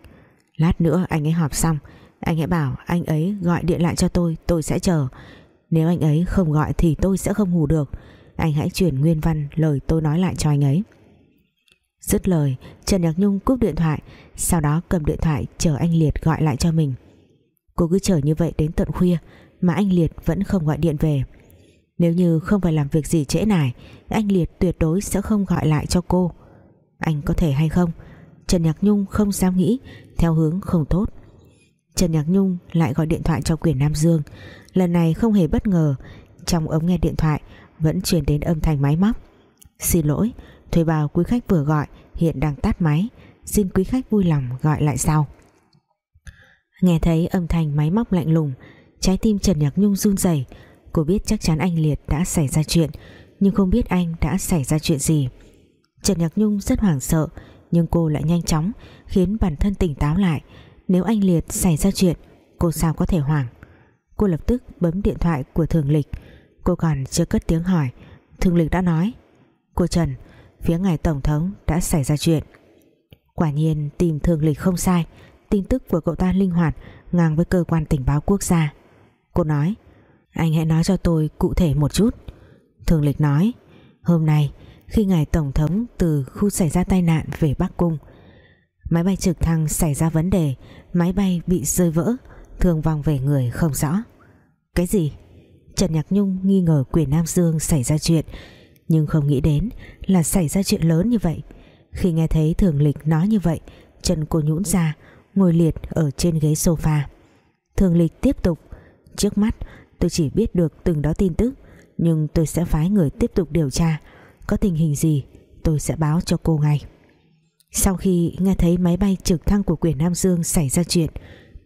Lát nữa anh ấy họp xong, Anh hãy bảo anh ấy gọi điện lại cho tôi Tôi sẽ chờ. Nếu anh ấy không gọi thì tôi sẽ không ngủ được. Anh hãy chuyển nguyên văn, lời tôi nói lại cho anh ấy. Dứt lời, Trần Nhạc Nhung cúp điện thoại, Sau đó cầm điện thoại chờ anh Liệt gọi lại cho mình. Cô cứ chờ như vậy đến tận khuya, Mà anh Liệt vẫn không gọi điện về. Nếu như không phải làm việc gì trễ nải, Anh Liệt tuyệt đối sẽ không gọi lại cho cô. Anh có thể hay không? Trần Nhạc Nhung không dám nghĩ, Theo hướng không tốt. Trần Nhạc Nhung lại gọi điện thoại cho quyền Nam Dương. Lần này không hề bất ngờ, Trong ống nghe điện thoại Vẫn truyền đến âm thanh máy móc. Xin lỗi, Thuê bao quý khách vừa gọi, Hiện đang tắt máy. Xin quý khách vui lòng gọi lại sau. Nghe thấy âm thanh máy móc lạnh lùng, Trái tim Trần Nhạc Nhung run rẩy. Cô biết chắc chắn anh Liệt đã xảy ra chuyện, Nhưng không biết anh đã xảy ra chuyện gì. Trần Nhạc Nhung rất hoảng sợ, Nhưng cô lại nhanh chóng Khiến bản thân tỉnh táo lại. Nếu anh Liệt xảy ra chuyện, Cô sao có thể hoảng? Cô lập tức bấm điện thoại của Thường Lịch. Cô còn chưa cất tiếng hỏi. Thường Lịch đã nói. Cô Trần, Phía ngài Tổng thống đã xảy ra chuyện. Quả nhiên tìm Thường Lịch không sai tin tức của cậu ta linh hoạt, ngang với cơ quan tình báo quốc gia. Cô nói, anh hãy nói cho tôi cụ thể một chút. Thường lịch nói, hôm nay, khi ngài tổng thống từ khu xảy ra tai nạn về Bắc Cung, máy bay trực thăng xảy ra vấn đề, máy bay bị rơi vỡ, thương vong về người không rõ. Cái gì? Trần Nhạc Nhung nghi ngờ quyền Nam Dương xảy ra chuyện, nhưng không nghĩ đến là xảy ra chuyện lớn như vậy. Khi nghe thấy thường lịch nói như vậy, chân cô nhũn ra ngồi liệt ở trên ghế sofa. Thường lịch tiếp tục, trước mắt, tôi chỉ biết được từng đó tin tức, nhưng tôi sẽ phái người tiếp tục điều tra. Có tình hình gì, tôi sẽ báo cho cô ngay. Sau khi nghe thấy máy bay trực thăng của quyền Nam Dương xảy ra chuyện,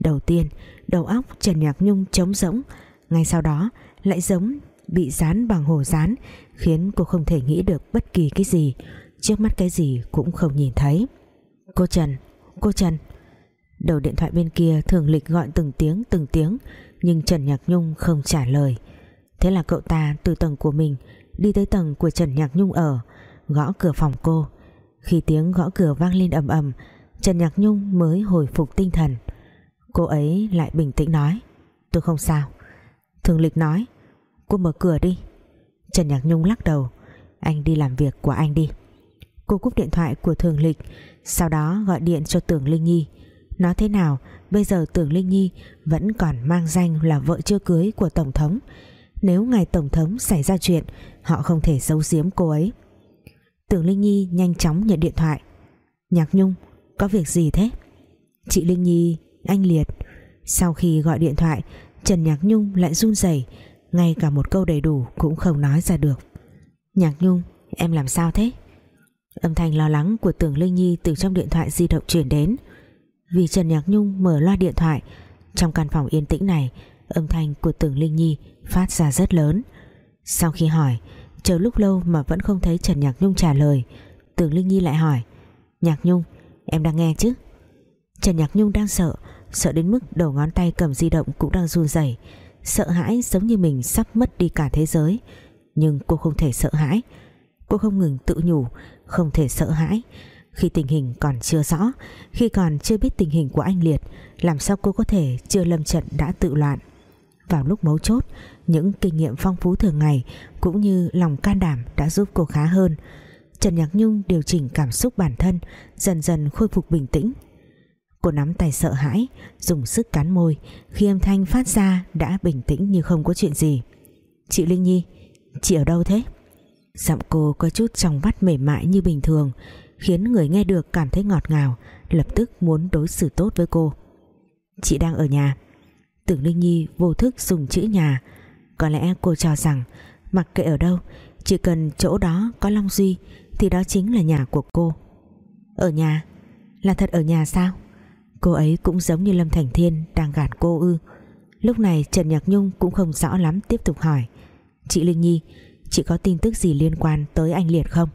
đầu tiên, đầu óc Trần Nhạc Nhung trống rỗng, ngay sau đó lại giống bị dán bằng hồ dán, khiến cô không thể nghĩ được bất kỳ cái gì. Trước mắt cái gì cũng không nhìn thấy. Cô Trần cô Trần Đầu điện thoại bên kia thường lịch gọi từng tiếng từng tiếng, Nhưng Trần Nhạc Nhung không trả lời. Thế là cậu ta từ tầng của mình Đi tới tầng của Trần Nhạc Nhung ở, Gõ cửa phòng cô. Khi tiếng gõ cửa vang lên ầm ầm, Trần Nhạc Nhung mới hồi phục tinh thần. Cô ấy lại bình tĩnh nói, Tôi không sao. Thường lịch nói, Cô mở cửa đi. Trần Nhạc Nhung lắc đầu, Anh đi làm việc của anh đi. Cô cúp điện thoại của Thường Lịch, Sau đó gọi điện cho Tưởng Linh Nhi. Nói thế nào? Bây giờ Tưởng Linh Nhi Vẫn còn mang danh là vợ chưa cưới của Tổng thống. Nếu ngài Tổng thống xảy ra chuyện, Họ không thể giấu giếm cô ấy. Tưởng Linh Nhi nhanh chóng nhận điện thoại. Nhạc Nhung, Có việc gì thế? Chị Linh Nhi, Anh Liệt. Sau khi gọi điện thoại, Trần Nhạc Nhung lại run rẩy. Ngay cả một câu đầy đủ cũng không nói ra được. Nhạc Nhung, Em làm sao thế? Âm thanh lo lắng của Tưởng Linh Nhi Từ trong điện thoại di động chuyển đến vì Trần Nhạc Nhung mở loa điện thoại, Trong căn phòng yên tĩnh này, Âm thanh của Tưởng Linh Nhi phát ra rất lớn. Sau khi hỏi, Chờ lúc lâu mà vẫn không thấy Trần Nhạc Nhung trả lời, Tưởng Linh Nhi lại hỏi, Nhạc Nhung, em đang nghe chứ? Trần Nhạc Nhung đang sợ Sợ đến mức đầu ngón tay cầm di động cũng đang run rẩy, Sợ hãi giống như mình sắp mất đi cả thế giới. Nhưng cô không thể sợ hãi, Cô không ngừng tự nhủ, Không thể sợ hãi khi tình hình còn chưa rõ, Khi còn chưa biết tình hình của anh Liệt, Làm sao cô có thể chưa lâm trận đã tự loạn? Vào lúc mấu chốt, Những kinh nghiệm phong phú thường ngày Cũng như lòng can đảm đã giúp cô khá hơn. Trần Nhạc Nhung điều chỉnh cảm xúc bản thân, Dần dần khôi phục bình tĩnh. Cô nắm tay sợ hãi, Dùng sức cắn môi, Khi âm thanh phát ra đã bình tĩnh như không có chuyện gì. Chị Linh Nhi, Chị ở đâu thế? Giọng cô có chút trong vắt mềm mại như bình thường khiến người nghe được cảm thấy ngọt ngào, lập tức muốn đối xử tốt với cô. Chị đang ở nhà. Tưởng linh nhi vô thức dùng chữ nhà. Có lẽ cô cho rằng, mặc kệ ở đâu, chỉ cần chỗ đó có long duy, thì đó chính là nhà của cô. Ở nhà? Là thật ở nhà sao? Cô ấy cũng giống như Lâm Thành Thiên Đang gạt cô ư. Lúc này Trần Nhạc Nhung cũng không rõ lắm, Tiếp tục hỏi. Chị Linh Nhi, Chị có tin tức gì liên quan tới anh Liệt không?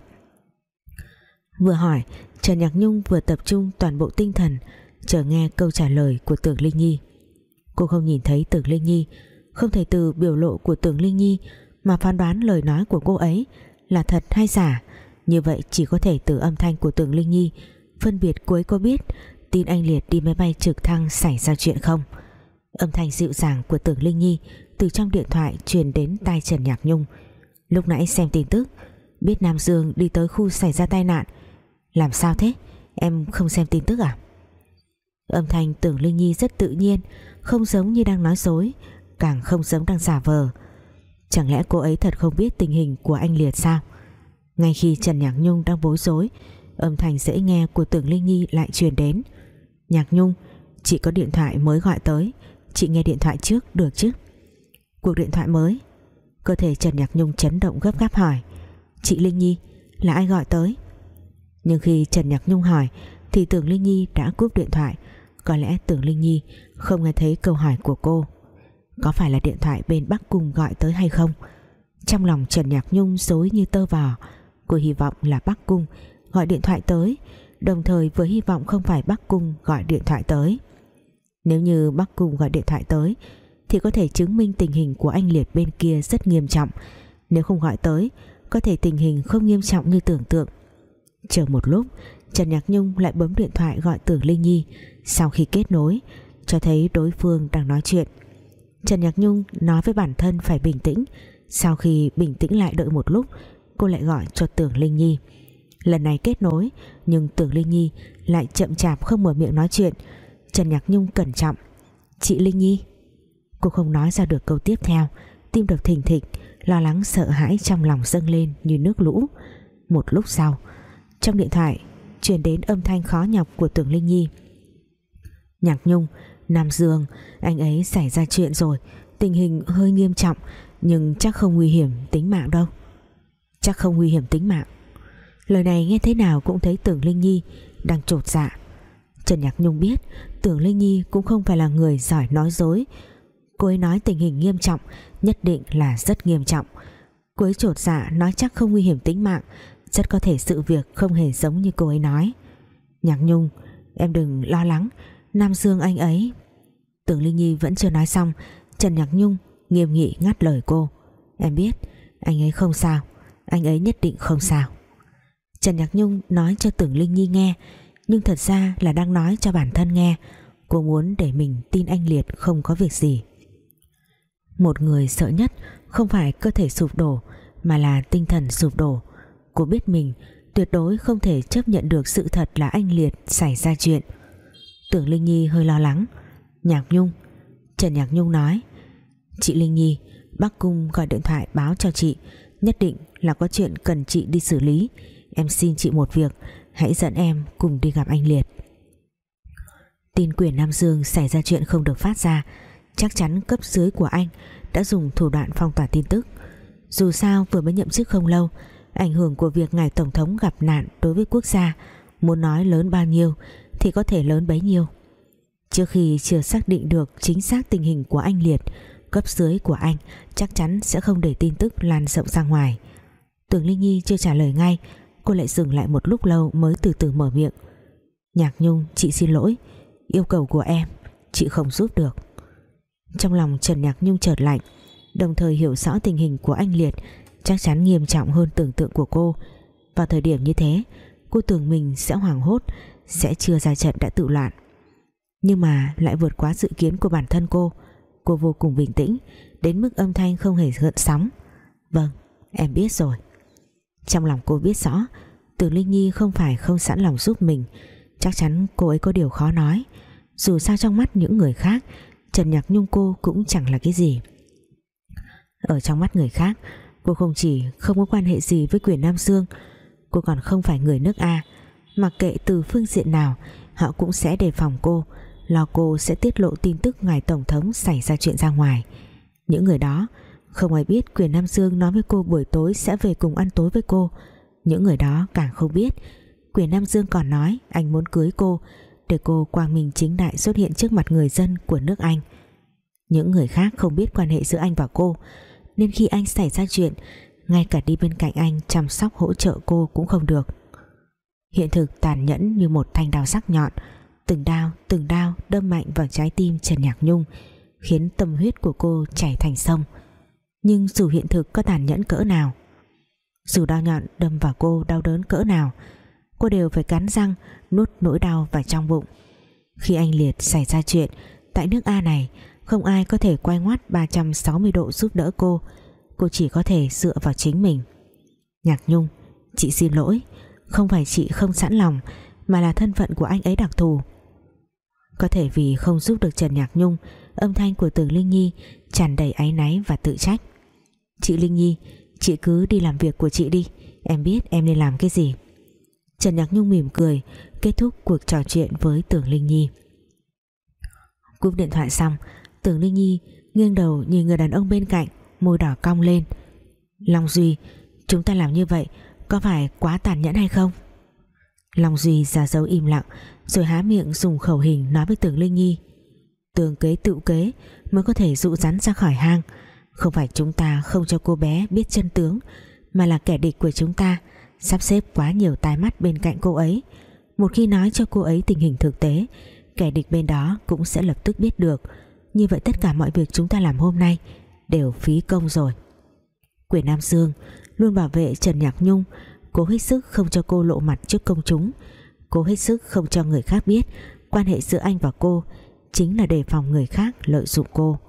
Vừa hỏi, Trần Nhạc Nhung vừa tập trung toàn bộ tinh thần Chờ nghe câu trả lời của Tưởng Linh Nhi. Cô không nhìn thấy Tưởng Linh Nhi, Không thể từ biểu lộ của Tưởng Linh Nhi Mà phán đoán lời nói của cô ấy Là thật hay giả. Như vậy chỉ có thể từ âm thanh của Tưởng Linh Nhi Phân biệt cuối có biết Tin anh Liệt đi máy bay trực thăng xảy ra chuyện không. Âm thanh dịu dàng của Tưởng Linh Nhi Từ trong điện thoại truyền đến tai Trần Nhạc Nhung. Lúc nãy xem tin tức, Biết Nam Dương đi tới khu xảy ra tai nạn làm sao thế? Em không xem tin tức à? Âm thanh Tưởng Linh Nhi rất tự nhiên, Không giống như đang nói dối, Càng không giống đang giả vờ. Chẳng lẽ cô ấy thật không biết tình hình của anh Liệt sao? Ngay khi Trần Nhạc Nhung đang bối rối, Âm thanh dễ nghe của Tưởng Linh Nhi lại truyền đến. Nhạc Nhung, Chị có điện thoại mới gọi tới, Chị nghe điện thoại trước, được chứ? Cuộc điện thoại mới. Cơ thể Trần Nhạc Nhung chấn động gấp gáp hỏi. Chị Linh Nhi, Là ai gọi tới? Nhưng khi Trần Nhạc Nhung hỏi, Thì Tưởng Linh Nhi đã cúp điện thoại. Có lẽ Tưởng Linh Nhi không nghe thấy câu hỏi của cô. Có phải là điện thoại bên Bắc Cung gọi tới hay không? Trong lòng Trần Nhạc Nhung dối như tơ vò. Cô hy vọng là Bắc Cung Gọi điện thoại tới, Đồng thời vừa hy vọng không phải Bắc Cung gọi điện thoại tới. Nếu như Bắc Cung gọi điện thoại tới, Thì có thể chứng minh tình hình của anh Liệt bên kia rất nghiêm trọng. Nếu không gọi tới, Có thể tình hình không nghiêm trọng như tưởng tượng. Chờ một lúc, Trần Nhạc Nhung lại bấm điện thoại gọi Tưởng Linh Nhi. Sau khi kết nối, Cho thấy đối phương đang nói chuyện, Trần Nhạc Nhung nói với bản thân phải bình tĩnh. Sau khi bình tĩnh lại đợi một lúc, Cô lại gọi cho Tưởng Linh Nhi. Lần này kết nối, Nhưng Tưởng Linh Nhi lại chậm chạp không mở miệng nói chuyện. Trần Nhạc Nhung cẩn trọng, Chị Linh Nhi. Cô không nói ra được câu tiếp theo. Tim đập thình thịch, Lo lắng sợ hãi trong lòng dâng lên như nước lũ. Một lúc sau trong điện thoại, truyền đến âm thanh khó nhọc của Tưởng Linh Nhi. Nhạc Nhung, Nam Dương, Anh ấy xảy ra chuyện rồi. Tình hình hơi nghiêm trọng, Nhưng chắc không nguy hiểm tính mạng đâu. Chắc không nguy hiểm tính mạng. Lời này nghe thế nào cũng thấy Tưởng Linh Nhi Đang trột dạ. Trần Nhạc Nhung biết Tưởng Linh Nhi cũng không phải là người giỏi nói dối. Cô ấy nói tình hình nghiêm trọng, Nhất định là rất nghiêm trọng. Cô ấy trột dạ nói chắc không nguy hiểm tính mạng rất có thể sự việc không hề giống như cô ấy nói. Nhạc Nhung, Em đừng lo lắng. Nam Dương anh ấy. Tưởng Linh Nhi vẫn chưa nói xong, Trần Nhạc Nhung nghiêm nghị ngắt lời cô. Em biết, anh ấy không sao. Anh ấy nhất định không sao. Trần Nhạc Nhung nói cho Tưởng Linh Nhi nghe, Nhưng thật ra là đang nói cho bản thân nghe. Cô muốn để mình tin anh Liệt không có việc gì. Một người sợ nhất Không phải cơ thể sụp đổ, Mà là tinh thần sụp đổ. Cô biết mình, tuyệt đối không thể chấp nhận được sự thật là anh Liệt xảy ra chuyện. Tưởng Linh Nhi hơi lo lắng. Nhạc Nhung, Trần Nhạc Nhung nói, Chị Linh Nhi, Bác Cung gọi điện thoại báo cho chị, Nhất định là có chuyện cần chị đi xử lý. Em xin chị một việc, Hãy dẫn em cùng đi gặp anh Liệt. Tin quyền Nam Dương xảy ra chuyện không được phát ra, Chắc chắn cấp dưới của anh Đã dùng thủ đoạn phong tỏa tin tức. Dù sao vừa mới nhậm chức không lâu Ảnh hưởng của việc ngài Tổng thống gặp nạn Đối với quốc gia, Muốn nói lớn bao nhiêu Thì có thể lớn bấy nhiêu. Trước khi chưa xác định được chính xác tình hình của anh Liệt, Cấp dưới của anh Chắc chắn sẽ không để tin tức lan rộng ra ngoài. Tưởng Linh Nhi chưa trả lời ngay, Cô lại dừng lại một lúc lâu mới từ từ mở miệng. Nhạc Nhung, chị xin lỗi, Yêu cầu của em, Chị không giúp được. Trong lòng Trần Nhạc Nhung chợt lạnh, Đồng thời hiểu rõ tình hình của anh Liệt Chắc chắn nghiêm trọng hơn tưởng tượng của cô. Vào thời điểm như thế, Cô tưởng mình sẽ hoảng hốt, Sẽ chưa ra trận đã tự loạn. Nhưng mà lại vượt quá dự kiến của bản thân cô. Cô vô cùng bình tĩnh, Đến mức âm thanh không hề gợn sóng. Vâng em biết rồi. Trong lòng cô biết rõ, Từ Linh Nhi không phải không sẵn lòng giúp mình. Chắc chắn cô ấy có điều khó nói. Dù sao trong mắt những người khác, Trần Nhạc Nhung cô cũng chẳng là cái gì. Ở trong mắt người khác Cô không chỉ không có quan hệ gì với quyền Nam Dương, Cô còn không phải người nước A. Mặc kệ từ phương diện nào, Họ cũng sẽ đề phòng cô, Lo cô sẽ tiết lộ tin tức Ngài Tổng thống xảy ra chuyện ra ngoài. Những người đó, không ai biết quyền Nam Dương nói với cô buổi tối sẽ về cùng ăn tối với cô. Những người đó càng không biết, Quyền Nam Dương còn nói anh muốn cưới cô, để cô quang minh chính đại xuất hiện trước mặt người dân của nước Anh. Những người khác không biết quan hệ giữa anh và cô nên khi anh xảy ra chuyện, ngay cả đi bên cạnh anh chăm sóc hỗ trợ cô cũng không được. Hiện thực tàn nhẫn như một thanh đao sắc nhọn, từng đao từng đao đâm mạnh vào trái tim Trần Nhạc Nhung, khiến tâm huyết của cô chảy thành sông. Nhưng dù hiện thực có tàn nhẫn cỡ nào, dù đau nhọn đâm vào cô đau đớn cỡ nào, cô đều phải cắn răng, nuốt nỗi đau vào trong bụng. Khi anh Liệt xảy ra chuyện tại nước A này không ai có thể quay ngoắt 360 độ giúp đỡ cô. Cô chỉ có thể dựa vào chính mình. Nhạc Nhung, chị xin lỗi. Không phải chị không sẵn lòng, mà là thân phận của anh ấy đặc thù. Có thể vì không giúp được Trần Nhạc Nhung, âm thanh của tường Linh Nhi tràn đầy áy náy và tự trách. Chị Linh Nhi, chị cứ đi làm việc của chị đi. Em biết em nên làm cái gì. Trần Nhạc Nhung mỉm cười, kết thúc cuộc trò chuyện với Tưởng Linh Nhi. Cúp điện thoại xong Tưởng Linh Nhi nghiêng đầu nhìn người đàn ông bên cạnh, môi đỏ cong lên. Long Duy, chúng ta làm như vậy có phải quá tàn nhẫn hay không? Long Duy ra dấu im lặng, rồi há miệng dùng khẩu hình nói với Tưởng Linh Nhi. Tường kế tự kế mới có thể dụ rắn ra khỏi hang. Không phải chúng ta không cho cô bé biết chân tướng, mà là kẻ địch của chúng ta, sắp xếp quá nhiều tai mắt bên cạnh cô ấy. Một khi nói cho cô ấy tình hình thực tế, kẻ địch bên đó cũng sẽ lập tức biết được như vậy tất cả mọi việc chúng ta làm hôm nay đều phí công rồi. Quyền Nam Dương luôn bảo vệ Trần Nhạc Nhung, cố hết sức không cho cô lộ mặt trước công chúng, cố hết sức không cho người khác biết quan hệ giữa anh và cô chính là đề phòng người khác lợi dụng cô.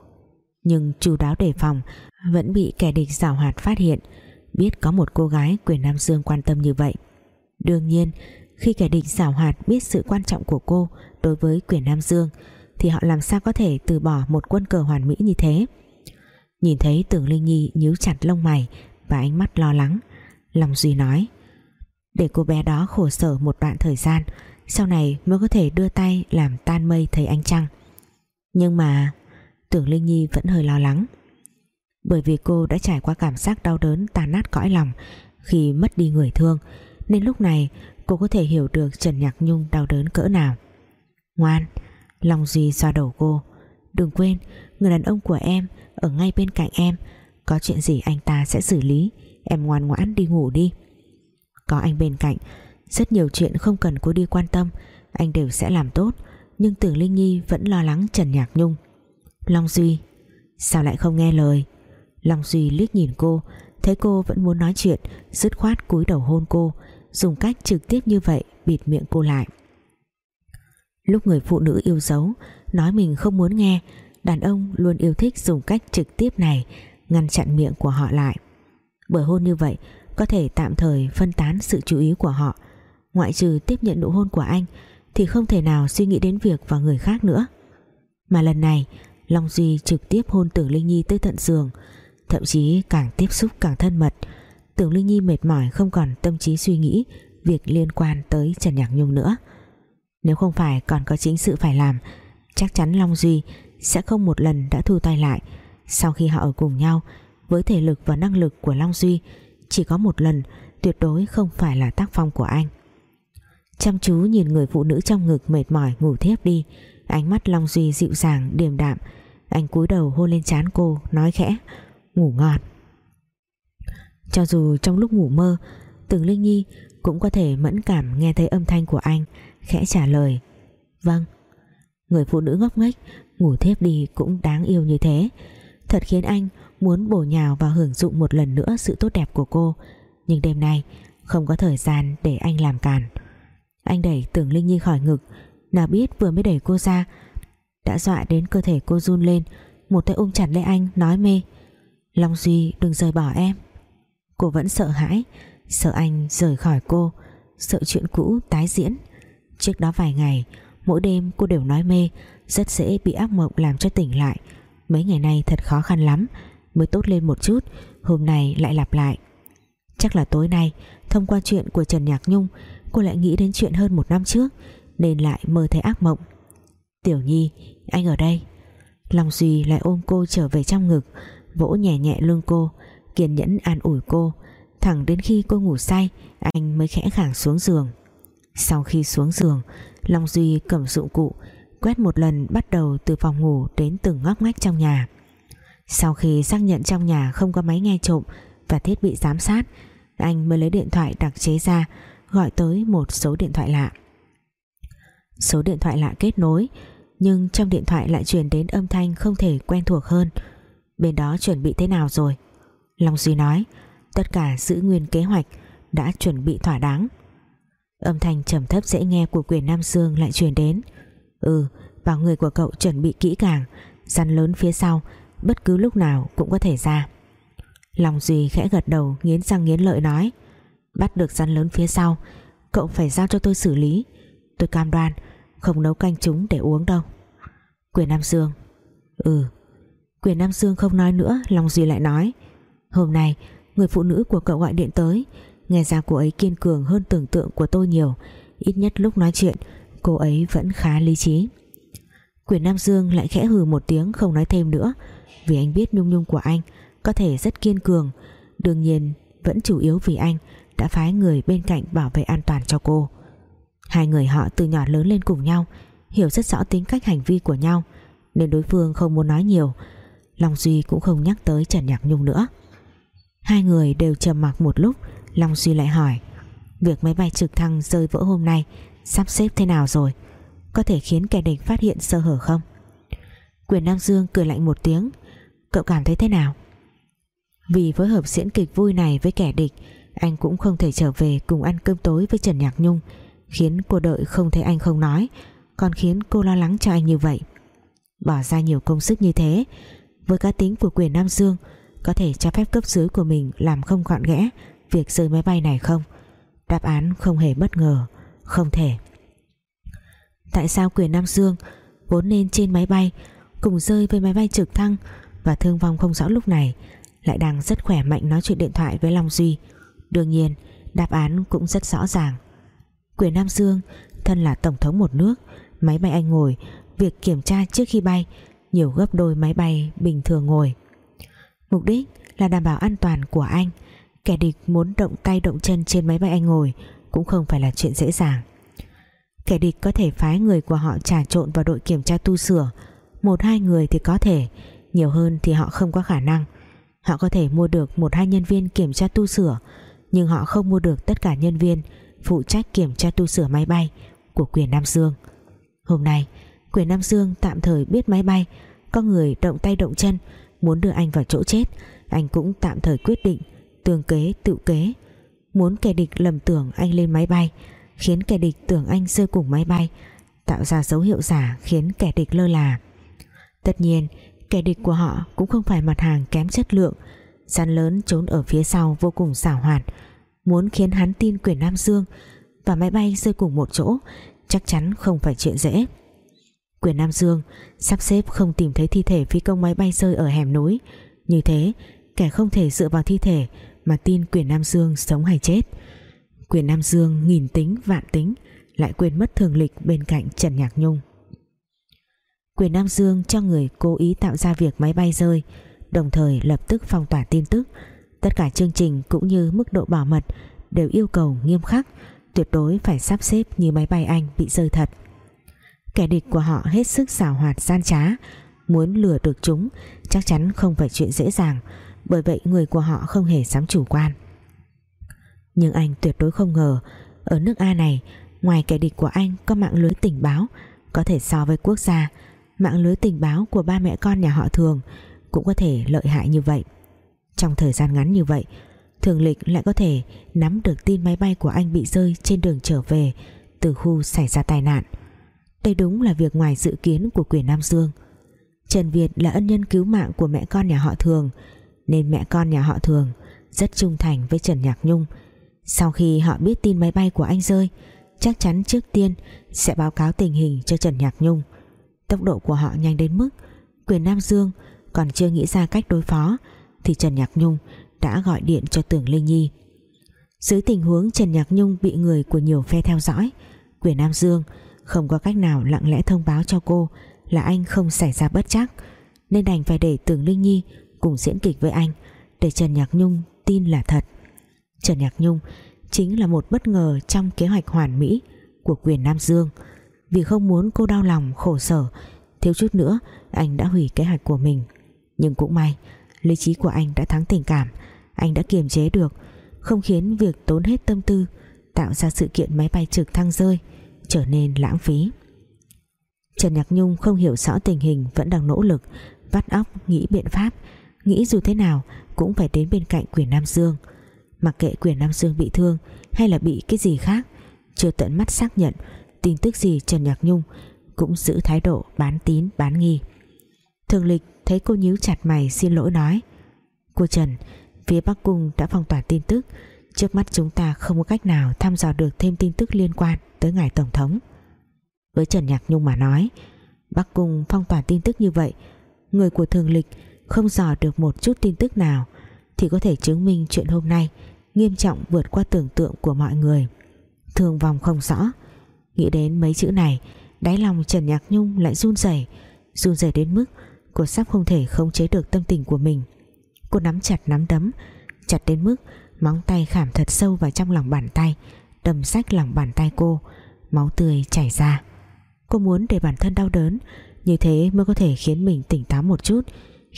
Nhưng chu đáo đề phòng vẫn bị kẻ địch rào hoạt phát hiện, biết có một cô gái quyền Nam Dương quan tâm như vậy. Đương nhiên, khi kẻ địch xảo hoạt biết sự quan trọng của cô đối với quyền Nam Dương thì họ làm sao có thể từ bỏ một quân cờ hoàn mỹ như thế? Nhìn thấy tưởng Linh Nhi nhíu chặt lông mày và ánh mắt lo lắng lòng Duy nói, để cô bé đó khổ sở một đoạn thời gian, sau này mới có thể đưa tay làm tan mây thấy anh Trăng. Nhưng mà tưởng Linh Nhi vẫn hơi lo lắng, bởi vì cô đã trải qua cảm giác đau đớn tàn nát cõi lòng khi mất đi người thương, nên lúc này cô có thể hiểu được Trần Nhạc Nhung đau đớn cỡ nào. Ngoan Long Duy xoa đầu cô. Đừng quên, người đàn ông của em ở ngay bên cạnh em. Có chuyện gì anh ta sẽ xử lý. Em ngoan ngoãn đi ngủ đi. Có anh bên cạnh. Rất nhiều chuyện không cần cô đi quan tâm. Anh đều sẽ làm tốt. Nhưng tưởng Linh Nhi vẫn lo lắng Trần Nhạc Nhung. Long Duy, sao lại không nghe lời? Long Duy liếc nhìn cô, thấy cô vẫn muốn nói chuyện, dứt khoát cúi đầu hôn cô. Dùng cách trực tiếp như vậy bịt miệng cô lại lúc người phụ nữ yêu dấu, nói mình không muốn nghe, đàn ông luôn yêu thích dùng cách trực tiếp này, ngăn chặn miệng của họ lại. Bởi hôn như vậy, có thể tạm thời phân tán sự chú ý của họ. Ngoại trừ tiếp nhận nụ hôn của anh, thì không thể nào suy nghĩ đến việc vào người khác nữa. Mà lần này, Long Duy trực tiếp hôn Tưởng Linh Nhi tới tận giường, thậm chí càng tiếp xúc càng thân mật. Tưởng Linh Nhi mệt mỏi không còn tâm trí suy nghĩ, việc liên quan tới Trần Nhạc Nhung nữa nếu không phải còn có chính sự phải làm, chắc chắn Long Duy sẽ không một lần đã thu tay lại. Sau khi họ ở cùng nhau, với thể lực và năng lực của Long Duy, chỉ có một lần tuyệt đối không phải là tác phong của anh. Chăm chú nhìn người phụ nữ trong ngực mệt mỏi ngủ thiếp đi, ánh mắt Long Duy dịu dàng, điềm đạm. Anh cúi đầu hôn lên trán cô, nói khẽ, ngủ ngon. Cho dù trong lúc ngủ mơ từng Linh Nhi cũng có thể mẫn cảm nghe thấy âm thanh của anh khẽ trả lời. Vâng. Người phụ nữ ngốc nghếch, ngủ thiếp đi cũng đáng yêu như thế. Thật khiến anh muốn bổ nhào và hưởng dụng một lần nữa sự tốt đẹp của cô. Nhưng đêm nay, không có thời gian để anh làm càn. Anh đẩy tưởng linh nhi khỏi ngực. Nào biết vừa mới đẩy cô ra, đã dọa đến cơ thể cô run lên. Một tay ôm chặt lấy anh, nói mê. Long Duy, đừng rời bỏ em. Cô vẫn sợ hãi, sợ anh rời khỏi cô. Sợ chuyện cũ tái diễn trước đó vài ngày, mỗi đêm cô đều nói mê, rất dễ bị ác mộng làm cho tỉnh lại. Mấy ngày nay thật khó khăn lắm, mới tốt lên một chút, hôm nay lại lặp lại. Chắc là tối nay, thông qua chuyện của Trần Nhạc Nhung, cô lại nghĩ đến chuyện hơn một năm trước, nên lại mơ thấy ác mộng. Tiểu Nhi, anh ở đây. Long Duy lại ôm cô trở về trong ngực, vỗ nhẹ nhẹ lưng cô, kiên nhẫn an ủi cô. Thẳng đến khi cô ngủ say, anh mới khẽ khàng xuống giường sau khi xuống giường, Long Duy cầm dụng cụ, quét một lần bắt đầu từ phòng ngủ đến từng ngóc ngách trong nhà. Sau khi xác nhận trong nhà không có máy nghe trộm và thiết bị giám sát, anh mới lấy điện thoại đặc chế ra, gọi tới một số điện thoại lạ. Số điện thoại lạ kết nối, nhưng trong điện thoại lại truyền đến âm thanh không thể quen thuộc hơn. Bên đó chuẩn bị thế nào rồi? Long Duy nói, tất cả giữ nguyên kế hoạch đã chuẩn bị thỏa đáng âm thanh trầm thấp dễ nghe của quyền Nam Dương lại truyền đến. Ừ bảo người của cậu chuẩn bị kỹ càng, rắn lớn phía sau, bất cứ lúc nào cũng có thể ra. Long Duy khẽ gật đầu, nghiến răng nghiến lợi nói, bắt được rắn lớn phía sau, cậu phải giao cho tôi xử lý. Tôi cam đoan, không nấu canh chúng để uống đâu. Quyền Nam Dương ừ. Quyền Nam Dương không nói nữa Long Duy lại nói, hôm nay, người phụ nữ của cậu gọi điện tới nghe ra cô ấy kiên cường hơn tưởng tượng của tôi nhiều. Ít nhất lúc nói chuyện, cô ấy vẫn khá lý trí. Quyền Nam Dương lại khẽ hừ một tiếng, không nói thêm nữa. Vì anh biết nhung nhung của anh có thể rất kiên cường, đương nhiên vẫn chủ yếu vì anh đã phái người bên cạnh bảo vệ an toàn cho cô. Hai người họ từ nhỏ lớn lên cùng nhau, hiểu rất rõ tính cách hành vi của nhau, nên đối phương không muốn nói nhiều. Long Duy cũng không nhắc tới Trần Nhạc Nhung nữa. Hai người đều trầm mặc một lúc Long Duy lại hỏi, việc máy bay trực thăng rơi vỡ hôm nay sắp xếp thế nào rồi? Có thể khiến kẻ địch phát hiện sơ hở không? Quyền Nam Dương cười lạnh một tiếng, cậu cảm thấy thế nào? Vì phối hợp diễn kịch vui này với kẻ địch, anh cũng không thể trở về cùng ăn cơm tối với Trần Nhạc Nhung, khiến cô đợi không thấy anh không nói, còn khiến cô lo lắng cho anh như vậy. Bỏ ra nhiều công sức như thế, với cá tính của quyền Nam Dương, có thể cho phép cấp dưới của mình làm không gọn ghẽ việc rơi máy bay này không? Đáp án không hề bất ngờ, không thể. Tại sao quyền Nam Dương vốn nên trên máy bay, cùng rơi với máy bay trực thăng và thương vong không rõ lúc này, lại đang rất khỏe mạnh nói chuyện điện thoại với Long Duy? Đương nhiên, đáp án cũng rất rõ ràng. Quyền Nam Dương thân là tổng thống một nước, máy bay anh ngồi, việc kiểm tra trước khi bay, nhiều gấp đôi máy bay bình thường ngồi. Mục đích là đảm bảo an toàn của anh kẻ địch muốn động tay động chân trên máy bay anh ngồi cũng không phải là chuyện dễ dàng. Kẻ địch có thể phái người của họ trà trộn vào đội kiểm tra tu sửa. Một hai người thì có thể, nhiều hơn thì họ không có khả năng. Họ có thể mua được một hai nhân viên kiểm tra tu sửa, nhưng họ không mua được tất cả nhân viên phụ trách kiểm tra tu sửa máy bay của quyền Nam Dương. Hôm nay, quyền Nam Dương tạm thời biết máy bay, có người động tay động chân, muốn đưa anh vào chỗ chết, anh cũng tạm thời quyết định tương kế tự kế. Muốn kẻ địch lầm tưởng anh lên máy bay, khiến kẻ địch tưởng anh rơi cùng máy bay, tạo ra dấu hiệu giả khiến kẻ địch lơ là. Tất nhiên, kẻ địch của họ cũng không phải mặt hàng kém chất lượng. Gian lớn trốn ở phía sau vô cùng xảo hoạt. Muốn khiến hắn tin quyền Nam Dương và máy bay rơi cùng một chỗ, chắc chắn không phải chuyện dễ. Quyền Nam Dương sắp xếp không tìm thấy thi thể phi công máy bay rơi ở hẻm núi. Như thế kẻ không thể dựa vào thi thể mà tin quyền Nam Dương sống hay chết. Quyền Nam Dương nghìn tính, vạn tính, lại quên mất thường lịch bên cạnh Trần Nhạc Nhung. Quyền Nam Dương cho người cố ý tạo ra việc máy bay rơi, đồng thời lập tức phong tỏa tin tức. Tất cả chương trình cũng như mức độ bảo mật đều yêu cầu nghiêm khắc, tuyệt đối phải sắp xếp như máy bay Anh bị rơi thật. Kẻ địch của họ hết sức xảo hoạt, gian trá, muốn lừa được chúng chắc chắn không phải chuyện dễ dàng bởi vậy người của họ không hề dám chủ quan. Nhưng anh tuyệt đối không ngờ, ở nước A này, ngoài kẻ địch của anh có mạng lưới tình báo, có thể so với quốc gia, mạng lưới tình báo của ba mẹ con nhà họ thường cũng có thể lợi hại như vậy. Trong thời gian ngắn như vậy, thường lịch lại có thể nắm được tin máy bay của anh bị rơi trên đường trở về từ khu xảy ra tai nạn. Đây đúng là việc ngoài dự kiến của quyền Nam Dương. Trần Việt là ân nhân cứu mạng của mẹ con nhà họ Thường nên mẹ con nhà họ Thường rất trung thành với Trần Nhạc Nhung. Sau khi họ biết tin máy bay của anh rơi, chắc chắn trước tiên sẽ báo cáo tình hình cho Trần Nhạc Nhung. Tốc độ của họ nhanh đến mức quyền Nam Dương còn chưa nghĩ ra cách đối phó thì Trần Nhạc Nhung đã gọi điện cho Tưởng Linh Nhi. Dưới tình huống Trần Nhạc Nhung bị người của nhiều phe theo dõi, quyền Nam Dương không có cách nào lặng lẽ thông báo cho cô là anh không xảy ra bất chắc, nên đành phải để Tưởng Linh Nhi cùng diễn kịch với anh để Trần Nhạc Nhung tin là thật. Trần Nhạc Nhung chính là một bất ngờ trong kế hoạch hoàn mỹ của quyền Nam Dương. Vì không muốn cô đau lòng, khổ sở, thiếu chút nữa anh đã hủy kế hoạch của mình. Nhưng cũng may, lý trí của anh đã thắng tình cảm, anh đã kiềm chế được, không khiến việc tốn hết tâm tư, tạo ra sự kiện máy bay trực thăng rơi, trở nên lãng phí. Trần Nhạc Nhung không hiểu rõ tình hình, vẫn đang nỗ lực vắt óc nghĩ biện pháp nghĩ dù thế nào, cũng phải đến bên cạnh quyền Nam Dương. Mặc kệ quyền Nam Dương bị thương hay là bị cái gì khác, chưa tận mắt xác nhận, tin tức gì Trần Nhạc Nhung cũng giữ thái độ bán tín, bán nghi. Thường lịch thấy cô nhíu chặt mày xin lỗi nói, cô Trần, phía Bắc Cung đã phong tỏa tin tức. Trước mắt chúng ta không có cách nào thăm dò được thêm tin tức liên quan tới ngài Tổng thống. Với Trần Nhạc Nhung mà nói, Bắc Cung phong tỏa tin tức như vậy, người của thường lịch không dò được một chút tin tức nào, thì có thể chứng minh chuyện hôm nay nghiêm trọng vượt qua tưởng tượng của mọi người. Thương vong không rõ. Nghĩ đến mấy chữ này, đáy lòng Trần Nhạc Nhung lại run rẩy run rẩy đến mức cô sắp không thể khống chế được tâm tình của mình. Cô nắm chặt nắm đấm, chặt đến mức móng tay khảm thật sâu vào trong lòng bàn tay đầm sách lòng bàn tay cô, máu tươi chảy ra. Cô muốn để bản thân đau đớn, như thế mới có thể khiến mình tỉnh táo một chút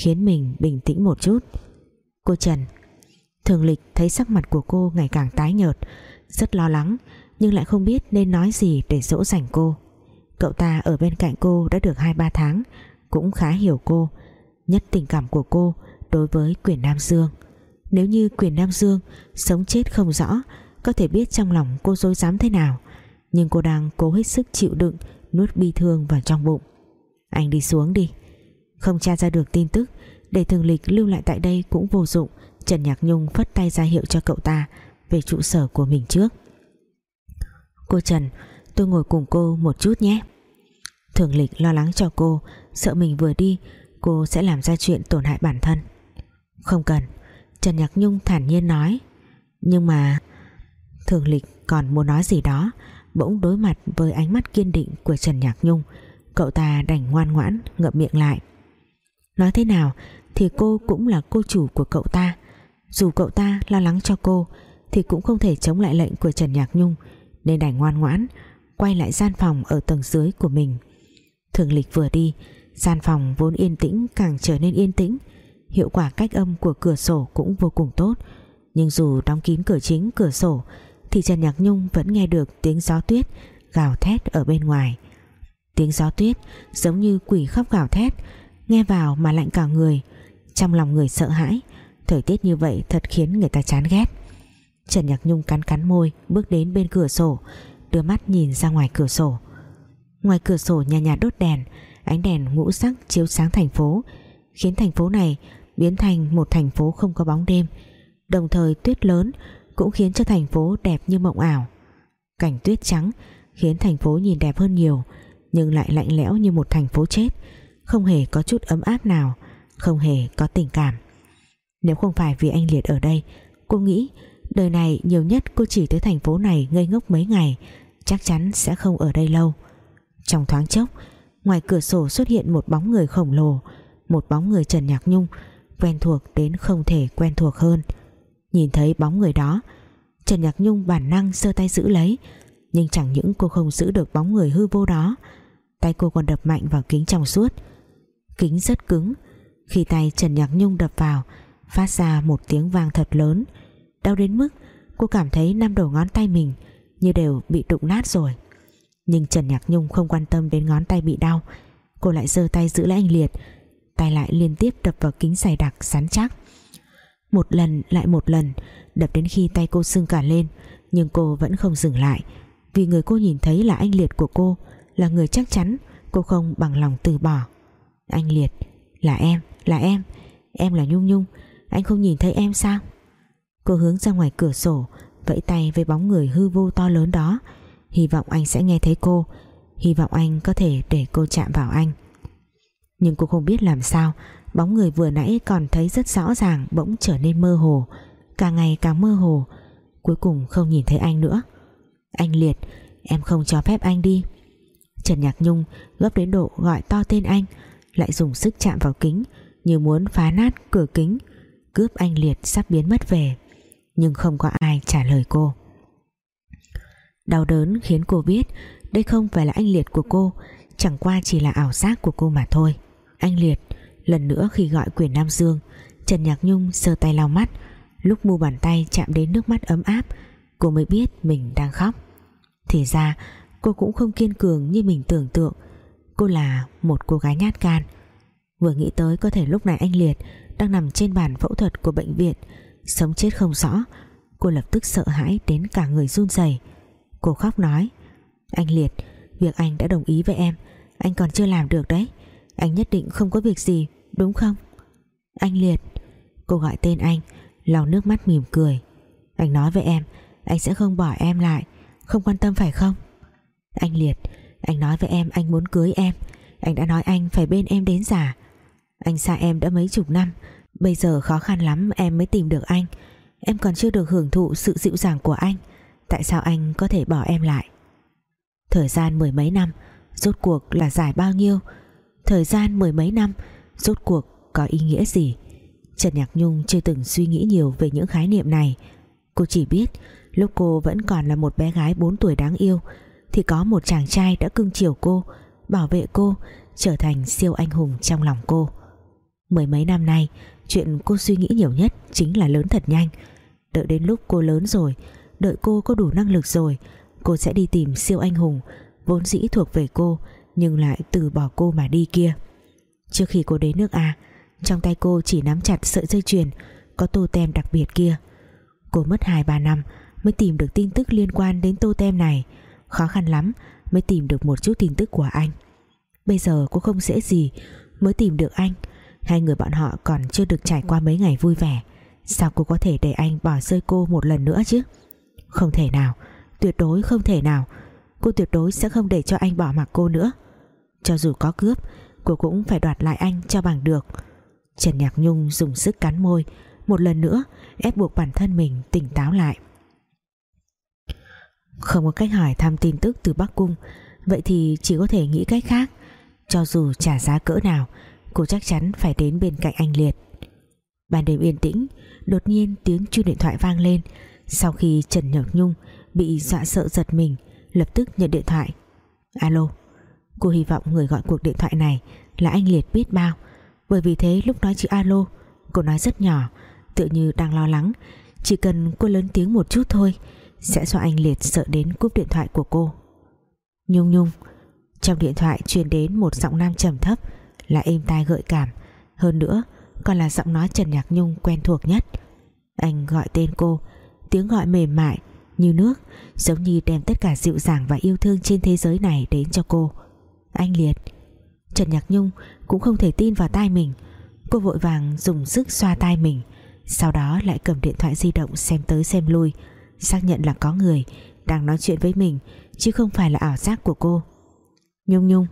khiến mình bình tĩnh một chút. Cô Trần, thường lịch thấy sắc mặt của cô ngày càng tái nhợt, rất lo lắng, nhưng lại không biết nên nói gì để dỗ dành cô. Cậu ta ở bên cạnh cô đã được 2-3 tháng, cũng khá hiểu cô, nhất tình cảm của cô đối với quyền Nam Dương. Nếu như quyền Nam Dương sống chết không rõ, có thể biết trong lòng cô dối dám thế nào, nhưng cô đang cố hết sức chịu đựng nuốt bi thương vào trong bụng. Anh đi xuống đi không tra ra được tin tức. Để thường lịch lưu lại tại đây cũng vô dụng. Trần Nhạc Nhung phất tay ra hiệu cho cậu ta về trụ sở của mình trước. Cô Trần, tôi ngồi cùng cô một chút nhé. Thường lịch lo lắng cho cô, sợ mình vừa đi, cô sẽ làm ra chuyện tổn hại bản thân. Không cần. Trần Nhạc Nhung thản nhiên nói. Nhưng mà, thường lịch còn muốn nói gì đó, bỗng đối mặt với ánh mắt kiên định của Trần Nhạc Nhung. Cậu ta đành ngoan ngoãn, ngậm miệng lại nói thế nào thì cô cũng là cô chủ của cậu ta. Dù cậu ta lo lắng cho cô thì cũng không thể chống lại lệnh của Trần Nhạc Nhung, nên đành ngoan ngoãn quay lại gian phòng ở tầng dưới của mình. Thường lịch vừa đi, gian phòng vốn yên tĩnh càng trở nên yên tĩnh. Hiệu quả cách âm của cửa sổ cũng vô cùng tốt. Nhưng dù đóng kín cửa chính cửa sổ thì Trần Nhạc Nhung vẫn nghe được tiếng gió tuyết gào thét ở bên ngoài. Tiếng gió tuyết giống như quỷ khóc gào thét nghe vào mà lạnh cả người. Trong lòng người sợ hãi, thời tiết như vậy thật khiến người ta chán ghét. Trần Nhạc Nhung cắn cắn môi, bước đến bên cửa sổ, đưa mắt nhìn ra ngoài cửa sổ. Ngoài cửa sổ nhà nhà đốt đèn, ánh đèn ngũ sắc chiếu sáng thành phố, khiến thành phố này biến thành một thành phố không có bóng đêm. Đồng thời tuyết lớn cũng khiến cho thành phố đẹp như mộng ảo. Cảnh tuyết trắng khiến thành phố nhìn đẹp hơn nhiều, nhưng lại lạnh lẽo như một thành phố chết không hề có chút ấm áp nào, không hề có tình cảm. Nếu không phải vì anh Liệt ở đây, cô nghĩ đời này nhiều nhất cô chỉ tới thành phố này ngây ngốc mấy ngày, chắc chắn sẽ không ở đây lâu. Trong thoáng chốc, ngoài cửa sổ xuất hiện một bóng người khổng lồ, một bóng người Trần Nhạc Nhung, quen thuộc đến không thể quen thuộc hơn. Nhìn thấy bóng người đó, Trần Nhạc Nhung bản năng giơ tay giữ lấy, nhưng chẳng những cô không giữ được bóng người hư vô đó, tay cô còn đập mạnh vào kính trong suốt kính rất cứng. Khi tay Trần Nhạc Nhung đập vào, phát ra một tiếng vang thật lớn. Đau đến mức cô cảm thấy năm đầu ngón tay mình như đều bị đụng nát rồi. Nhưng Trần Nhạc Nhung không quan tâm đến ngón tay bị đau. Cô lại giơ tay giữ lấy anh Liệt. Tay lại liên tiếp đập vào kính dày đặc sán chắc. Một lần lại một lần, đập đến khi tay cô sưng cả lên, nhưng cô vẫn không dừng lại. Vì người cô nhìn thấy là anh Liệt của cô, là người chắc chắn cô không bằng lòng từ bỏ anh Liệt, là em là em em là Nhung Nhung, anh không nhìn thấy em sao? Cô hướng ra ngoài cửa sổ, vẫy tay với bóng người hư vô to lớn đó. Hy vọng anh sẽ nghe thấy cô, hy vọng anh có thể để cô chạm vào anh. Nhưng cô không biết làm sao, bóng người vừa nãy còn thấy rất rõ ràng bỗng trở nên mơ hồ, càng ngày càng mơ hồ, cuối cùng không nhìn thấy anh nữa. Anh Liệt, em không cho phép anh đi. Trần Nhạc Nhung gấp đến độ gọi to tên anh lại dùng sức chạm vào kính, như muốn phá nát cửa kính, cướp anh Liệt sắp biến mất về, nhưng không có ai trả lời cô. Đau đớn khiến cô biết đây không phải là anh Liệt của cô, Chẳng qua chỉ là ảo giác của cô mà thôi. Anh Liệt Lần nữa khi gọi quyền Nam Dương, Trần Nhạc Nhung sơ tay lau mắt, Lúc mu bàn tay chạm đến nước mắt ấm áp, Cô mới biết mình đang khóc. Thì ra, cô cũng không kiên cường như mình tưởng tượng Cô là một cô gái nhát gan. Vừa nghĩ tới có thể lúc này anh Liệt Đang nằm trên bàn phẫu thuật của bệnh viện, Sống chết không rõ, Cô lập tức sợ hãi đến cả người run rẩy. Cô khóc nói, Anh Liệt, Việc anh đã đồng ý với em, Anh còn chưa làm được đấy. Anh nhất định không có việc gì, đúng không? Anh Liệt, Cô gọi tên anh, lau nước mắt mỉm cười. Anh nói với em, Anh sẽ không bỏ em lại, Không quan tâm phải không? Anh Liệt anh nói với em anh muốn cưới em. Anh đã nói anh phải bên em đến già. Anh xa em đã mấy chục năm. Bây giờ khó khăn lắm em mới tìm được anh. Em còn chưa được hưởng thụ sự dịu dàng của anh. Tại sao anh có thể bỏ em lại? Thời gian mười mấy năm, Rốt cuộc là dài bao nhiêu? Thời gian mười mấy năm, Rốt cuộc có ý nghĩa gì? Trần Nhạc Nhung chưa từng suy nghĩ nhiều Về những khái niệm này. Cô chỉ biết, lúc cô vẫn còn là một bé gái 4 tuổi đáng yêu thì có một chàng trai đã cưng chiều cô, Bảo vệ cô, Trở thành siêu anh hùng trong lòng cô. Mười mấy năm nay, Chuyện cô suy nghĩ nhiều nhất Chính là lớn thật nhanh. Đợi đến lúc cô lớn rồi, Đợi cô có đủ năng lực rồi, Cô sẽ đi tìm siêu anh hùng, Vốn dĩ thuộc về cô, Nhưng lại từ bỏ cô mà đi kia. Trước khi cô đến nước A, Trong tay cô chỉ nắm chặt sợi dây chuyền Có tô tem đặc biệt kia. Cô mất 2-3 năm Mới tìm được tin tức liên quan đến tô tem này. Khó khăn lắm Mới tìm được một chút tin tức của anh. Bây giờ cô không dễ gì Mới tìm được anh. Hai người bọn họ còn chưa được trải qua mấy ngày vui vẻ. Sao cô có thể để anh bỏ rơi cô một lần nữa chứ? Không thể nào. Tuyệt đối không thể nào. Cô tuyệt đối sẽ không để cho anh bỏ mặc cô nữa. Cho dù có cướp, Cô cũng phải đoạt lại anh cho bằng được. Trần Nhạc Nhung dùng sức cắn môi. Một lần nữa, ép buộc bản thân mình tỉnh táo lại. Không có cách hỏi thăm tin tức từ Bắc Cung, Vậy thì chỉ có thể nghĩ cách khác. Cho dù trả giá cỡ nào, Cô chắc chắn phải đến bên cạnh anh Liệt. Ban đêm yên tĩnh, Đột nhiên tiếng chuông điện thoại vang lên. Sau khi Trần Nhật Nhung Bị dọa sợ giật mình, Lập tức nhận điện thoại. Alo, Cô hy vọng người gọi cuộc điện thoại này Là anh Liệt biết bao. Bởi vì thế lúc nói chữ alo, Cô nói rất nhỏ Tự như đang lo lắng. Chỉ cần cô lớn tiếng một chút thôi sẽ cho anh Liệt sợ đến cúp điện thoại của cô. Nhung Nhung, Trong điện thoại truyền đến một giọng nam trầm thấp, Là êm tai gợi cảm. Hơn nữa, còn là giọng nói Trần Nhạc Nhung quen thuộc nhất. Anh gọi tên cô, Tiếng gọi mềm mại, như nước, giống như đem tất cả dịu dàng và yêu thương trên thế giới này đến cho cô. Anh Liệt, Trần Nhạc Nhung cũng không thể tin vào tai mình. Cô vội vàng dùng sức xoa tai mình, sau đó lại cầm điện thoại di động xem tới xem lui xác nhận là có người, đang nói chuyện với mình, chứ không phải là ảo giác của cô. Nhung Nhung,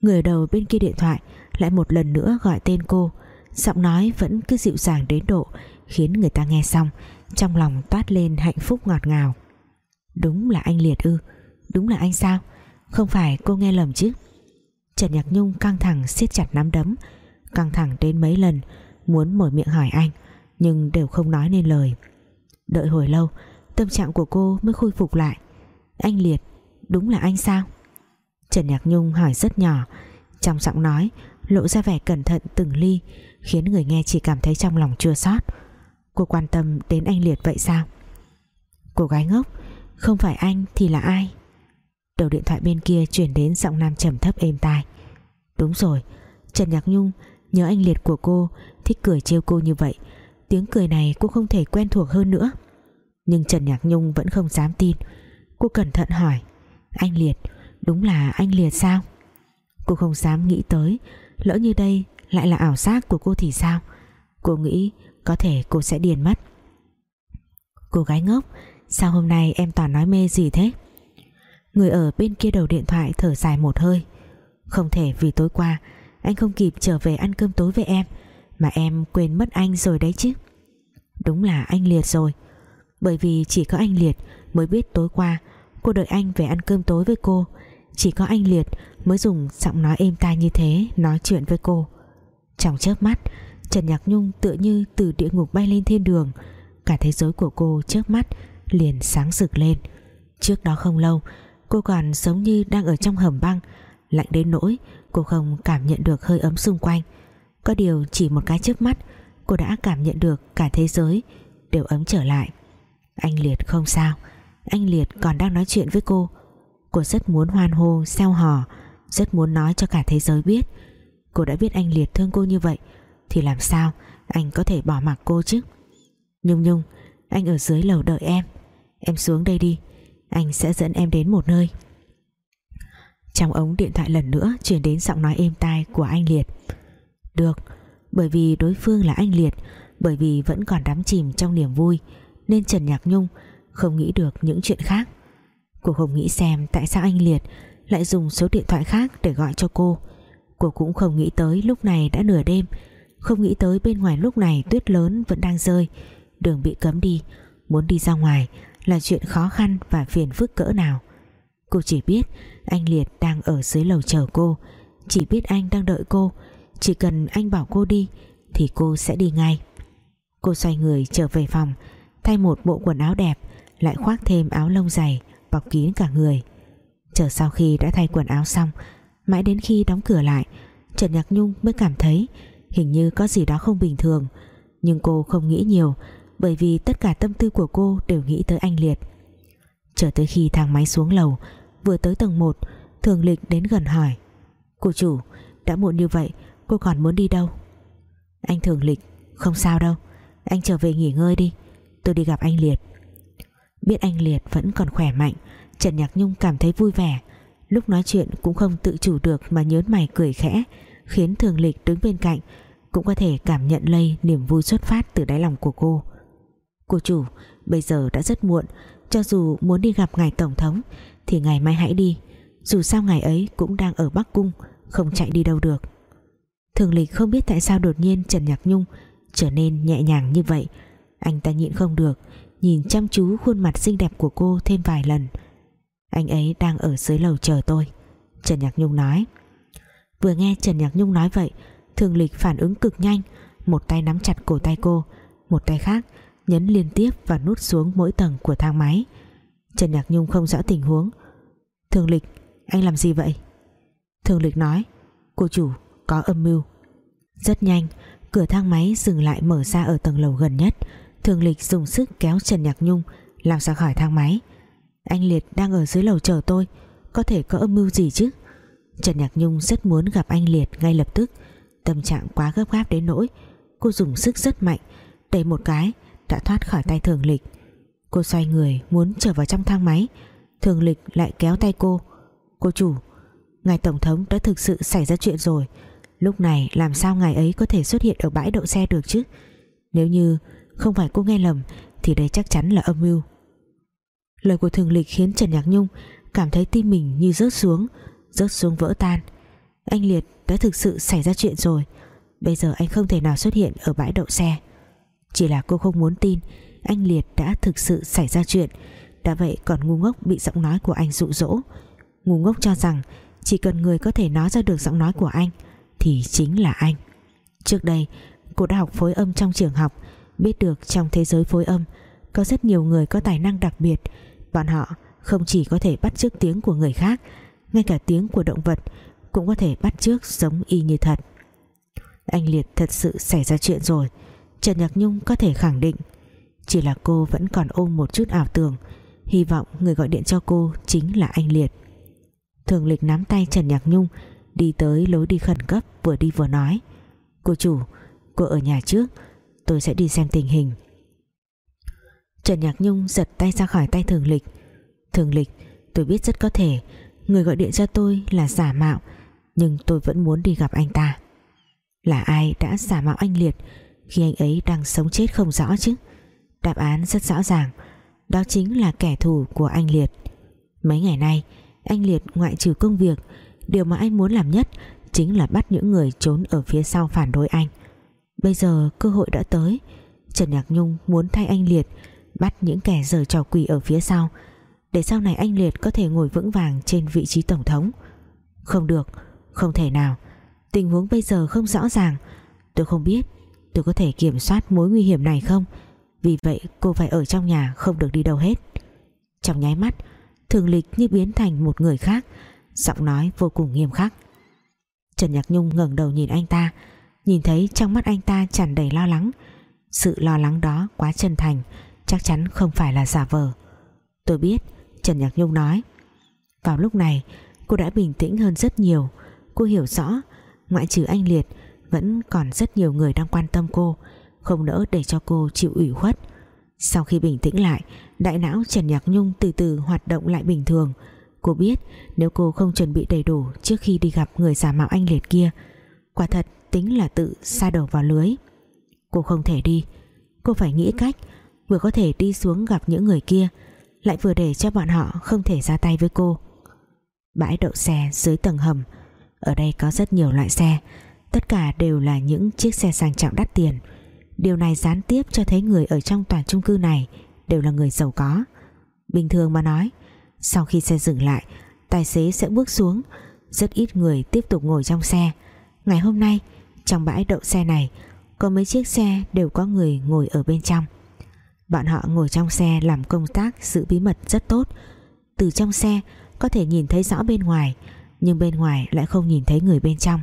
người ở đầu bên kia điện thoại lại một lần nữa gọi tên cô. Giọng nói vẫn cứ dịu dàng đến độ khiến người ta nghe xong, trong lòng toát lên hạnh phúc ngọt ngào. Đúng là anh liệt ư, đúng là anh sao? Không phải cô nghe lầm chứ? Trần Nhạc Nhung căng thẳng siết chặt nắm đấm, căng thẳng đến mấy lần, muốn mở miệng hỏi anh, nhưng đều không nói nên lời. Đợi hồi lâu tâm trạng của cô mới khôi phục lại. Anh liệt, đúng là anh sao? Trần Nhạc Nhung hỏi rất nhỏ, trong giọng nói lộ ra vẻ cẩn thận từng ly, khiến người nghe chỉ cảm thấy trong lòng chua xót. Cô quan tâm đến anh Liệt vậy sao? Cô gái ngốc, không phải anh thì là ai? Đầu điện thoại bên kia chuyển đến giọng nam trầm thấp êm tai. Đúng rồi, Trần Nhạc Nhung, nhớ anh Liệt của cô, thích cười trêu cô như vậy. Tiếng cười này cô không thể quen thuộc hơn nữa nhưng Trần Nhạc Nhung vẫn không dám tin. Cô cẩn thận hỏi, anh Liệt, đúng là anh Liệt sao? Cô không dám nghĩ tới, lỡ như đây lại là ảo giác của cô thì sao? Cô nghĩ có thể cô sẽ điền mất. Cô gái ngốc, sao hôm nay em toàn nói mê gì thế? Người ở bên kia đầu điện thoại thở dài một hơi. Không thể vì tối qua anh không kịp trở về ăn cơm tối với em, mà em quên mất anh rồi đấy chứ. Đúng là anh liệt rồi bởi vì chỉ có anh liệt mới biết tối qua cô đợi anh về ăn cơm tối với cô. Chỉ có anh liệt mới dùng giọng nói êm tai như thế nói chuyện với cô. Trong chớp mắt, Trần Nhạc Nhung tựa như từ địa ngục bay lên thiên đường. Cả thế giới của cô chớp mắt liền sáng rực lên. Trước đó không lâu, Cô còn giống như đang ở trong hầm băng. Lạnh đến nỗi, cô không cảm nhận được hơi ấm xung quanh. Có điều chỉ một cái trước mắt, Cô đã cảm nhận được cả thế giới Đều ấm trở lại. Anh Liệt không sao. Anh Liệt còn đang nói chuyện với cô. Cô rất muốn hoan hô, xeo hò Rất muốn nói cho cả thế giới biết. Cô đã biết anh Liệt thương cô như vậy Thì làm sao anh có thể bỏ mặc cô chứ? Nhung Nhung Anh ở dưới lầu đợi em. Em xuống đây đi Anh sẽ dẫn em đến một nơi. Trong ống điện thoại lần nữa Chuyển đến giọng nói êm tai của anh Liệt. Được Bởi vì đối phương là anh Liệt Bởi vì vẫn còn đắm chìm trong niềm vui nên Trần Nhạc Nhung Không nghĩ được những chuyện khác. Cô không nghĩ xem tại sao anh Liệt Lại dùng số điện thoại khác để gọi cho cô. Cô cũng không nghĩ tới lúc này đã nửa đêm, Không nghĩ tới bên ngoài lúc này tuyết lớn vẫn đang rơi. Đường bị cấm đi, Muốn đi ra ngoài là chuyện khó khăn và phiền phức cỡ nào. Cô chỉ biết anh Liệt đang ở dưới lầu chờ cô. Chỉ biết anh đang đợi cô. Chỉ cần anh bảo cô đi Thì cô sẽ đi ngay. Cô xoay người trở về phòng Thay một bộ quần áo đẹp, Lại khoác thêm áo lông dày, Bọc kín cả người. Chờ sau khi đã thay quần áo xong, Mãi đến khi đóng cửa lại, Trần Nhạc Nhung mới cảm thấy Hình như có gì đó không bình thường. Nhưng cô không nghĩ nhiều, Bởi vì tất cả tâm tư của cô đều nghĩ tới anh Liệt. Chờ tới khi thang máy xuống lầu, Vừa tới tầng 1 Thường lịch đến gần hỏi, Cô chủ, đã muộn như vậy, Cô còn muốn đi đâu? Anh thường lịch, không sao đâu. Anh trở về nghỉ ngơi đi. Tôi đi gặp anh Liệt. Biết anh Liệt vẫn còn khỏe mạnh, Trần Nhạc Nhung cảm thấy vui vẻ. Lúc nói chuyện cũng không tự chủ được Mà nhớn mày cười khẽ, Khiến thường lịch đứng bên cạnh Cũng có thể cảm nhận lây niềm vui xuất phát từ đáy lòng của cô. Cô chủ, Bây giờ đã rất muộn, Cho dù muốn đi gặp ngài Tổng thống Thì ngày mai hãy đi. Dù sao ngày ấy cũng đang ở Bắc Cung, Không chạy đi đâu được. Thường lịch không biết tại sao đột nhiên Trần Nhạc Nhung Trở nên nhẹ nhàng như vậy. Anh ta nhịn không được, Nhìn chăm chú khuôn mặt xinh đẹp của cô thêm vài lần. Anh ấy đang ở dưới lầu chờ tôi. Trần Nhạc Nhung nói. Vừa nghe Trần Nhạc Nhung nói vậy, Thường lịch phản ứng cực nhanh, Một tay nắm chặt cổ tay cô, Một tay khác nhấn liên tiếp và nút xuống mỗi tầng của thang máy. Trần Nhạc Nhung không rõ tình huống. Thường lịch, Anh làm gì vậy? Thường lịch nói. Cô chủ có âm mưu. Rất nhanh, Cửa thang máy dừng lại mở ra ở tầng lầu gần nhất. Thường lịch dùng sức kéo Trần Nhạc Nhung Làm ra khỏi thang máy. Anh Liệt đang ở dưới lầu chờ tôi, Có thể có âm mưu gì chứ? Trần Nhạc Nhung rất muốn gặp anh Liệt ngay lập tức. Tâm trạng quá gấp gáp đến nỗi, Cô dùng sức rất mạnh, Đẩy một cái, đã thoát khỏi tay thường lịch. Cô xoay người muốn trở vào trong thang máy Thường lịch lại kéo tay cô. Cô chủ, Ngài Tổng thống đã thực sự xảy ra chuyện rồi. Lúc này làm sao ngài ấy có thể xuất hiện Ở bãi đậu xe được chứ? Nếu như không phải cô nghe lầm, Thì đây chắc chắn là âm mưu. Lời của thường lịch khiến Trần Nhạc Nhung Cảm thấy tim mình như rớt xuống Rớt xuống vỡ tan. Anh Liệt đã thực sự xảy ra chuyện rồi. Bây giờ anh không thể nào xuất hiện Ở bãi đậu xe. Chỉ là cô không muốn tin Anh Liệt đã thực sự xảy ra chuyện. Đã vậy còn ngu ngốc bị giọng nói của anh dụ dỗ. Ngu ngốc cho rằng Chỉ cần người có thể nói ra được giọng nói của anh Thì chính là anh. Trước đây, cô đã học phối âm trong trường học biết được trong thế giới phối âm, có rất nhiều người có tài năng đặc biệt. Bọn họ không chỉ có thể bắt chước tiếng của người khác, ngay cả tiếng của động vật cũng có thể bắt chước giống y như thật. Anh Liệt thật sự xảy ra chuyện rồi. Trần Nhạc Nhung có thể khẳng định, chỉ là cô vẫn còn ôm một chút ảo tưởng. Hy vọng người gọi điện cho cô chính là anh Liệt. Thường Lịch nắm tay Trần Nhạc Nhung, đi tới lối đi khẩn cấp vừa đi vừa nói, cô chủ, cô ở nhà trước tôi sẽ đi xem tình hình. Trần Nhạc Nhung giật tay ra khỏi tay Thường Lịch. Thường Lịch, tôi biết rất có thể Người gọi điện cho tôi là giả mạo, Nhưng tôi vẫn muốn đi gặp anh ta. Là ai đã giả mạo anh Liệt Khi anh ấy đang sống chết không rõ chứ? Đáp án rất rõ ràng, Đó chính là kẻ thù của anh Liệt. Mấy ngày nay, Anh Liệt ngoại trừ công việc, Điều mà anh muốn làm nhất Chính là bắt những người trốn ở phía sau phản đối anh. Bây giờ cơ hội đã tới. Trần Nhạc Nhung muốn thay anh Liệt Bắt những kẻ giở trò quỷ ở phía sau Để sau này anh Liệt có thể ngồi vững vàng Trên vị trí tổng thống. Không được, không thể nào. Tình huống bây giờ không rõ ràng. Tôi không biết tôi có thể kiểm soát mối nguy hiểm này không. Vì vậy cô phải ở trong nhà Không được đi đâu hết. Trong nháy mắt thường lịch như biến thành một người khác giọng nói vô cùng nghiêm khắc. Trần Nhạc Nhung ngẩng đầu nhìn anh ta nhìn thấy trong mắt anh ta tràn đầy lo lắng. Sự lo lắng đó quá chân thành, chắc chắn không phải là giả vờ. Tôi biết, Trần Nhạc Nhung nói. Vào lúc này, cô đã bình tĩnh hơn rất nhiều. Cô hiểu rõ, ngoại trừ anh Liệt, vẫn còn rất nhiều người đang quan tâm cô, không nỡ để cho cô chịu ủy khuất. Sau khi bình tĩnh lại, đại não Trần Nhạc Nhung từ từ hoạt động lại bình thường. Cô biết nếu cô không chuẩn bị đầy đủ trước khi đi gặp người giả mạo anh Liệt kia, quả thật tính là tự sa đầu vào lưới. Cô không thể đi. Cô phải nghĩ cách, vừa có thể đi xuống gặp những người kia, lại vừa để cho bọn họ không thể ra tay với cô. Bãi đậu xe dưới tầng hầm, ở đây có rất nhiều loại xe. Tất cả đều là những chiếc xe sang trọng đắt tiền. Điều này gián tiếp cho thấy người ở trong tòa chung cư này đều là người giàu có. Bình thường mà nói, sau khi xe dừng lại, tài xế sẽ bước xuống. Rất ít người tiếp tục ngồi trong xe. Ngày hôm nay trong bãi đậu xe này, có mấy chiếc xe đều có người ngồi ở bên trong. Bọn họ ngồi trong xe làm công tác giữ bí mật rất tốt. Từ trong xe, có thể nhìn thấy rõ bên ngoài, nhưng bên ngoài lại không nhìn thấy người bên trong.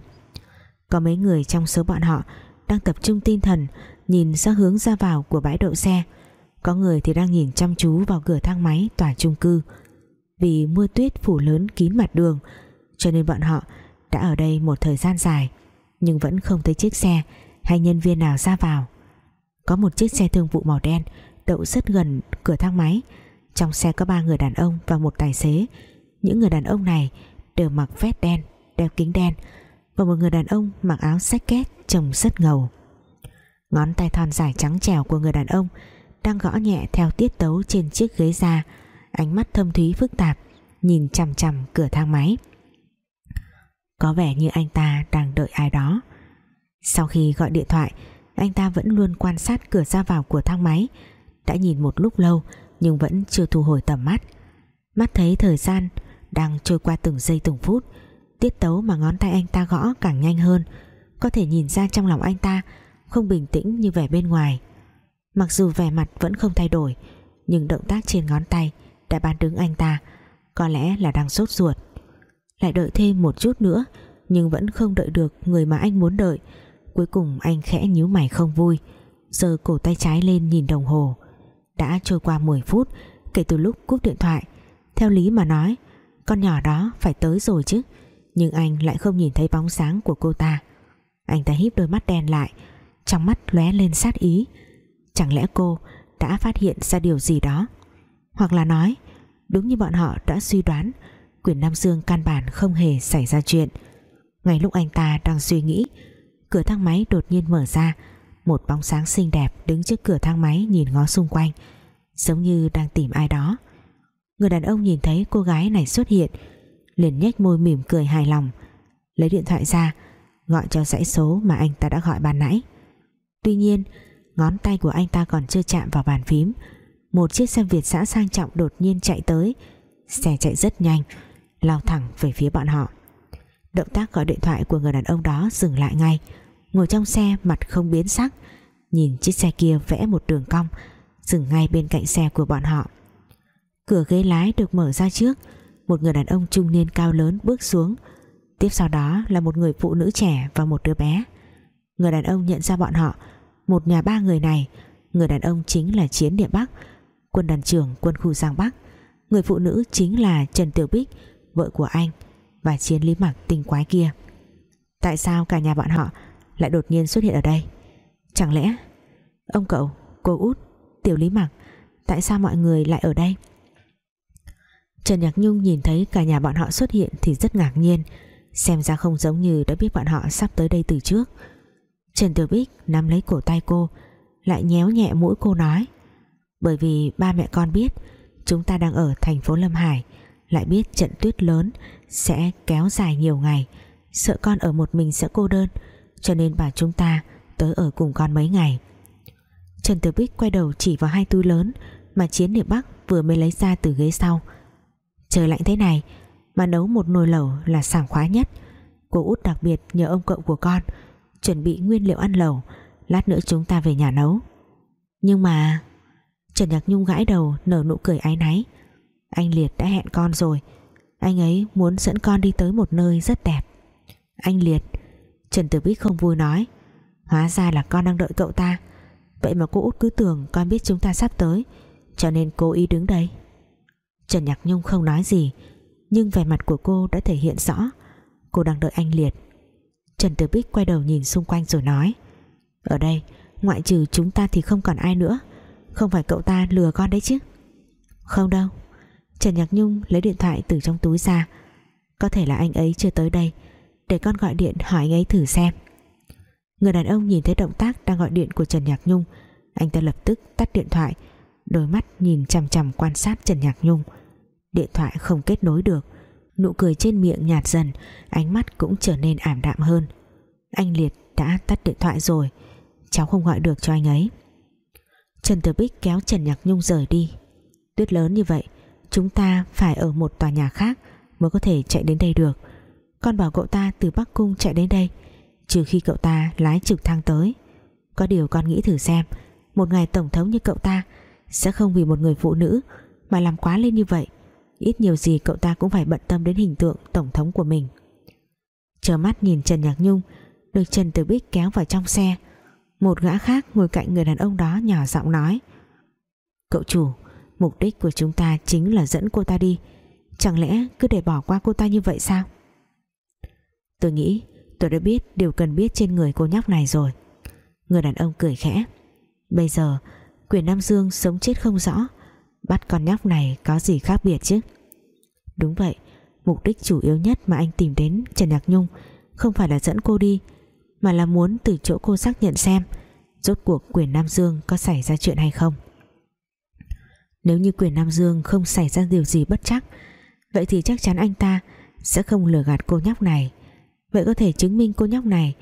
Có mấy người trong số bọn họ đang tập trung tinh thần, nhìn ra hướng ra vào của bãi đậu xe. Có người thì đang nhìn chăm chú vào cửa thang máy tòa chung cư. Vì mưa tuyết phủ lớn kín mặt đường, cho nên bọn họ đã ở đây một thời gian dài nhưng vẫn không thấy chiếc xe hay nhân viên nào ra vào. Có một chiếc xe thương vụ màu đen đậu rất gần cửa thang máy. Trong xe có ba người đàn ông và một tài xế. Những người đàn ông này đều mặc vest đen, đeo kính đen và một người đàn ông mặc áo sách két trông rất ngầu. Ngón tay thon dài trắng trẻo của người đàn ông đang gõ nhẹ theo tiết tấu trên chiếc ghế da. Ánh mắt thâm thúy phức tạp nhìn chằm chằm cửa thang máy có vẻ như anh ta đang đợi ai đó. Sau khi gọi điện thoại, anh ta vẫn luôn quan sát cửa ra vào của thang máy. Đã nhìn một lúc lâu, nhưng vẫn chưa thu hồi tầm mắt. Mắt thấy thời gian đang trôi qua từng giây từng phút, tiết tấu mà ngón tay anh ta gõ càng nhanh hơn. Có thể nhìn ra trong lòng anh ta không bình tĩnh như vẻ bên ngoài. Mặc dù vẻ mặt vẫn không thay đổi, nhưng động tác trên ngón tay đã bán đứng anh ta. Có lẽ là đang sốt ruột lại đợi thêm một chút nữa, nhưng vẫn không đợi được người mà anh muốn đợi. Cuối cùng anh khẽ nhíu mày không vui, giơ cổ tay trái lên nhìn đồng hồ. Đã trôi qua 10 phút, kể từ lúc cúp điện thoại. Theo lý mà nói, con nhỏ đó phải tới rồi chứ, nhưng anh lại không nhìn thấy bóng sáng của cô ta. Anh ta híp đôi mắt đen lại, trong mắt lóe lên sát ý. Chẳng lẽ cô đã phát hiện ra điều gì đó? Hoặc là nói, đúng như bọn họ đã suy đoán quyền Nam Dương căn bản không hề xảy ra chuyện. Ngay lúc anh ta đang suy nghĩ, cửa thang máy đột nhiên mở ra. Một bóng sáng xinh đẹp đứng trước cửa thang máy nhìn ngó xung quanh, giống như đang tìm ai đó. Người đàn ông nhìn thấy cô gái này xuất hiện, liền nhếch môi mỉm cười hài lòng, lấy điện thoại ra, gọi cho dãy số mà anh ta đã gọi ban nãy. Tuy nhiên, ngón tay của anh ta còn chưa chạm vào bàn phím. Một chiếc xe Việt xã sang trọng đột nhiên chạy tới, xe chạy rất nhanh lao thẳng về phía bọn họ. Động tác gọi điện thoại của người đàn ông đó dừng lại ngay. Ngồi trong xe, mặt không biến sắc, nhìn chiếc xe kia vẽ một đường cong, dừng ngay bên cạnh xe của bọn họ. Cửa ghế lái được mở ra trước, một người đàn ông trung niên cao lớn bước xuống. Tiếp sau đó là một người phụ nữ trẻ và một đứa bé. Người đàn ông nhận ra bọn họ, một nhà ba người này. Người đàn ông chính là chiến địa bắc, quân đoàn trưởng quân khu giang bắc. Người phụ nữ chính là trần tiểu bích vợ của anh và chiến lý mặc tình quái kia. Tại sao cả nhà bọn họ lại đột nhiên xuất hiện ở đây? Chẳng lẽ ông cậu, cô út, tiểu lý mặc tại sao mọi người lại ở đây? Trần Nhạc Nhung nhìn thấy cả nhà bọn họ xuất hiện thì rất ngạc nhiên, xem ra không giống như đã biết bọn họ sắp tới đây từ trước. Trần Tiểu Bích nắm lấy cổ tay cô, lại nhéo nhẹ mũi cô nói, bởi vì ba mẹ con biết chúng ta đang ở thành phố Lâm Hải lại biết trận tuyết lớn sẽ kéo dài nhiều ngày. Sợ con ở một mình sẽ cô đơn, cho nên bà chúng ta tới ở cùng con mấy ngày. Trần Tử Bích quay đầu chỉ vào hai túi lớn mà Chiến Điệp Bắc vừa mới lấy ra từ ghế sau. Trời lạnh thế này, mà nấu một nồi lẩu là sảng khoái nhất. Cô út đặc biệt nhờ ông cậu của con chuẩn bị nguyên liệu ăn lẩu, lát nữa chúng ta về nhà nấu. Nhưng mà Trần Nhạc Nhung gãi đầu nở nụ cười ái náy. Anh Liệt đã hẹn con rồi. Anh ấy muốn dẫn con đi tới một nơi rất đẹp. Anh Liệt, Trần Tử Bích không vui nói. Hóa ra là con đang đợi cậu ta. Vậy mà cô út cứ tưởng con biết chúng ta sắp tới, Cho nên cố ý đứng đây. Trần Nhạc Nhung không nói gì, Nhưng vẻ mặt của cô đã thể hiện rõ. Cô đang đợi anh Liệt. Trần Tử Bích quay đầu nhìn xung quanh rồi nói, Ở đây, Ngoại trừ chúng ta thì không còn ai nữa. Không phải cậu ta lừa con đấy chứ? Không đâu. Trần Nhạc Nhung lấy điện thoại từ trong túi ra. Có thể là anh ấy chưa tới đây, Để con gọi điện hỏi anh ấy thử xem. Người đàn ông nhìn thấy động tác đang gọi điện của Trần Nhạc Nhung, Anh ta lập tức tắt điện thoại, Đôi mắt nhìn chằm chằm quan sát Trần Nhạc Nhung. Điện thoại không kết nối được, Nụ cười trên miệng nhạt dần, Ánh mắt cũng trở nên ảm đạm hơn. Anh Liệt đã tắt điện thoại rồi, Cháu không gọi được cho anh ấy. Trần Tử Bích kéo Trần Nhạc Nhung rời đi. Tuyết lớn như vậy Chúng ta phải ở một tòa nhà khác Mới có thể chạy đến đây được. Con bảo cậu ta từ Bắc Cung chạy đến đây, Trừ khi cậu ta lái trực thăng tới. Có điều con nghĩ thử xem, Một ngày tổng thống như cậu ta Sẽ không vì một người phụ nữ Mà làm quá lên như vậy. Ít nhiều gì cậu ta cũng phải bận tâm đến hình tượng Tổng thống của mình. Chờ mắt nhìn Trần Nhạc Nhung Được Trần Tử Bích kéo vào trong xe. Một gã khác ngồi cạnh người đàn ông đó Nhỏ giọng nói, Cậu chủ Mục đích của chúng ta chính là dẫn cô ta đi. Chẳng lẽ cứ để bỏ qua cô ta như vậy sao? Tôi nghĩ tôi đã biết điều cần biết trên người cô nhóc này rồi. Người đàn ông cười khẽ. Bây giờ, quyền Nam Dương sống chết không rõ. Bắt con nhóc này có gì khác biệt chứ? Đúng vậy, Mục đích chủ yếu nhất mà anh tìm đến Trần Nhạc Nhung Không phải là dẫn cô đi, Mà là muốn từ chỗ cô xác nhận xem Rốt cuộc quyền Nam Dương có xảy ra chuyện hay không. Nếu như quyền Nam Dương không xảy ra điều gì bất chắc, Vậy thì chắc chắn anh ta Sẽ không lừa gạt cô nhóc này. Vậy có thể chứng minh cô nhóc này.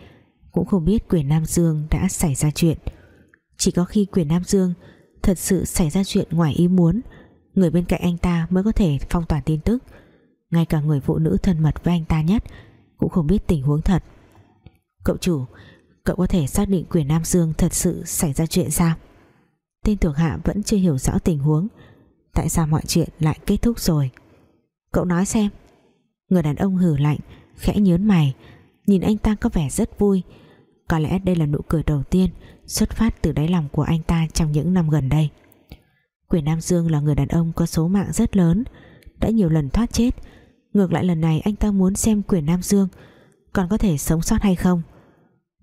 Cũng không biết quyền Nam Dương đã xảy ra chuyện. Chỉ có khi quyền Nam Dương Thật sự xảy ra chuyện ngoài ý muốn, Người bên cạnh anh ta mới có thể phong tỏa tin tức. Ngay cả người phụ nữ thân mật với anh ta nhất Cũng không biết tình huống thật. Cậu chủ, Cậu có thể xác định quyền Nam Dương Thật sự xảy ra chuyện sao? Tên thuộc hạ vẫn chưa hiểu rõ tình huống. Tại sao mọi chuyện lại kết thúc rồi? Cậu nói xem. Người đàn ông hử lạnh, Khẽ nhớn mày, Nhìn anh ta có vẻ rất vui. Có lẽ đây là nụ cười đầu tiên Xuất phát từ đáy lòng của anh ta Trong những năm gần đây. Quyền Nam Dương là người đàn ông có số mạng rất lớn, Đã nhiều lần thoát chết. Ngược lại lần này anh ta muốn xem quyền Nam Dương Còn có thể sống sót hay không.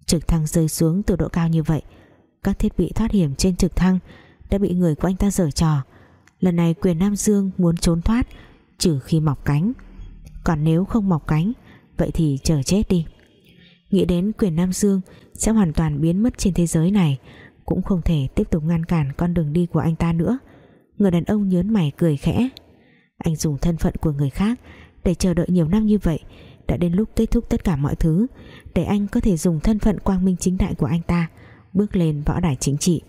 Trực thăng rơi xuống từ độ cao như vậy các thiết bị thoát hiểm trên trực thăng Đã bị người của anh ta giở trò. Lần này quyền Nam Dương muốn trốn thoát, Trừ khi mọc cánh. Còn nếu không mọc cánh, Vậy thì chờ chết đi. Nghĩ đến quyền Nam Dương Sẽ hoàn toàn biến mất trên thế giới này, Cũng không thể tiếp tục ngăn cản con đường đi của anh ta nữa. Người đàn ông nhớn mày cười khẽ. Anh dùng thân phận của người khác Để chờ đợi nhiều năm như vậy, Đã đến lúc kết thúc tất cả mọi thứ, Để anh có thể dùng thân phận quang minh chính đại của anh ta. Bước lên võ đài chính trị.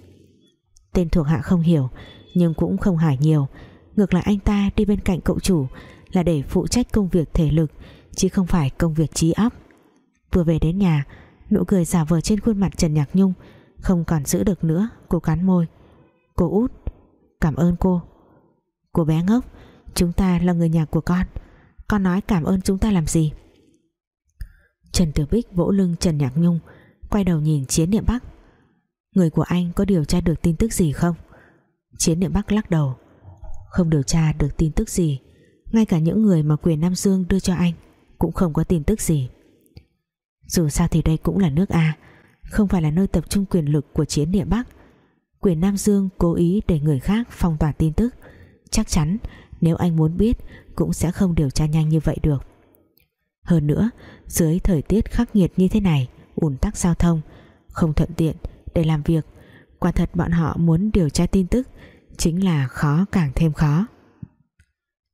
Tên thuộc hạ không hiểu, Nhưng cũng không hỏi nhiều. Ngược lại anh ta đi bên cạnh cậu chủ Là để phụ trách công việc thể lực, Chứ không phải công việc trí óc. Vừa về đến nhà, Nụ cười giả vờ trên khuôn mặt Trần Nhạc Nhung Không còn giữ được nữa, Cô cắn môi. Cô út, Cảm ơn cô. Cô bé ngốc, Chúng ta là người nhà của con. Con nói cảm ơn chúng ta làm gì? Trần Tử Bích vỗ lưng Trần Nhạc Nhung, Quay đầu nhìn Chiến Niệm Bắc. Người của anh có điều tra được tin tức gì không? Chiến Niệm Bắc lắc đầu. Không điều tra được tin tức gì. Ngay cả những người mà quyền Nam Dương đưa cho anh Cũng không có tin tức gì. Dù sao thì đây cũng là nước A, Không phải là nơi tập trung quyền lực của chiến địa Bắc. Quyền Nam Dương cố ý để người khác phong tỏa tin tức. Chắc chắn, nếu anh muốn biết, Cũng sẽ không điều tra nhanh như vậy được. Hơn nữa, Dưới thời tiết khắc nghiệt như thế này, ùn tắc giao thông, Không thuận tiện để làm việc. Quả thật bọn họ muốn điều tra tin tức Chính là khó càng thêm khó.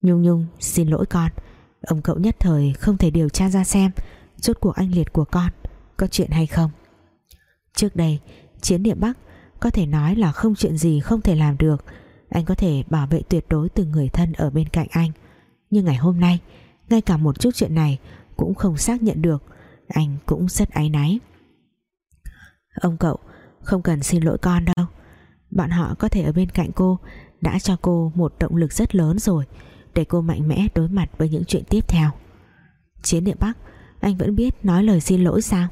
Nhung Nhung, xin lỗi con. Ông cậu nhất thời không thể điều tra ra xem Rốt cuộc anh liệt của con Có chuyện hay không. Trước đây, chiến địa Bắc Có thể nói là không chuyện gì không thể làm được. Anh có thể bảo vệ tuyệt đối Từng người thân ở bên cạnh anh. Nhưng ngày hôm nay, Ngay cả một chút chuyện này Cũng không xác nhận được. Anh cũng rất áy náy. Ông cậu không cần xin lỗi con đâu. Bọn họ có thể ở bên cạnh cô, đã cho cô một động lực rất lớn rồi, để cô mạnh mẽ đối mặt với những chuyện tiếp theo. Chiến địa Bắc, anh vẫn biết nói lời xin lỗi sao?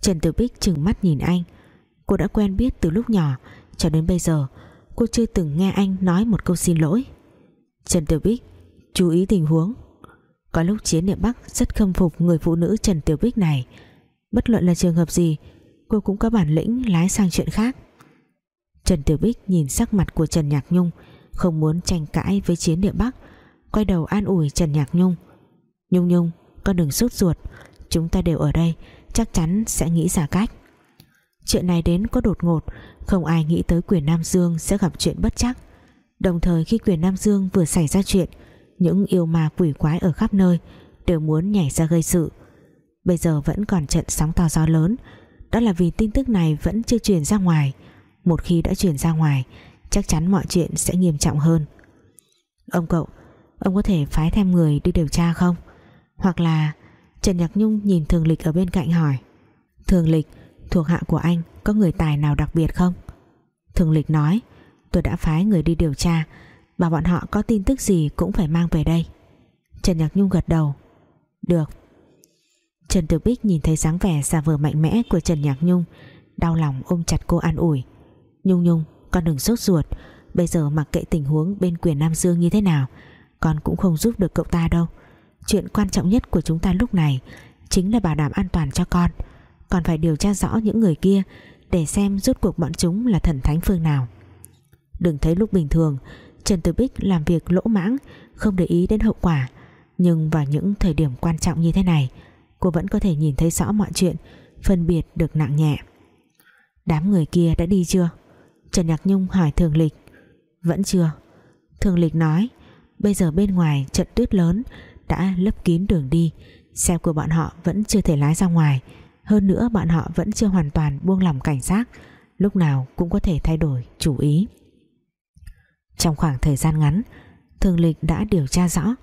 Trần Tử Bích chừng mắt nhìn anh. Cô đã quen biết từ lúc nhỏ, Cho đến bây giờ, Cô chưa từng nghe anh nói một câu xin lỗi. Trần tiểu Bích, Chú ý tình huống. Có lúc Chiến Niệm Bắc rất khâm phục người phụ nữ Trần Tiểu Bích này. Bất luận là trường hợp gì Cô cũng có bản lĩnh lái sang chuyện khác. Trần Tiểu Bích nhìn sắc mặt của Trần Nhạc Nhung, Không muốn tranh cãi với Chiến địa Bắc, Quay đầu an ủi Trần Nhạc Nhung. Nhung Nhung, con đừng sốt ruột, Chúng ta đều ở đây, Chắc chắn sẽ nghĩ ra cách. Chuyện này đến có đột ngột, Không ai nghĩ tới quyền Nam Dương sẽ gặp chuyện bất chắc. Đồng thời khi quyền Nam Dương vừa xảy ra chuyện, Những yêu ma quỷ quái ở khắp nơi Đều muốn nhảy ra gây sự. Bây giờ vẫn còn trận sóng to gió lớn đó là vì tin tức này vẫn chưa truyền ra ngoài. Một khi đã truyền ra ngoài, Chắc chắn mọi chuyện sẽ nghiêm trọng hơn. Ông cậu, Ông có thể phái thêm người đi điều tra không? Hoặc là Trần Nhạc Nhung nhìn Thường Lịch ở bên cạnh hỏi. Thường Lịch, Thuộc hạ của anh có người tài nào đặc biệt không? Thường Lịch nói, Tôi đã phái người đi điều tra, Bảo bọn họ có tin tức gì cũng phải mang về đây. Trần Nhạc Nhung gật đầu. Được Trần Tử Bích nhìn thấy dáng vẻ giả vờ mạnh mẽ của Trần Nhạc Nhung, Đau lòng ôm chặt cô an ủi. Nhung Nhung, con đừng sốt ruột. Bây giờ mặc kệ tình huống bên quyền Nam Dương như thế nào, Con cũng không giúp được cậu ta đâu. Chuyện quan trọng nhất của chúng ta lúc này Chính là bảo đảm an toàn cho con. Còn phải điều tra rõ những người kia Để xem rốt cuộc bọn chúng là thần thánh phương nào. Đừng thấy lúc bình thường, Trần Tử Bích làm việc lỗ mãng, Không để ý đến hậu quả. Nhưng vào những thời điểm quan trọng như thế này Cô vẫn có thể nhìn thấy rõ mọi chuyện, Phân biệt được nặng nhẹ. Đám người kia đã đi chưa? Trần Nhạc Nhung hỏi Thường Lịch. Vẫn chưa. Thường Lịch nói, Bây giờ bên ngoài trận tuyết lớn, đã lấp kín đường đi, xe của bọn họ vẫn chưa thể lái ra ngoài. Hơn nữa bọn họ vẫn chưa hoàn toàn buông lỏng cảnh giác, lúc nào cũng có thể thay đổi chủ ý. Trong khoảng thời gian ngắn, thường lịch đã điều tra rõ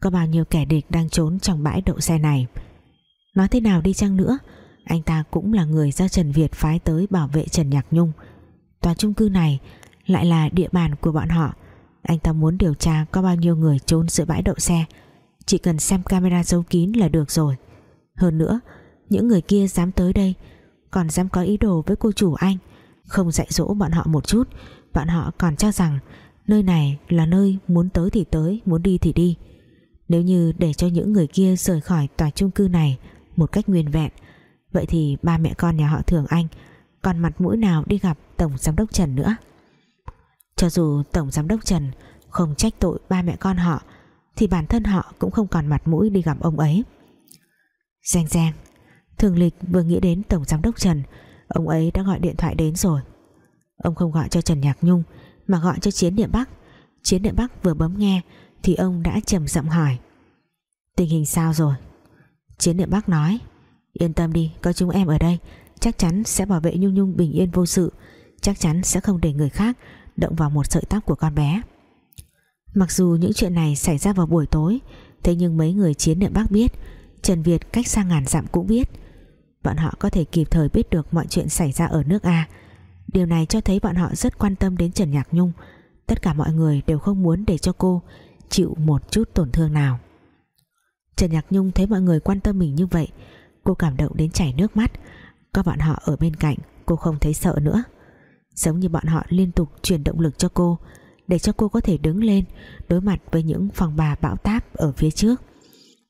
có bao nhiêu kẻ địch đang trốn trong bãi đậu xe này nói thế nào đi chăng nữa? Anh ta cũng là người do Trần Việt phái tới bảo vệ Trần Nhạc Nhung. Tòa chung cư này lại là địa bàn của bọn họ. Anh ta muốn điều tra có bao nhiêu người trốn giữa bãi đậu xe. Chỉ cần xem camera giấu kín là được rồi. Hơn nữa, Những người kia dám tới đây, Còn dám có ý đồ với cô chủ anh. Không dạy dỗ bọn họ một chút, Bọn họ còn cho rằng Nơi này là nơi muốn tới thì tới, Muốn đi thì đi. Nếu như để cho những người kia rời khỏi tòa chung cư này một cách nguyên vẹn. Vậy thì ba mẹ con nhà họ Thường Anh, Còn mặt mũi nào đi gặp Tổng Giám đốc Trần nữa? Cho dù Tổng Giám đốc Trần Không trách tội ba mẹ con họ, thì bản thân họ cũng không còn mặt mũi đi gặp ông ấy. Giang Giang, Thường lịch vừa nghĩ đến Tổng Giám đốc Trần, Ông ấy đã gọi điện thoại đến rồi. Ông không gọi cho Trần Nhạc Nhung, Mà gọi cho Chiến Điện Bắc. Chiến Điện Bắc vừa bấm nghe, Thì ông đã trầm giọng hỏi. Tình hình sao rồi? Chiến niệm bác nói, Yên tâm đi, có chúng em ở đây, Chắc chắn sẽ bảo vệ Nhung Nhung bình yên vô sự, Chắc chắn sẽ không để người khác Động vào một sợi tóc của con bé. Mặc dù những chuyện này xảy ra vào buổi tối, Thế nhưng mấy người chiến niệm bác biết, Trần Việt cách xa ngàn dặm cũng biết. Bọn họ có thể kịp thời biết được mọi chuyện xảy ra ở nước A. Điều này cho thấy bọn họ rất quan tâm đến Trần Nhạc Nhung. Tất cả mọi người đều không muốn để cho cô Chịu một chút tổn thương nào. Trần Nhạc Nhung thấy mọi người quan tâm mình như vậy, Cô cảm động đến chảy nước mắt. Có bọn họ ở bên cạnh, Cô không thấy sợ nữa. Giống như bọn họ liên tục truyền động lực cho cô, để cho cô có thể đứng lên, đối mặt với những phòng bà bão táp ở phía trước.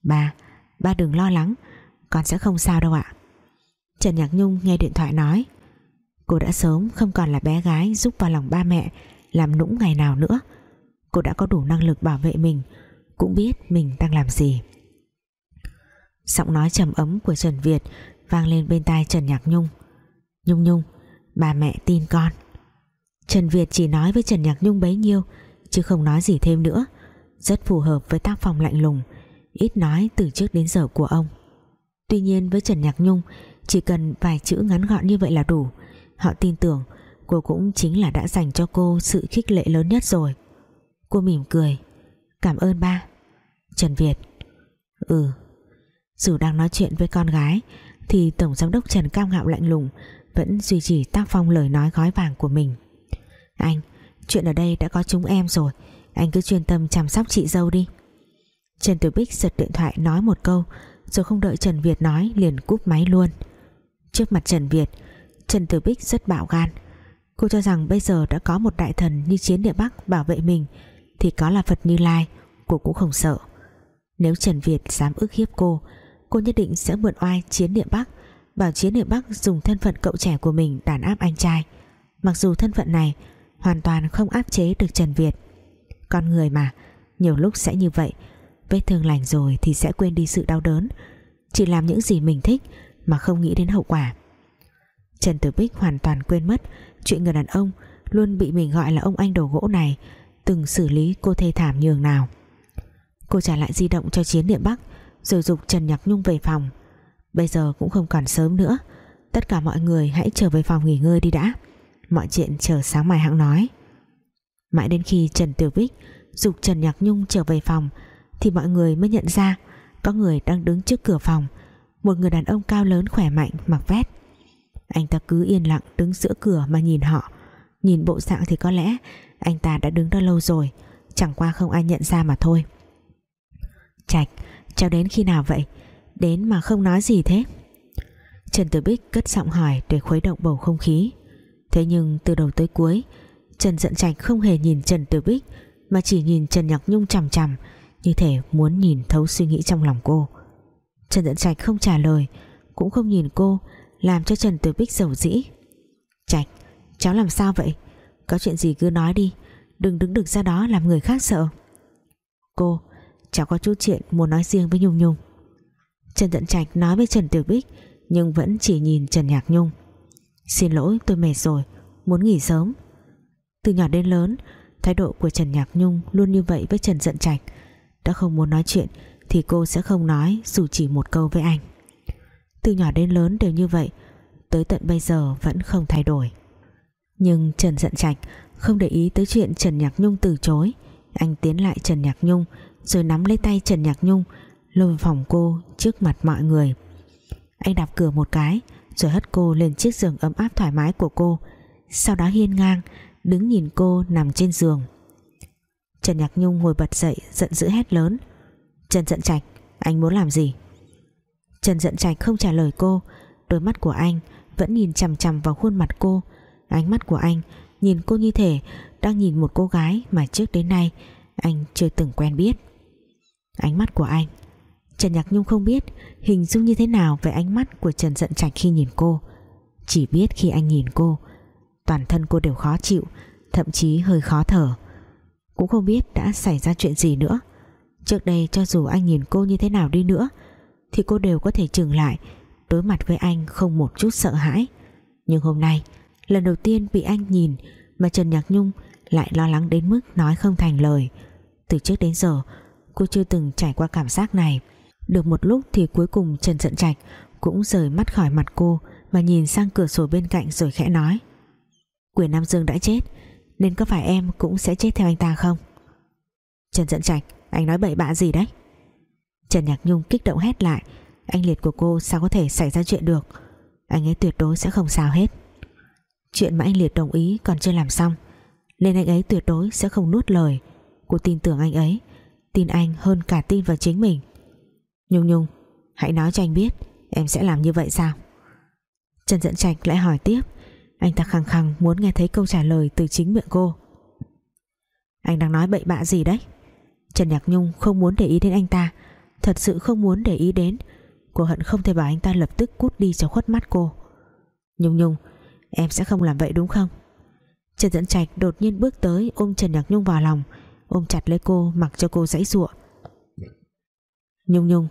Ba ba đừng lo lắng, con sẽ không sao đâu ạ. Trần Nhạc Nhung nghe điện thoại nói. Cô đã sớm không còn là bé gái giúp vào lòng ba mẹ, làm nũng ngày nào nữa. Cô đã có đủ năng lực bảo vệ mình, cũng biết mình đang làm gì giọng nói trầm ấm của Trần Việt vang lên bên tai Trần Nhạc Nhung. Nhung Nhung, bà mẹ tin con. Trần Việt chỉ nói với Trần Nhạc Nhung bấy nhiêu, chứ không nói gì thêm nữa. Rất phù hợp với tác phong lạnh lùng, ít nói từ trước đến giờ của ông. Tuy nhiên với Trần Nhạc Nhung, chỉ cần vài chữ ngắn gọn như vậy là đủ. Họ tin tưởng cô cũng chính là đã dành cho cô sự khích lệ lớn nhất rồi. Cô mỉm cười. Cảm ơn ba. Trần Việt. Ừ dù đang nói chuyện với con gái, thì Tổng Giám đốc Trần cao Ngạo lạnh lùng, vẫn duy trì tác phong lời nói gói vàng của mình. Anh, Chuyện ở đây đã có chúng em rồi, Anh cứ chuyên tâm chăm sóc chị dâu đi. Trần Tử Bích giật điện thoại nói một câu, Rồi không đợi Trần Việt nói liền cúp máy luôn. Trước mặt Trần Việt, Trần Tử Bích rất bạo gan. Cô cho rằng bây giờ đã có một đại thần như chiến địa Bắc bảo vệ mình, Thì có là Phật Như Lai, Cô cũng không sợ. Nếu Trần Việt dám ức hiếp cô Cô nhất định sẽ mượn oai chiến địa Bắc. Bảo chiến địa Bắc dùng thân phận cậu trẻ của mình đàn áp anh trai. Mặc dù thân phận này Hoàn toàn không áp chế được Trần Việt. Con người mà, Nhiều lúc sẽ như vậy. Vết thương lành rồi thì sẽ quên đi sự đau đớn. Chỉ làm những gì mình thích Mà không nghĩ đến hậu quả. Trần Tử Bích hoàn toàn quên mất Chuyện người đàn ông Luôn bị mình gọi là ông anh đồ gỗ này Từng xử lý cô thê thảm nhường nào. Cô trả lại di động cho Chiến Điện Bắc. Rồi dục Trần Nhạc Nhung về phòng. Bây giờ cũng không còn sớm nữa. Tất cả mọi người hãy trở về phòng nghỉ ngơi đi đã. Mọi chuyện chờ sáng mai hãng nói. Mãi đến khi Trần Tiểu Bích Dục Trần Nhạc Nhung trở về phòng, Thì mọi người mới nhận ra Có người đang đứng trước cửa phòng. Một người đàn ông cao lớn khỏe mạnh mặc vest. Anh ta cứ yên lặng đứng giữa cửa mà nhìn họ. Nhìn bộ dạng thì có lẽ Anh ta đã đứng đó lâu rồi, Chẳng qua không ai nhận ra mà thôi. Trạch Cháu đến khi nào vậy? Đến mà không nói gì thế? Trần Tử Bích cất giọng hỏi Để khuấy động bầu không khí. Thế nhưng từ đầu tới cuối, Trần Dận Trạch không hề nhìn Trần Tử Bích, Mà chỉ nhìn Trần Nhạc Nhung chằm chằm, Như thể muốn nhìn thấu suy nghĩ trong lòng cô. Trần Dận Trạch không trả lời, Cũng không nhìn cô, Làm cho Trần Tử Bích giàu dĩ. Trạch, cháu làm sao vậy? Có chuyện gì cứ nói đi, Đừng đứng được ra đó làm người khác sợ. Cô cháu có chút chuyện muốn nói riêng với Nhung Nhung. Trần Tận Trạch nói với Trần tiểu Bích, Nhưng vẫn chỉ nhìn Trần Nhạc Nhung. Xin lỗi, tôi mệt rồi, Muốn nghỉ sớm. Từ nhỏ đến lớn, Thái độ của Trần Nhạc Nhung luôn như vậy với Trần Dận Trạch. Đã không muốn nói chuyện Thì cô sẽ không nói, dù chỉ một câu với anh. Từ nhỏ đến lớn đều như vậy, Tới tận bây giờ vẫn không thay đổi. Nhưng Trần Dận Trạch Không để ý tới chuyện Trần Nhạc Nhung từ chối. Anh tiến lại Trần Nhạc Nhung rồi nắm lấy tay Trần Nhạc Nhung, Lôi phòng cô trước mặt mọi người. Anh đạp cửa một cái, rồi hất cô lên chiếc giường ấm áp thoải mái của cô. Sau đó hiên ngang, đứng nhìn cô nằm trên giường. Trần Nhạc Nhung ngồi bật dậy, giận dữ hét lớn. Trần Dận Trạch, anh muốn làm gì? Trần Dận Trạch không trả lời cô. Đôi mắt của anh vẫn nhìn chằm chằm vào khuôn mặt cô. Ánh mắt của anh nhìn cô như thể đang nhìn một cô gái mà trước đến nay anh chưa từng quen biết ánh mắt của anh. Trần Nhạc Nhung không biết hình dung như thế nào về ánh mắt của Trần Dận Trạch khi nhìn cô. Chỉ biết khi anh nhìn cô, toàn thân cô đều khó chịu, thậm chí hơi khó thở. Cũng không biết đã xảy ra chuyện gì nữa. Trước đây cho dù anh nhìn cô như thế nào đi nữa, thì cô đều có thể chừng lại đối mặt với anh không một chút sợ hãi. Nhưng hôm nay, lần đầu tiên bị anh nhìn mà Trần Nhạc Nhung lại lo lắng đến mức nói không thành lời. Từ trước đến giờ cô chưa từng trải qua cảm giác này được một lúc thì cuối cùng Trần Dận Trạch cũng rời mắt khỏi mặt cô và nhìn sang cửa sổ bên cạnh rồi khẽ nói, Quyền Nam Dương đã chết, nên có phải em cũng sẽ chết theo anh ta không? Trần Dận Trạch, anh nói bậy bạ gì đấy? Trần Nhạc Nhung kích động hét lại, anh liệt của cô sao có thể xảy ra chuyện được anh ấy tuyệt đối sẽ không sao hết chuyện mà anh liệt đồng ý còn chưa làm xong, nên anh ấy tuyệt đối sẽ không nuốt lời cô tin tưởng anh ấy tin anh hơn cả tin vào chính mình. Nhung Nhung, Hãy nói cho anh biết Em sẽ làm như vậy sao? Trần Dẫn Trạch lại hỏi tiếp. Anh ta khăng khăng muốn nghe thấy câu trả lời từ chính miệng cô. Anh đang nói bậy bạ gì đấy? Trần Nhạc Nhung không muốn để ý đến anh ta, Thật sự không muốn để ý đến. Cô hận không thể bảo anh ta lập tức cút đi cho khuất mắt cô. Nhung Nhung, Em sẽ không làm vậy đúng không? Trần Dẫn Trạch đột nhiên bước tới ôm Trần Nhạc Nhung vào lòng ôm chặt lấy cô, mặc cho cô dãy ruộng Nhung Nhung,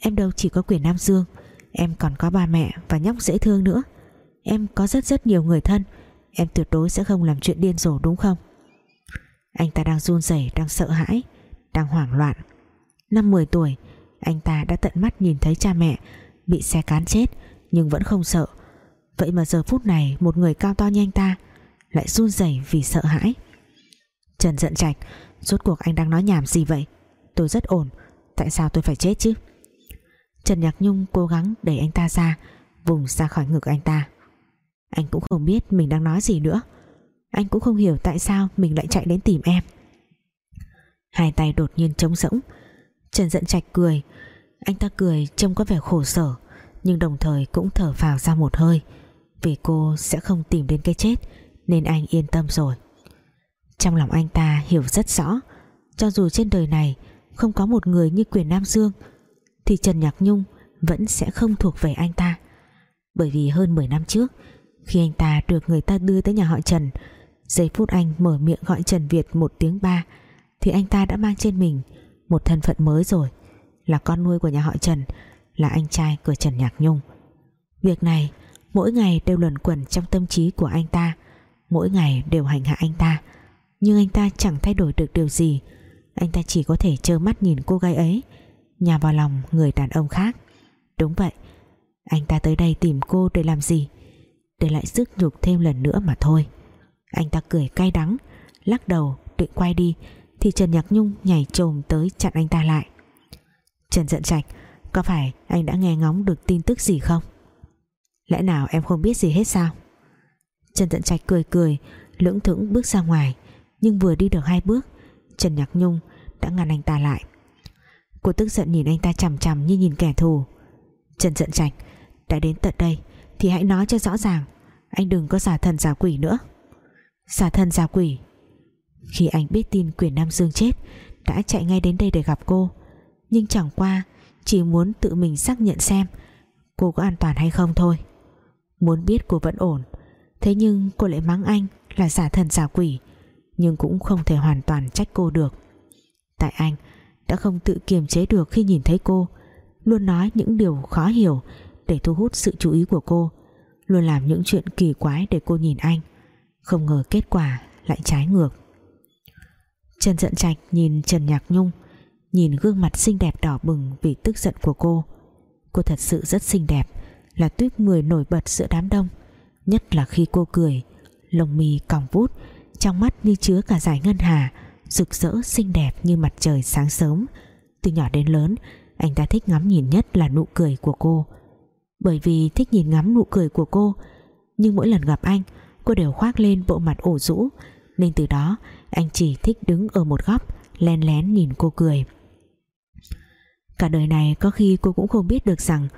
Em đâu chỉ có quyền Nam Dương, Em còn có ba mẹ và nhóc dễ thương nữa. Em có rất rất nhiều người thân, Em tuyệt đối sẽ không làm chuyện điên rồ đúng không? Anh ta đang run rẩy, Đang sợ hãi, Đang hoảng loạn. Năm 10 tuổi, Anh ta đã tận mắt nhìn thấy cha mẹ Bị xe cán chết, Nhưng vẫn không sợ. Vậy mà giờ phút này, Một người cao to như anh ta Lại run rẩy vì sợ hãi. Trần giận trạch Rốt cuộc anh đang nói nhảm gì vậy? Tôi rất ổn. Tại sao tôi phải chết chứ? Trần Nhạc Nhung cố gắng đẩy anh ta ra, Vùng ra khỏi ngực anh ta. Anh cũng không biết mình đang nói gì nữa. Anh cũng không hiểu tại sao Mình lại chạy đến tìm em. Hai tay đột nhiên trống rỗng. Trần giận trạch cười. Anh ta cười trông có vẻ khổ sở, Nhưng đồng thời cũng thở phào ra một hơi. Vì cô sẽ không tìm đến cái chết, Nên anh yên tâm rồi. Trong lòng anh ta hiểu rất rõ, Cho dù trên đời này Không có một người như quyền Nam Dương, Thì Trần Nhạc Nhung Vẫn sẽ không thuộc về anh ta. Bởi vì hơn 10 năm trước, Khi anh ta được người ta đưa tới nhà họ Trần, Giây phút anh mở miệng gọi Trần Việt một tiếng ba, Thì anh ta đã mang trên mình Một thân phận mới rồi, Là con nuôi của nhà họ Trần, Là anh trai của Trần Nhạc Nhung. Việc này, mỗi ngày đều luẩn quẩn trong tâm trí của anh ta, Mỗi ngày đều hành hạ anh ta. Nhưng anh ta chẳng thay đổi được điều gì. Anh ta chỉ có thể trơ mắt nhìn cô gái ấy Nhà vào lòng người đàn ông khác. Đúng vậy, Anh ta tới đây tìm cô để làm gì? Để lại sức nhục thêm lần nữa mà thôi. Anh ta cười cay đắng, Lắc đầu, định quay đi, Thì Trần Nhạc Nhung nhảy trồm tới chặn anh ta lại. Trần giận trạch, Có phải anh đã nghe ngóng được tin tức gì không? Lẽ nào em không biết gì hết sao? Trần giận trạch cười cười Lưỡng thững bước ra ngoài. Nhưng vừa đi được hai bước, Trần Nhạc Nhung đã ngăn anh ta lại. Cô tức giận nhìn anh ta chằm chằm như nhìn kẻ thù. Trần giận trạch, Đã đến tận đây Thì hãy nói cho rõ ràng, Anh đừng có giả thần giả quỷ nữa. Giả thần giả quỷ? Khi anh biết tin quyền Nam Dương chết, đã chạy ngay đến đây để gặp cô. Nhưng chẳng qua, chỉ muốn tự mình xác nhận xem cô có an toàn hay không thôi. Muốn biết cô vẫn ổn, thế nhưng cô lại mắng anh là giả thần giả quỷ nhưng cũng không thể hoàn toàn trách cô được. Tại anh, đã không tự kiềm chế được khi nhìn thấy cô, luôn nói những điều khó hiểu để thu hút sự chú ý của cô, luôn làm những chuyện kỳ quái để cô nhìn anh. Không ngờ kết quả lại trái ngược. Trần giận trạch nhìn Trần Nhạc Nhung, Nhìn gương mặt xinh đẹp đỏ bừng Vì tức giận của cô. Cô thật sự rất xinh đẹp, Là tuyết người nổi bật giữa đám đông, Nhất là khi cô cười Lồng mì còng vút trong mắt như chứa cả giải ngân hà, Rực rỡ, xinh đẹp như mặt trời sáng sớm. Từ nhỏ đến lớn, Anh ta thích ngắm nhìn nhất là nụ cười của cô. Bởi vì thích nhìn ngắm nụ cười của cô, Nhưng mỗi lần gặp anh, cô đều khoác lên bộ mặt ổ rũ. Nên từ đó, anh chỉ thích đứng ở một góc, len lén nhìn cô cười. Cả đời này có khi cô cũng không biết được rằng,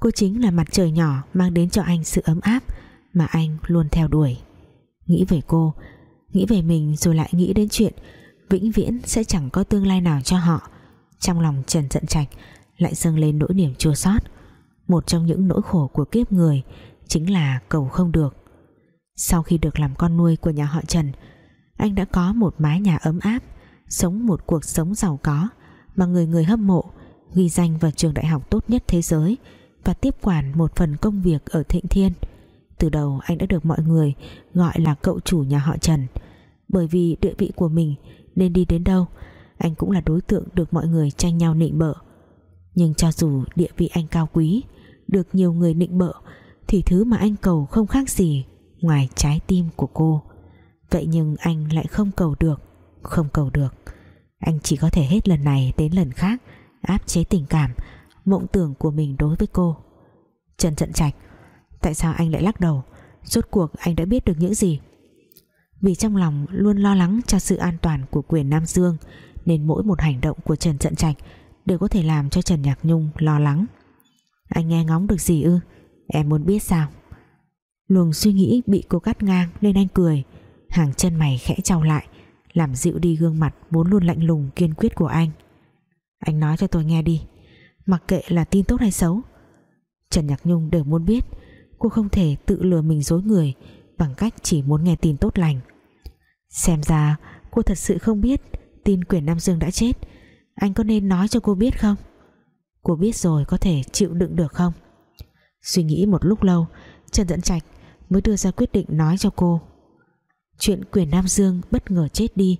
cô chính là mặt trời nhỏ mang đến cho anh sự ấm áp mà anh luôn theo đuổi. Nghĩ về cô nghĩ về mình rồi lại nghĩ đến chuyện vĩnh viễn sẽ chẳng có tương lai nào cho họ. Trong lòng Trần giận trạch lại dâng lên nỗi niềm chua xót. Một trong những nỗi khổ của kiếp người chính là cầu không được. Sau khi được làm con nuôi của nhà họ Trần, Anh đã có một mái nhà ấm áp, Sống một cuộc sống giàu có Mà người người hâm mộ, Ghi danh vào trường đại học tốt nhất thế giới Và tiếp quản một phần công việc ở Thịnh Thiên. Từ đầu anh đã được mọi người Gọi là cậu chủ nhà họ Trần. Bởi vì địa vị của mình Nên đi đến đâu, Anh cũng là đối tượng được mọi người tranh nhau nịnh bợ. Nhưng cho dù địa vị anh cao quý, Được nhiều người nịnh bợ, Thì thứ mà anh cầu không khác gì ngoài trái tim của cô. Vậy nhưng anh lại không cầu được, không cầu được. Anh chỉ có thể hết lần này đến lần khác áp chế tình cảm, mộng tưởng của mình đối với cô. Trần Trận Trạch tại sao anh lại lắc đầu? Rốt cuộc anh đã biết được những gì? Vì trong lòng luôn lo lắng cho sự an toàn của quyền Nam Dương, nên mỗi một hành động của Trần Trận Trạch đều có thể làm cho Trần Nhạc Nhung lo lắng. Anh nghe ngóng được gì ư? Em muốn biết sao? Luồng suy nghĩ bị cô cắt ngang nên anh cười. Hàng chân mày khẽ trao lại, làm dịu đi gương mặt vốn luôn lạnh lùng kiên quyết của anh. Anh nói cho tôi nghe đi, mặc kệ là tin tốt hay xấu. Trần Nhạc Nhung đều muốn biết cô không thể tự lừa mình dối người bằng cách chỉ muốn nghe tin tốt lành. Xem ra cô thật sự không biết tin quyền Nam Dương đã chết. Anh có nên nói cho cô biết không? Cô biết rồi, có thể chịu đựng được không? Suy nghĩ một lúc lâu, Trần Dẫn Trạch mới đưa ra quyết định nói cho cô. Chuyện quyền Nam Dương bất ngờ chết đi,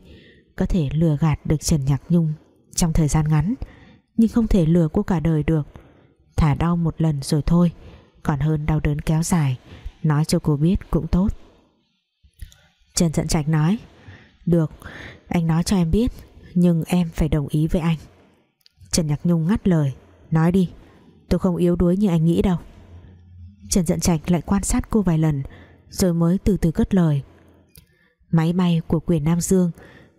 có thể lừa gạt được Trần Nhạc Nhung trong thời gian ngắn, nhưng không thể lừa cô cả đời được. Thả đau một lần rồi thôi còn hơn đau đớn kéo dài. Nói cho cô biết cũng tốt. Trần Dận Trạch nói, được, anh nói cho em biết, nhưng em phải đồng ý với anh. Trần Nhạc Nhung ngắt lời, nói đi, tôi không yếu đuối như anh nghĩ đâu. Trần Dận Trạch lại quan sát cô vài lần, Rồi mới từ từ cất lời, Máy bay của quyền Nam Dương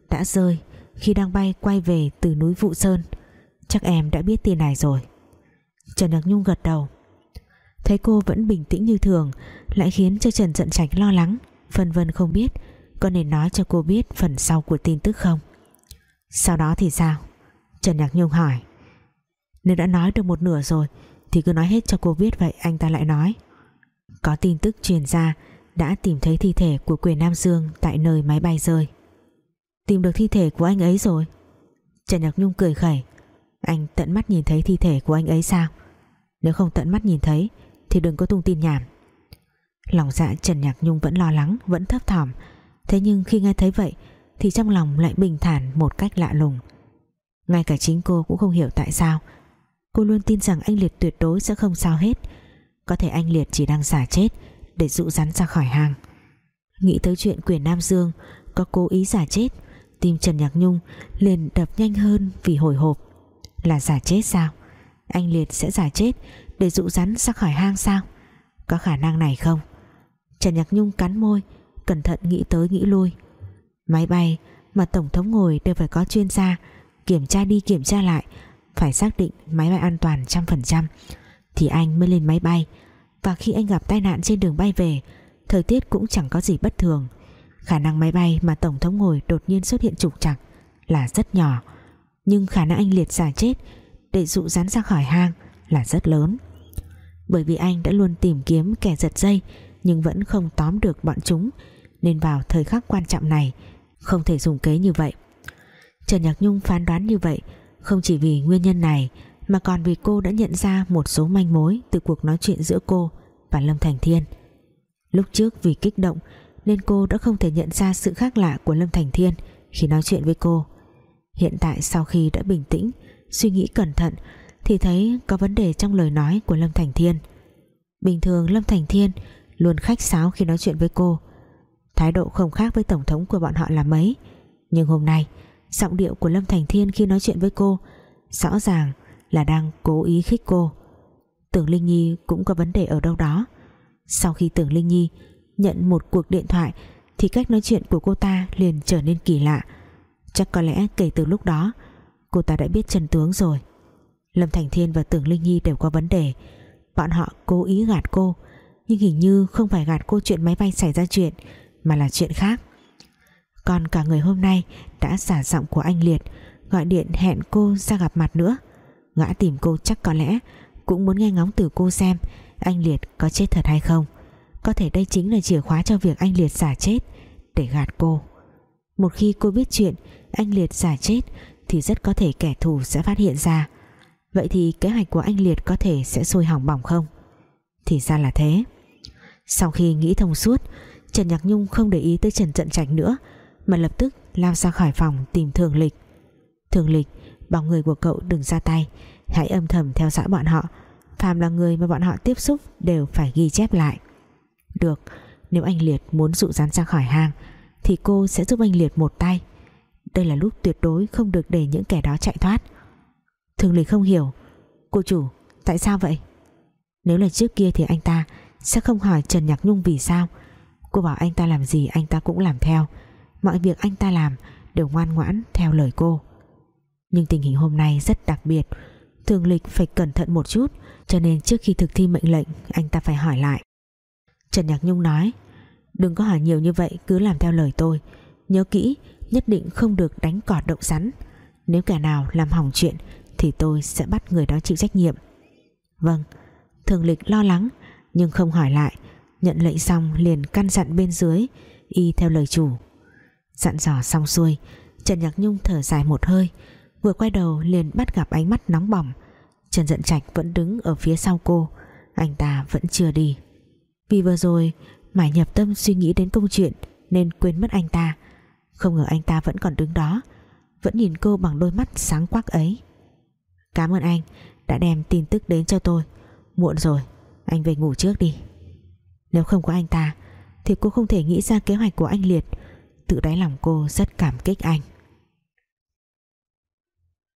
đã rơi khi đang bay quay về từ núi Vụ Sơn. Chắc em đã biết tin này rồi. Trần nhạc Nhung gật đầu Thấy cô vẫn bình tĩnh như thường, Lại khiến cho Trần giận Trạch lo lắng Phân vân không biết Có nên nói cho cô biết phần sau của tin tức không. Sau đó thì sao? Trần Nhạc Nhung hỏi. Nếu đã nói được một nửa rồi, Thì cứ nói hết cho cô biết vậy anh ta lại nói. Có tin tức truyền ra, Đã tìm thấy thi thể của quyền Nam Dương Tại nơi máy bay rơi. Tìm được thi thể của anh ấy rồi. Trần Nhạc Nhung cười khẩy. Anh tận mắt nhìn thấy thi thể của anh ấy sao? Nếu không tận mắt nhìn thấy thì đừng có tung tin nhảm. Lòng dạ Trần Nhạc Nhung vẫn lo lắng, Vẫn thấp thỏm. Thế nhưng khi nghe thấy vậy, Thì trong lòng lại bình thản một cách lạ lùng. Ngay cả chính cô cũng không hiểu tại sao. Cô luôn tin rằng anh Liệt tuyệt đối sẽ không sao hết. Có thể anh Liệt chỉ đang giả chết Để dụ rắn ra khỏi hang Nghĩ tới chuyện quyền Nam Dương Có cố ý giả chết, Tim Trần Nhạc Nhung liền đập nhanh hơn Vì hồi hộp. Là giả chết sao? Anh Liệt sẽ giả chết để dụ rắn ra khỏi hang sao? Có khả năng này không? Trần Nhạc Nhung cắn môi, Cẩn thận nghĩ tới nghĩ lui. Máy bay mà Tổng thống ngồi đều phải có chuyên gia, Kiểm tra đi kiểm tra lại, Phải xác định máy bay an toàn trăm phần trăm. Thì anh mới lên máy bay. Và khi anh gặp tai nạn trên đường bay về, Thời tiết cũng chẳng có gì bất thường. Khả năng máy bay mà Tổng thống ngồi đột nhiên xuất hiện trục trặc Là rất nhỏ. Nhưng khả năng anh liệt giả chết Để dụ rắn ra khỏi hang Là rất lớn. Bởi vì anh đã luôn tìm kiếm kẻ giật dây, nhưng vẫn không tóm được bọn chúng. Nên vào thời khắc quan trọng này, không thể dùng kế như vậy. Trần Nhạc Nhung phán đoán như vậy, không chỉ vì nguyên nhân này, mà còn vì cô đã nhận ra một số manh mối từ cuộc nói chuyện giữa cô và Lâm Thành Thiên. Lúc trước vì kích động, nên cô đã không thể nhận ra sự khác lạ của Lâm Thành Thiên khi nói chuyện với cô. Hiện tại sau khi đã bình tĩnh, suy nghĩ cẩn thận thì thấy có vấn đề trong lời nói của Lâm Thành Thiên. Bình thường Lâm Thành Thiên luôn khách sáo khi nói chuyện với cô. Thái độ không khác với tổng thống của bọn họ là mấy. Nhưng hôm nay, giọng điệu của Lâm Thành Thiên khi nói chuyện với cô rõ ràng là đang cố ý khích cô. Tưởng Linh Nhi cũng có vấn đề ở đâu đó. Sau khi Tưởng Linh Nhi nhận một cuộc điện thoại, thì cách nói chuyện của cô ta liền trở nên kỳ lạ. Chắc có lẽ kể từ lúc đó, cô ta đã biết trần tướng rồi. Lâm Thành Thiên và Tưởng Linh Nhi đều có vấn đề. Bọn họ cố ý gạt cô, nhưng hình như không phải gạt cô chuyện máy bay xảy ra chuyện, mà là chuyện khác. Còn cả người hôm nay đã giả giọng của anh Liệt, gọi điện hẹn cô ra gặp mặt nữa. Gã tìm cô chắc có lẽ cũng muốn nghe ngóng từ cô xem anh Liệt có chết thật hay không. Có thể đây chính là chìa khóa cho việc anh Liệt giả chết để gạt cô. Một khi cô biết chuyện anh Liệt giả chết thì rất có thể kẻ thù sẽ phát hiện ra vậy thì kế hoạch của anh Liệt có thể sẽ sôi hỏng bỏng không? Thì ra là thế. Sau khi nghĩ thông suốt, Trần Nhạc Nhung không để ý tới Trần Trận Trạch nữa, Mà lập tức lao ra khỏi phòng tìm Thường Lịch. Thường Lịch, Bảo người của cậu đừng ra tay, Hãy âm thầm theo dõi bọn họ. Phàm là người mà bọn họ tiếp xúc Đều phải ghi chép lại. Được, Nếu anh Liệt muốn dụ rắn ra khỏi hang, Thì cô sẽ giúp anh Liệt một tay. Đây là lúc tuyệt đối không được để những kẻ đó chạy thoát. Thường Lịch không hiểu. Cô chủ, tại sao vậy? Nếu là trước kia thì anh ta sẽ không hỏi Trần Nhạc Nhung vì sao. Cô bảo anh ta làm gì anh ta cũng làm theo. Mọi việc anh ta làm Đều ngoan ngoãn theo lời cô. Nhưng tình hình hôm nay rất đặc biệt. Thường lịch phải cẩn thận một chút, Cho nên trước khi thực thi mệnh lệnh, Anh ta phải hỏi lại. Trần Nhạc Nhung nói, Đừng có hỏi nhiều như vậy, cứ làm theo lời tôi. Nhớ kỹ, nhất định không được đánh cọt động rắn Nếu kẻ nào làm hỏng chuyện thì tôi sẽ bắt người đó chịu trách nhiệm. Vâng Thường lịch lo lắng, nhưng không hỏi lại. Nhận lệnh xong liền căn dặn bên dưới, y theo lời chủ. Dặn dò xong xuôi, Trần Nhạc Nhung thở dài một hơi, vừa quay đầu liền bắt gặp ánh mắt nóng bỏng. Trần Dận Trạch vẫn đứng ở phía sau cô, anh ta vẫn chưa đi. Vì vừa rồi, mải nhập tâm suy nghĩ đến công chuyện nên quên mất anh ta. Không ngờ anh ta vẫn còn đứng đó, vẫn nhìn cô bằng đôi mắt sáng quắc ấy cảm ơn anh đã đem tin tức đến cho tôi. Muộn rồi, anh về ngủ trước đi. Nếu không có anh ta, Thì cô không thể nghĩ ra kế hoạch của anh Liệt. Tự đáy lòng cô rất cảm kích anh.